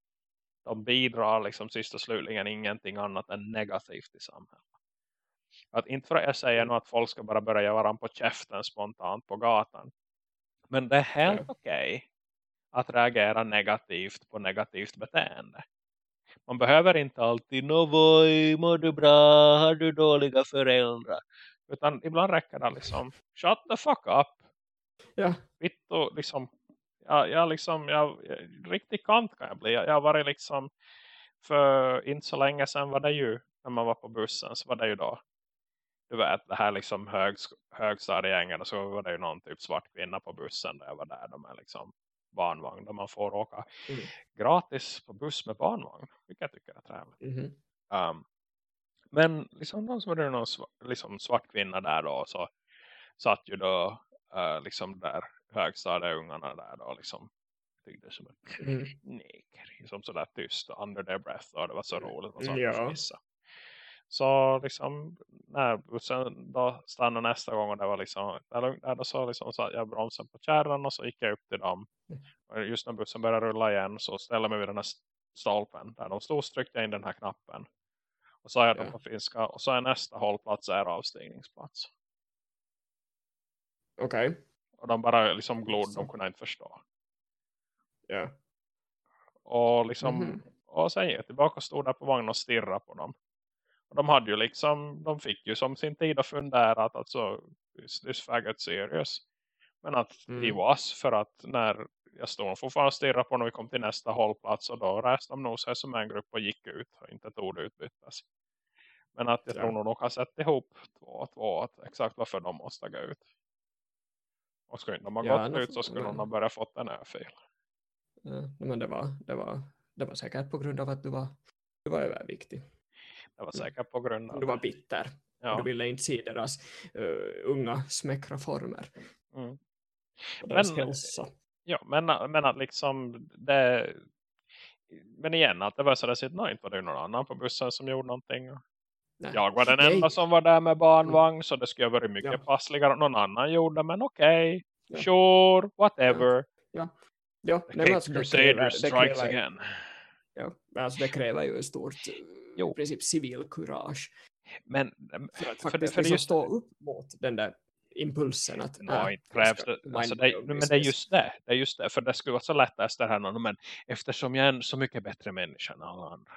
de bidrar liksom sist och slutligen ingenting annat än negativt i samhället. Att inte för att jag säger nu att folk ska bara börja göra på käften spontant på gatan. Men det är helt okej okay att reagera negativt på negativt beteende. Man behöver inte alltid Novoj, mår du bra? Har du dåliga föräldrar? Utan ibland räcker det liksom Shut the fuck up. Ja. Vittu, liksom jag, jag liksom jag, jag, riktigt kant kan jag bli. Jag, jag varit liksom för inte så länge sedan var det ju när man var på bussen så var det ju då du vet det här liksom hög, högstadiegängen och så var det ju någon typ svart kvinna på bussen där jag var där de är liksom barnvagn där man får åka mm. gratis på buss med barnvagn. Vilket jag tycker är trevligt. Mm. Um, men liksom de som var någon liksom svart kvinna där då så satt ju då uh, liksom där högstadieungarna där då liksom tyckte som en mm. neker. Liksom sådär tyst under their breath och det var så mm. roligt. Och så ja. Så liksom när bussen då stannade nästa gång och det var liksom där, då så liksom så jag bromsen på kärran och så gick jag upp till dem. Och just när bussen började rulla igen så ställde jag mig vid den här stolpen där de stod tryckte jag in den här knappen. Och sa jag dem på finska och så är nästa hållplats är avstigningsplats. Okej. Okay. Och de bara liksom glod, de kunde inte förstå. Ja. Och liksom mm -hmm. och sen gick jag tillbaka och stod där på vagnen och stirrade på dem. Och de hade ju liksom, de fick ju som sin tid att fundera att alltså, is this faggot serious? Men att mm. he was för att när jag stod fortfarande stirra på när vi kom till nästa hållplats och då reste de nog sig som en grupp och gick ut och inte ett ord utbyttes. Men att jag ja. tror nog de har sett ihop två och två. Att exakt varför de måste gå ut. Och skulle de ha ja, gått ut så skulle men... de ha börjat fått en örfil. Ja, men det var, det, var, det var säkert på grund av att du var, du var överviktig. Det var säkert på grund av Du var bitter. Ja. Du ville inte se deras uh, unga smäckra former. Mm. Men, hälsa. Ja, men, men att liksom det, men igen, att det var så där sitt, inte var det någon annan på bussen som gjorde någonting. Nej. Jag var den Nej. enda som var där med barnvagn mm. så det skulle ha varit mycket ja. passligare om någon annan gjorde, men okej, okay, ja. sure, whatever. Ja, ja. The Nej, Crusader strikes again. Ja, alltså det kräver ju en stort jo. princip civil courage. Men för att faktiskt för, för liksom just... stå upp mot den där impulsen att no, äh, krävs det, alltså det, men det är just det, det är just det för det skulle vara så lätt efter här men eftersom jag är en så mycket bättre människa än alla andra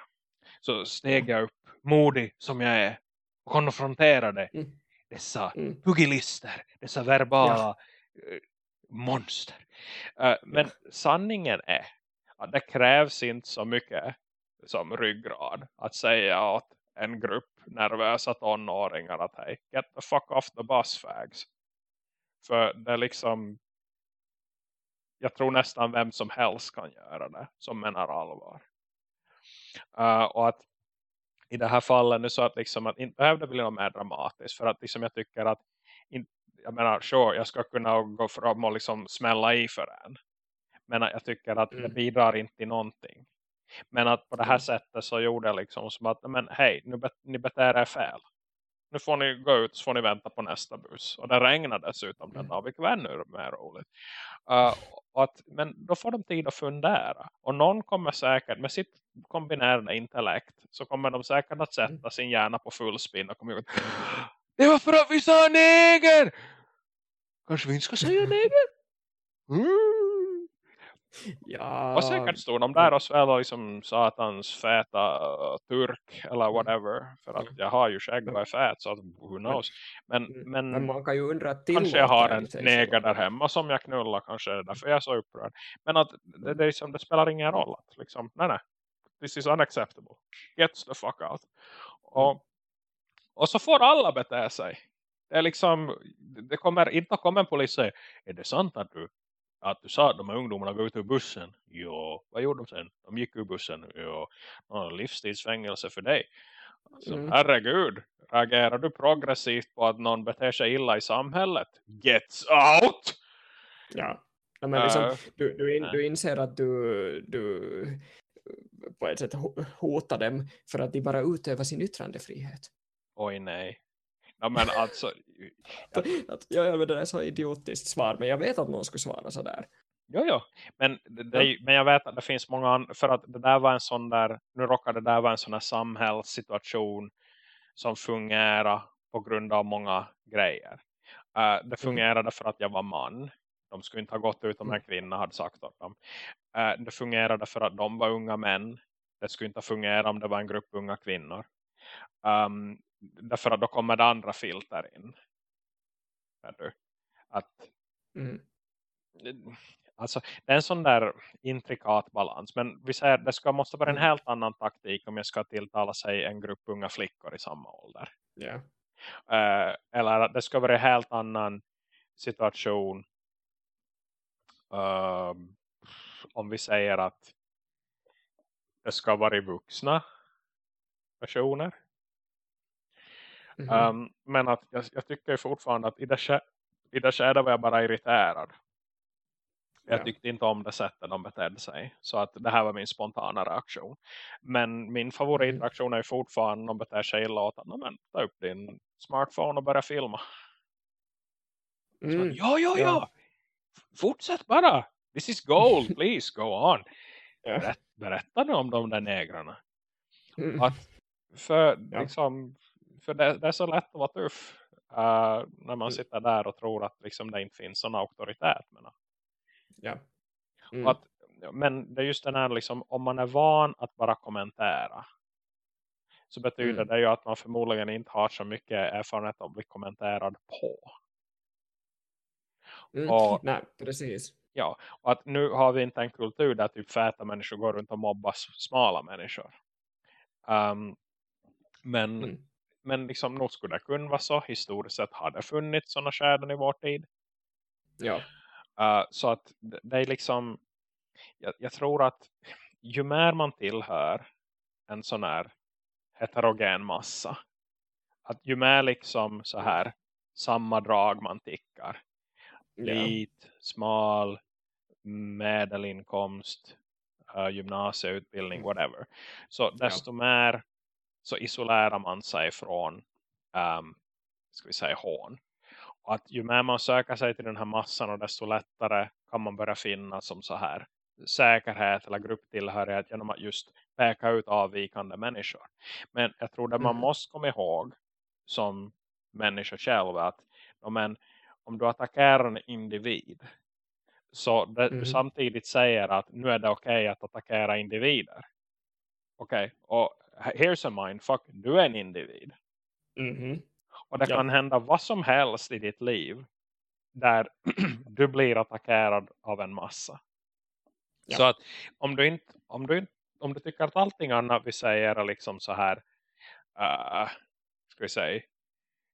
så steg jag upp modig som jag är och konfronterade mm. dessa mm. pugilister, dessa verbala ja. uh, monster uh, men sanningen är att det krävs inte så mycket som ryggrad att säga åt en grupp nervösa tonåringar att hej, get the fuck off the bus fags. För det är liksom jag tror nästan vem som helst kan göra det som menar allvar. Uh, och att i det här fallet nu så att liksom att inte behövde bli något mer dramatiskt för att liksom jag tycker att in, jag menar, sure, jag ska kunna gå fram och liksom smälla i för en. Men jag tycker att mm. det bidrar inte till någonting. Men att på det här mm. sättet så gjorde jag liksom som att, men hej, nu bet ni beter er fel. Nu får ni gå ut så får ni vänta på nästa buss. Och det regnar dessutom den mm. dagen, vilket var ännu mer roligt. Uh, att, men då får de tid att fundera. Och någon kommer säkert med sitt kombinerade intellekt så kommer de säkert att sätta mm. sin hjärna på fullspinn och kommer ut. Det var för att vi sa neger! Kanske vi inte ska säga neger? Mm. Ja. Och säkert stod de där och svällde liksom satans fäta uh, turk eller mm. whatever. För att jag har ju skägg och är fät så att who knows. Men, mm. men, men man kan ju undra Kanske jag har en neger där hemma som jag knullar. Kanske är det därför jag är så upprörd. Men att det, det, liksom, det spelar ingen roll. Att, liksom, nej nej. This is unacceptable. Get the fuck out. Och, och så får alla bete sig. Det är liksom, det kommer inte komma en polis säga, är det sant att du att du sa att de här ungdomarna går ut ur bussen. Jo, vad gjorde de sen? De gick ur bussen. Jo, livstidsfängelse för dig. Alltså, mm. Herregud, reagerar du progressivt på att någon beter sig illa i samhället? Gets out! Ja, men liksom, uh, du, du, in, du inser att du, du på ett sätt hotar dem för att de bara utövar sin yttrandefrihet. Oj nej. Ja men alltså... Jag... ja, ja, men det är så idiotiskt svar. Men jag vet att någon skulle svara sådär. Jo, jo. Men, det, det, men jag vet att det finns många för att det där var en sån där, nu råkade det där vara en sån här samhällssituation som fungerar på grund av många grejer. Uh, det mm. fungerade mm. för att jag var man. De skulle inte ha gått ut om en mm. kvinna hade sagt åt dem. Uh, det fungerade för att de var unga män. Det skulle inte fungera om det var en grupp unga kvinnor. Um, därför att då kommer det andra filter in. Att mm. alltså, det är en sån där intrikat balans. Men vi säger det ska, måste vara en mm. helt annan taktik om jag ska tilltala sig en grupp unga flickor i samma ålder. Yeah. Uh, eller det ska vara en helt annan situation uh, om vi säger att det ska vara vuxna personer Mm um, men att jag, jag, tycker fortfarande att i det, i det skedet var jag bara irriterad. Jag ja. tyckte inte om det sättet de betedde sig. Så att det här var min spontana reaktion. Men min favoritreaktion mm. är fortfarande om de beter sig illa åt att men, ta upp din smartphone och börja filma. Mm. Så, ja, ja, ja. Fortsätt bara. This is gold. Please go on. Ja. Berätta, berätta nu om de där negrarna. Mm. Att för ja. liksom för det, det, är så lätt att vara tuff uh, när man mm. sitter där och tror att liksom, det inte finns sån auktoritet. Men, ja. Mm. Att, men det är just den här liksom, om man är van att bara kommentera så betyder mm. det ju att man förmodligen inte har så mycket erfarenhet av att bli kommenterad på. Mm. Och, Nej, precis. Ja, och att nu har vi inte en kultur där typ fäta människor går runt och mobbar smala människor. Um, men mm men liksom nog skulle det kunna vara så. Historiskt sett har det funnits sådana skärden i vår tid. Ja. Uh, så att det är liksom jag, jag, tror att ju mer man tillhör en sån här heterogen massa att ju mer liksom så här samma drag man tickar vit, smal medelinkomst uh, gymnasieutbildning, mm. whatever så desto ja. mer så isolerar man sig från um, ska vi säga hån och att ju mer man söker sig till den här massan och desto lättare kan man börja finna som så här säkerhet eller grupptillhörighet genom att just peka ut avvikande människor. Men jag tror att man mm. måste komma ihåg som människa själv att men, om du attackerar en individ så det, mm. du samtidigt säger att nu är det okej okay att attackera individer. Okej, okay. och here's a mindfuck, du är en individ. Mm. Och det ja. kan hända vad som helst i ditt liv där du blir attackerad av en massa. Ja. Så att om du, inte, om, du inte, om du tycker att allting annat vi säger är liksom så här uh, ska vi säga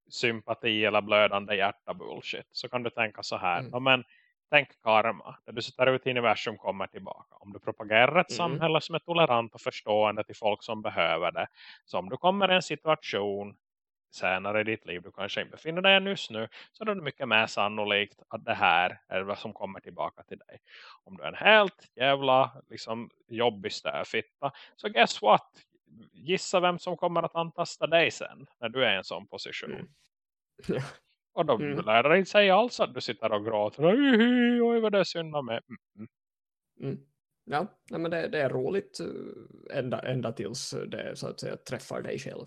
sympati eller blödande hjärta bullshit så kan du tänka så här mm. men tänk karma där du sätter ut i universum kommer tillbaka om du propagerar ett mm. samhälle som är tolerant och förstående till folk som behöver det så om du kommer i en situation senare i ditt liv du kanske inte befinner dig just nu så är det mycket mer sannolikt att det här är vad som kommer tillbaka till dig. Om du är en helt jävla liksom, jobbig stöfitta så guess what? Gissa vem som kommer att antasta dig sen när du är i en sån position. Mm. Och då mm. lär dig inte säga alls att du sitter och gråter. Oj, vad det är synd om mig. Mm. Mm. Ja, nej, men det, det, är roligt eh, ända, ända tills det så att säga träffar dig själv.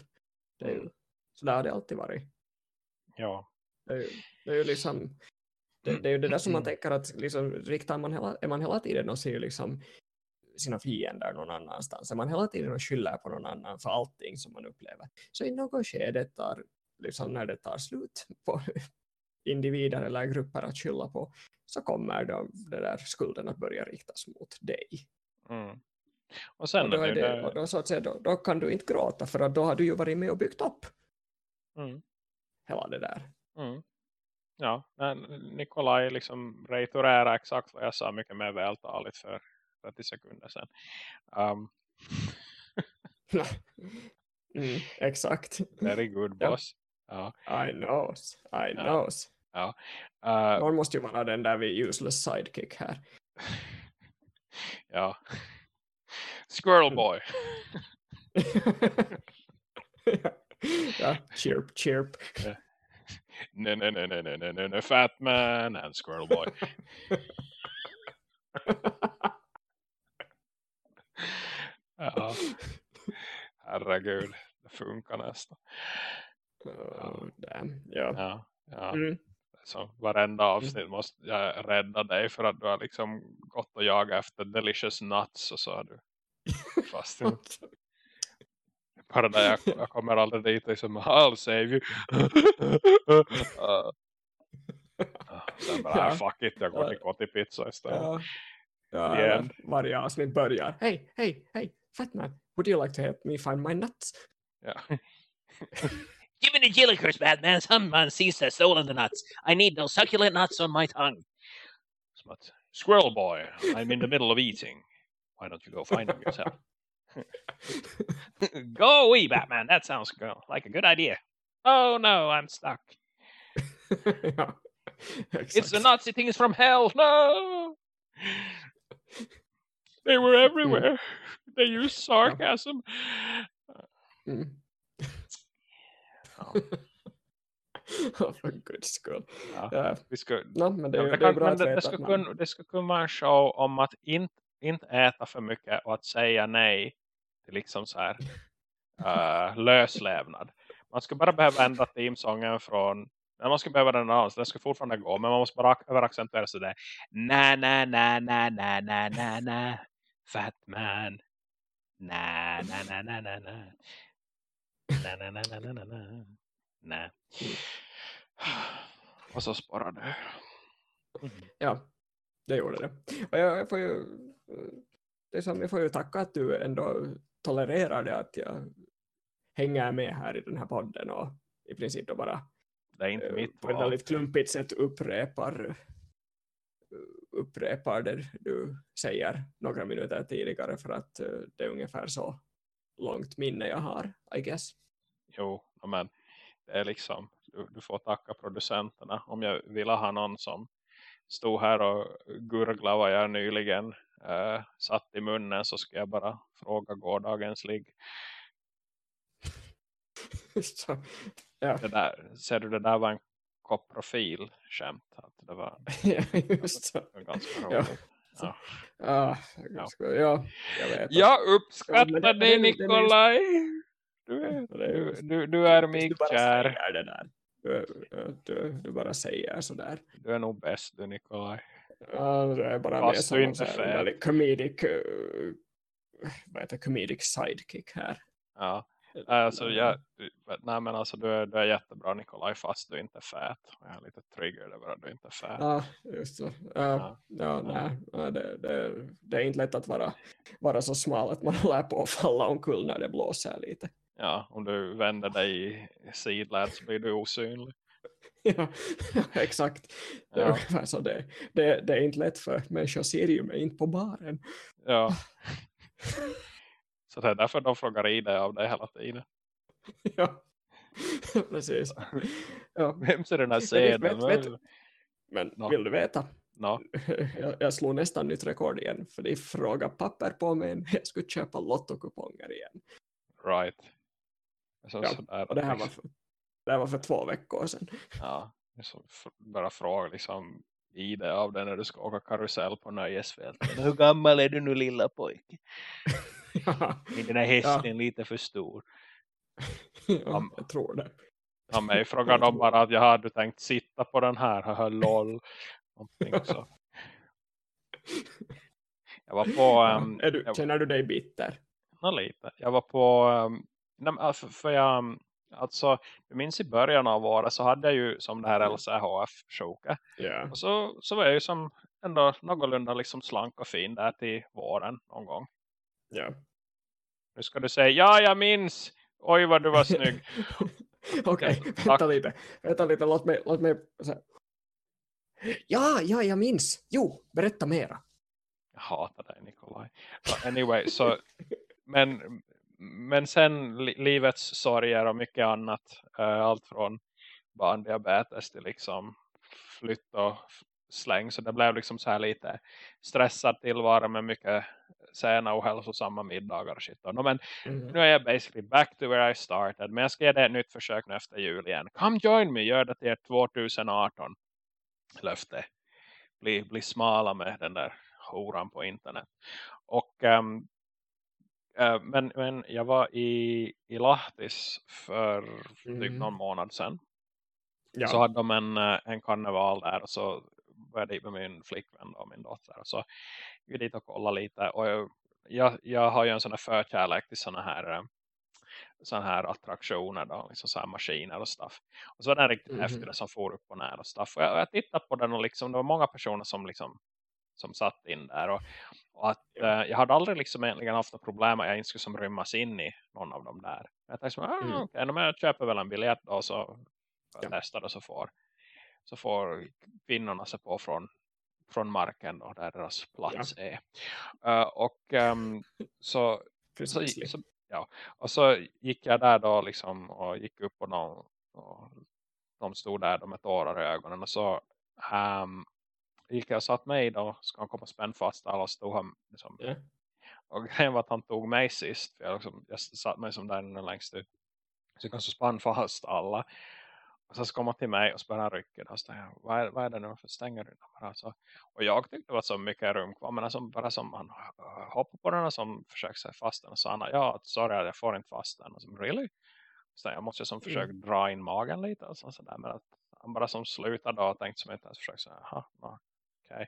Det är ju mm. Så där har det alltid varit. Ja. Det är ju, det är ju liksom det, det, är ju det där som man tänker att liksom, riktar man hela, är man hela tiden och ser liksom sina fiender någon annanstans. Är man hela tiden och skyller på någon annan för allting som man upplever. Så i något skede tar, liksom när det tar slut på individer eller grupper att skylla på så kommer de, det där skulden att börja riktas mot dig. Mm. Och, sen och, då, är det, och då, så att säga, då, då, kan du inte gråta för att då har du ju varit med och byggt upp Mm. Hela det där. Mm. Ja, Nikolaj liksom reitorerar exakt vad jag sa mycket mer vältaligt för 30 sekunder sedan. Um. mm, exakt. Very good boss. Ja. I knows. I knows. Ja. Uh, Någon måste ju vara den där vid useless sidekick här. ja. Squirrel boy. ja. chirp, chirp. No, no, no, no, no, no, no, fat man and squirrel boy. ja. Herregud, det funkar nästan. Oh, damn. Ja. ja, ja. Mm. Så varenda avsnitt mm. måste jag rädda dig för att du har liksom gått och jagat efter delicious nuts och så har du fast bara där jag, jag kommer aldrig dit liksom, I'll save you uh, sen bara, ja. fuck it, jag går till Kottipizza istället ja. Ja, yeah. varje avsnitt börjar hej, hej, hej, Fatman would you like to help me find my nuts ja Give me the jellycurse, Batman. man sees the soul in the nuts. I need no succulent nuts on my tongue. Smut. Squirrel boy, I'm in the middle of eating. Why don't you go find them yourself? Go away, Batman. That sounds like a good idea. Oh no, I'm stuck. ja, it's the Nazi things from hell. No! They were everywhere. Mm. They used sarcasm. Mm. för guds skull. Ja. Ja. Vi ska, no, men det, ja, det, kan, det, men det, det ska kunna, det ska kunna vara en show om att inte, inte äta för mycket och att säga nej till liksom så här uh, löslevnad. Man ska bara behöva ändra teamsången från men man ska behöva den annars. Den ska fortfarande gå. Men man måste bara överaccentuera sig där. Nä, nä, nä, nä, nä, nä, nä, nä. Fat man. Nä, nä, nä, nä, nä, nä. Nä, nä, nä, nä, nä, nä na na och så sparar det ja det gjorde det. Och jag får ju det är som jag får ju tacka att du ändå tolererar det att jag hänger med här i den här podden och i princip då bara det är inte eh, mitt på ett väldigt klumpigt sätt upprepar upprepar det du säger några minuter tidigare för att eh, det är ungefär så långt minne jag har, I guess. Jo, men det är liksom, du, du får tacka producenterna. Om jag vill ha någon som stod här och gurgla vad jag nyligen eh, satt i munnen så ska jag bara fråga gårdagens ligg. ja. Det där, ser du det där var en koprofil skämt. Att det var ja, just så. ganska Ja. roligt. Ja. Ah, ganska, ja, jag vet. Jag Ja, uppskattar dig Nikolaj. Du du, du, du är du mig bara kär. säger det där. Du, du, du bara säger sådär. Du är nog bäst du Nikolaj. Ja, det är bara Fast med du inte väldigt comedic, uh, vad heter comedic sidekick här. Ja. Alltså, jag, nej men alltså du är, du är jättebra Nikolaj fast du inte är fät. Jag är lite trigger över att du inte är fät. Ja, just så. Ja, Ja. ja, nej, ja, det, det, det är inte lätt att vara, vara så smal att man håller på att falla omkull när det blåser lite. Ja, om du vänder dig i sidled så blir du osynlig. Ja, exakt. Det är Ja. ungefär så det, det, det är inte lätt för människor ser ju mig inte på baren. Ja. Så det är därför de frågar i dig av dig hela tiden. Ja, precis. Ja. Vem ser den här sedeln? vet- vet- Men Nå. vill du veta? Nå, Jag, jag slog nästan nytt rekord igen för de frågade papper på mig jag skulle köpa lottokuponger igen. right. Så, Ja, sådär, Och det här var för, det här var för två veckor sedan. Ja, så f- bara fråga liksom i det av det när du ska åka karusell på nöjesfältet. Hur gammal är du nu lilla pojke? ja, Är den här hästen lite för stor? ja, jag tror det. Ja, mig frågade de bara att jag hade tänkt sitta på den här. Haha, lol. Någonting så. Jag var på... Ja, Um, du, jag, känner du dig bitter? nå, lite. Jag var på... Um, alltså, för jag... Alltså, jag minns i början av året så hade jag ju som det här LCHF-sjoket. Ja. Och så, så var jag ju som ändå någorlunda liksom slank och fin där till våren någon gång. ja. Nu ska du säga, ja jag minns! Oj vad du var snygg. Okej, Tack. vänta lite. Vänta lite, låt mig... Låt mig. Ja, ja, jag minns. Jo, berätta mera. Jag hatar dig Nikolaj. But anyway, så, men, men sen li, livets sorger och mycket annat. eh, allt från barndiabetes till liksom flytt och släng. Så det blev liksom så här lite stressad tillvaro med mycket sena och hälsosamma middagar och shit. No, men Mm. nu är jag basically back to where I started. Men jag ska ge det ett nytt försök nu efter jul igen. Come join me, gör det till ett 2018 löfte. Bli, bli smala med den där horan på internet. Och ehm, eh, men, men jag var i, i Lahtis för typ Mm. någon månad sedan. Ja. Så hade de en, eh, en karneval där och så var jag dit med min flickvän och min dotter. Och så gick vi dit och kollade lite. Och jag, jag, jag har ju en sån här förkärlek till såna här eh, såna här attraktioner då, liksom så här maskiner och stuff. Och så var den riktigt Mhm. häftig det som får upp och ner och stuff. Och jag, jag tittade på den och liksom, det var många personer som liksom som satt in där och, och att Ja. eh, jag hade aldrig liksom egentligen haft något problem att jag inte skulle som rymmas in i någon av dem där. Jag tänkte som, ah, Mm. okej, men jag köper väl en biljett då och så Ja. testar och så får så får kvinnorna se på från från marken då, där deras plats är. Eh, och ehm, så så, så, ja. Och så gick jag där då liksom och gick upp och de, och de stod där med tårar i ögonen och så um, gick jag satt mig då ska han komma spänna fast alla stod han liksom, Ja. och grejen var att han tog mig sist för jag, liksom, jag satt mig som där längst ut. Så jag så spann fast alla. Och så kom han till mig och spände rycket och så jag, vad är, vad är det nu? För stänger du? Bara så, och jag tyckte det var så mycket rum kvar men alltså bara som han uh, hoppade på den och som försökte sig fast den och sa han, ja sorry jag får inte fast den. Och så, really? Så jag måste som försöka dra in magen lite. Och så, så där, men att han bara som slutade och tänkte som inte ens försökte säga, jaha, no, okay.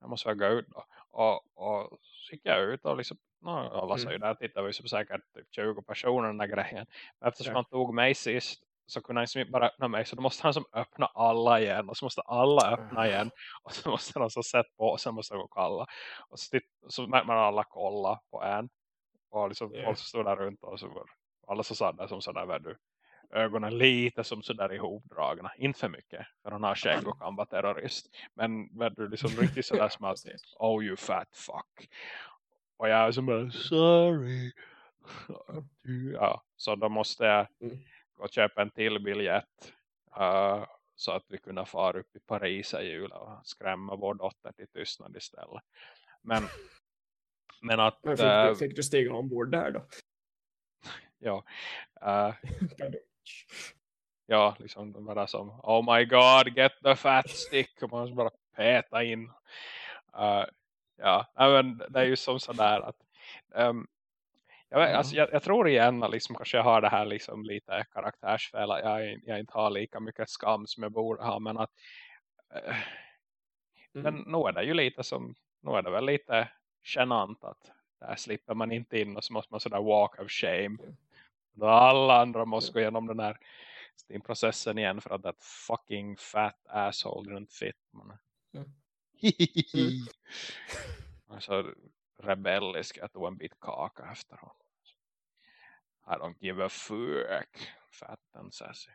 jag måste gå ut då. Och, och så gick jag ut och liksom no, alla sa ju där? Tittade vi så säkert typ 20 personer den där grejen. Men eftersom han tog mig sist så kunde han liksom inte bara öppna mig så då måste han som öppna alla igen och så måste alla öppna igen och så måste han så sätta på och sen måste han gå och kalla och så, så märker man alla kolla på en och liksom Ja. folk som stod där runt och så var alla så sa det som sådär vad du ögonen lite som sådär ihopdragna. Inte för mycket. För han har skägg och kan vara terrorist. Men vad du liksom riktigt sådär som att oh you fat fuck. Och jag är som bara sorry. Ja, så då måste jag Mm. gå och köpa en till biljett. Uh, så att vi kunde fara upp i Paris i jul och skrämma vår dotter till tystnad istället. Men, men att Men fick, du, fick du stiga ombord där då? ja, eh, ja, liksom de bara som oh my god, get the fat stick och man måste bara peta in. Uh, ja, men det är ju som sådär att um, jag, vet, alltså, jag, jag tror igen att liksom, kanske jag har det här liksom lite karaktärsfel jag, jag inte har lika mycket skam som jag borde ha men att eh, Mm. men nu är det ju lite som nu är det väl lite genant att där slipper man inte in och så måste man sådär walk of shame. Då alla andra måste gå igenom den här processen igen för att that fucking fat asshole didn't fit man. Mm. Hihihi. alltså rebellisk jag tog en bit kaka efter honom I don't give a fuck fat and sassy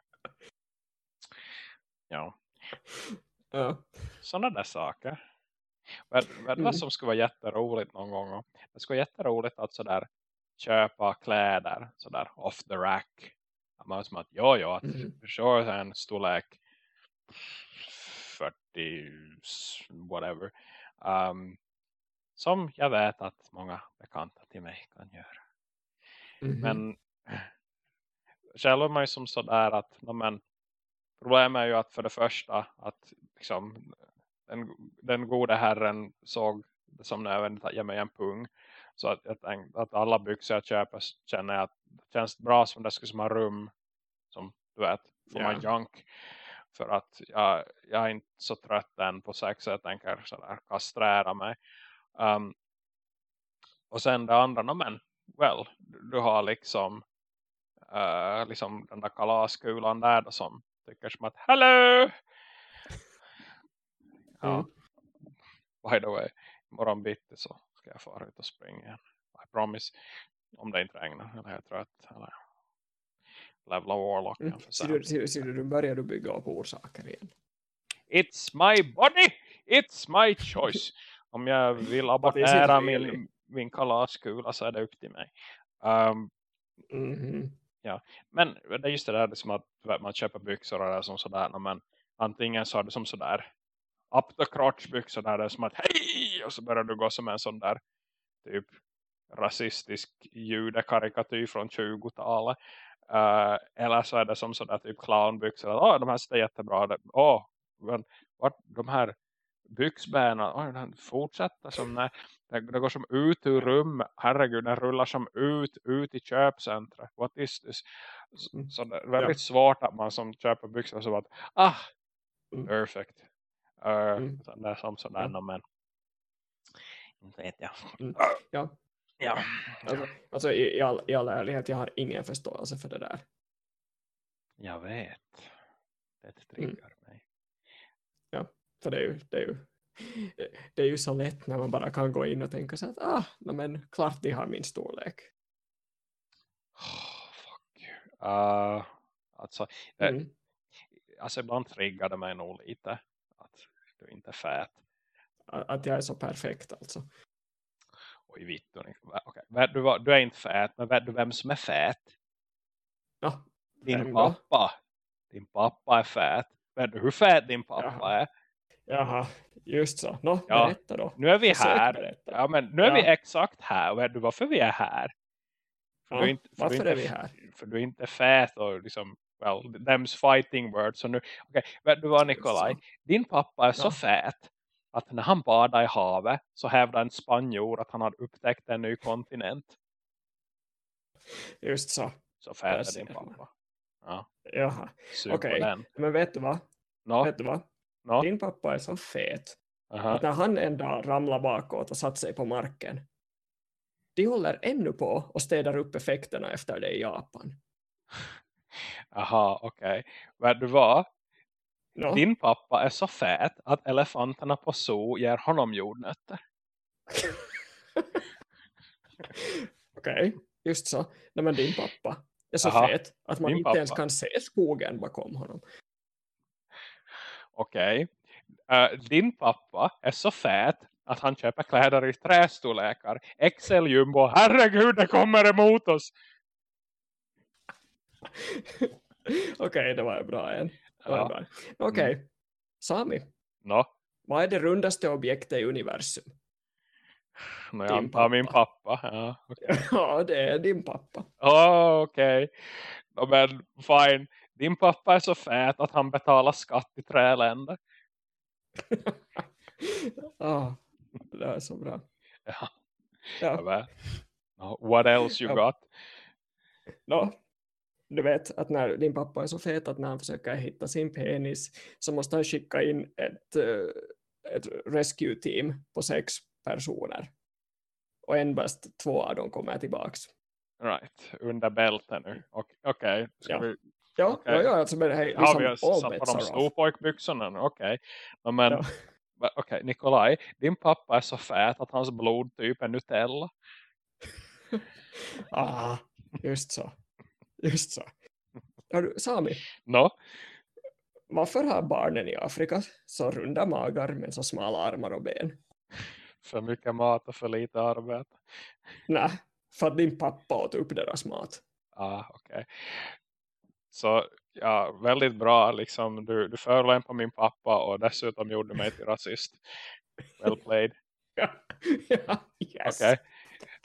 ja Ja. sådana där saker. Vet du Mm. vad som skulle vara jätteroligt någon gång? Det skulle vara jätteroligt att sådär köpa kläder sådär off the rack. Man som att, ja, ja, att Mm. köra en storlek 40 whatever. Um, som jag vet att många bekanta till mig kan göra. Mhm. Men själv är man ju som sådär att no, men, problemet är ju att för det första att liksom, den, den gode herren såg det som nödvändigt att ge mig en pung. Så att, jag tänkte att alla byxor jag köper känner jag att det känns bra som det skulle som ha rum som du vet, för Ja. my junk. För att jag, jag är inte så trött än på sex så jag tänker sådär kastrera mig. Um, och sen det andra, no, men well, du, du har liksom eh, liksom den där kalaskulan där då, som tycker som att hello ja Mm. by the way imorgon bitti så ska jag fara ut och springa igen I promise om det inte regnar eller jag är trött eller levla warlocken Mm. Ser du, ser, du, börjar du bygga upp orsaker igen. It's my body! It's my choice! Om jag vill abortera min, min kalaskula så är det upp till mig. Um, Mhm. men det är just det där det som att man köper byxor och det som sådär. Men antingen så är det som sådär up the crotch byxor där det är som att hej! Och så börjar du gå som en sån där typ rasistisk judekarikatyr från 20-talet. Uh, eller så är det som sådär typ clownbyxor. Åh, oh, de här sitter jättebra. Åh, men vart de här byxbenen, oj, den fortsätter som när det, går som ut ur rummet. Herregud, den rullar som ut, ut i köpcentret. What is this? Så, Mm. så det är väldigt svårt att man som köper byxor så att, ah, Mm. perfect. Uh, Mm. så Det är som sådär, Ja. no, men vet jag. Ja. Ja. Alltså, alltså i, i, all, i all ärlighet, jag har ingen förståelse för det där. Jag vet. Det Mm. triggar mig. För det är ju, det är ju, det är ju så lätt när man bara kan gå in och tänka så att ah, no, men klart de har min storlek. Oh, fuck. Uh, alltså, eh, Mm. alltså ibland triggar det mig nog lite att du inte är fät. Att jag är så perfekt alltså. Oj, vittu. Okay. Du, du är inte fät, men vet du vem som är fät? Ja, Din pappa. Din pappa är fät. Vet du hur fät din pappa Jaha. är? jaha, just så. Nå, Ja, berätta då. Nu är vi Försök här. berätta. Ja, men nu är Ja. vi exakt här. Vet du varför vi är här? För Ja, du inte, för varför du inte, är vi här? För du är inte fät och liksom, well, them's fighting words. Så nu, okay, vet du vad Nikolaj? Din pappa är så Ja. fät att när han badade i havet så hävdade en spanjor att han hade upptäckt en ny kontinent. Just så. Så ser din pappa. Ja, Jaha, Okej. den. men vet du vad? Nå, Vet du vad? nå, Din pappa är så fet aha. att när han en dag ramlar bakåt och satt sig på marken de håller ännu på och städar upp effekterna efter det i Japan. Aha, okej. Vet du vad? Nå, Din pappa är så fet att elefanterna på zoo ger honom jordnötter. Okej, just så. Nej, men din pappa är så Aha, fet att man inte ens pappa. kan se skogen bakom honom. Okej. Eh, din pappa är så fet att han köper kläder i trästorlekar. XL jumbo. Herregud, det kommer emot oss. Okej, det var bra en. Det var Ja. bra. Okej, Sami, Nå, vad är det rundaste objektet i universum? no, jag Din antar min pappa. Ja, okej. ja, det är din pappa. Oh, okej. No, men fine. Din pappa är så fet att han betalar skatt i träländer. ah, det är så bra. Ja, Ja, men, no, what else you Ja. got? no, du vet att när din pappa är så fet att när han försöker hitta sin penis så måste han skicka in ett, eh, ett rescue team på sex personer. Och endast två av dem kommer tillbaks. Right, under bälten nu. Okej, ska Ja. vi... Ja, Okej. ja, ja alltså, men hej, Har liksom, vi all satt på de snopojkbyxorna nu? Okej. No, men, Ja. okej, Nikolaj, din pappa är så fet att hans blodtyp är Nutella. Ah, just så. Just så. Hör du, Sami, No, varför har barnen i Afrika så runda magar men så smala armar och ben? för mycket mat och för lite arbete. Nej, för att din pappa åt upp deras mat. Ah, okej. Så ja, väldigt bra. Liksom, du, du förolämpar min pappa och dessutom gjorde mig till rasist. Well played. ja, yes. Okej. King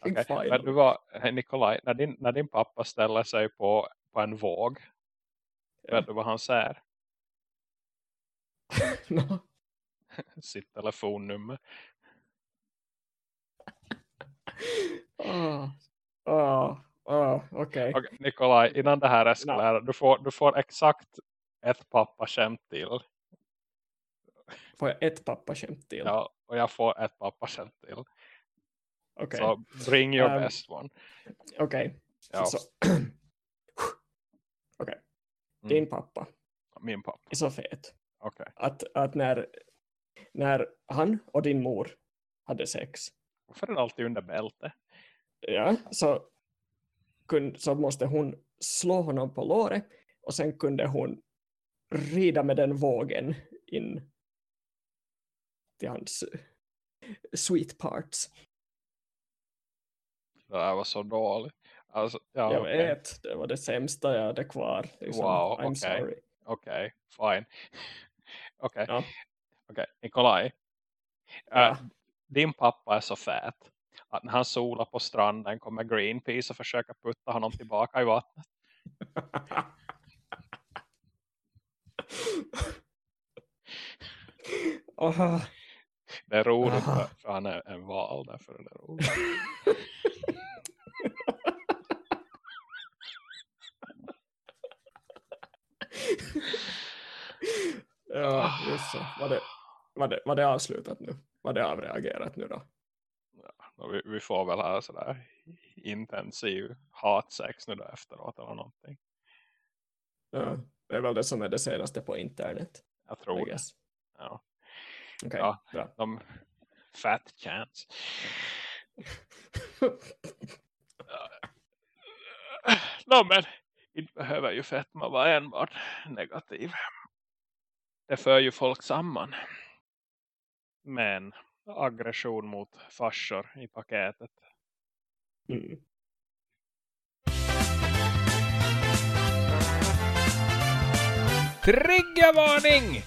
final. Men du var, Nikolaj, när din, när din pappa ställer sig på, på en våg, Ja. vet du vad han säger? no. Sitt telefonnummer. ah, ah, ah, okej. Okej, Nikolaj, innan det här eskalerar, du, får, du får exakt ett pappaskämt till. Får jag ett pappaskämt till? Ja, och jag får ett pappaskämt till. Okej. Så bring your Um, best one. Okej. Ja, Så. Okej. Mm. Din pappa min pappa. är så fet Okej. att, att när, när han och din mor hade sex Varför är det alltid under bälte? ja, så, kun, så måste hon slå honom på låret och sen kunde hon rida med den vågen in till hans sweet parts. Det där var så dåligt. Alltså, ja, jag okej. vet, det var det sämsta jag hade kvar. Liksom. Wow, okej. sorry. Okej, fine. Okej, Ja. okej. Nikolaj. Ja. Äh, din pappa är så fet att när han solar på stranden kommer Greenpeace och försöker putta honom tillbaka i vattnet. Åh, Det är roligt Aha. för, han är en val, därför är det roligt. ja, just så. Var det, var, det, var det avslutat nu? Var det avreagerat nu då? Och vi, vi får väl ha sådär intensiv hatsex nu då efteråt eller någonting. Ja, det är väl det som är det senaste på internet. Jag tror det. Ja. Okej, Ja. bra. De fat chance. no, men inte behöver ju fetma vara enbart negativ. Det för ju folk samman. Men aggression mot farsor i paketet. Mm. Triggervarning!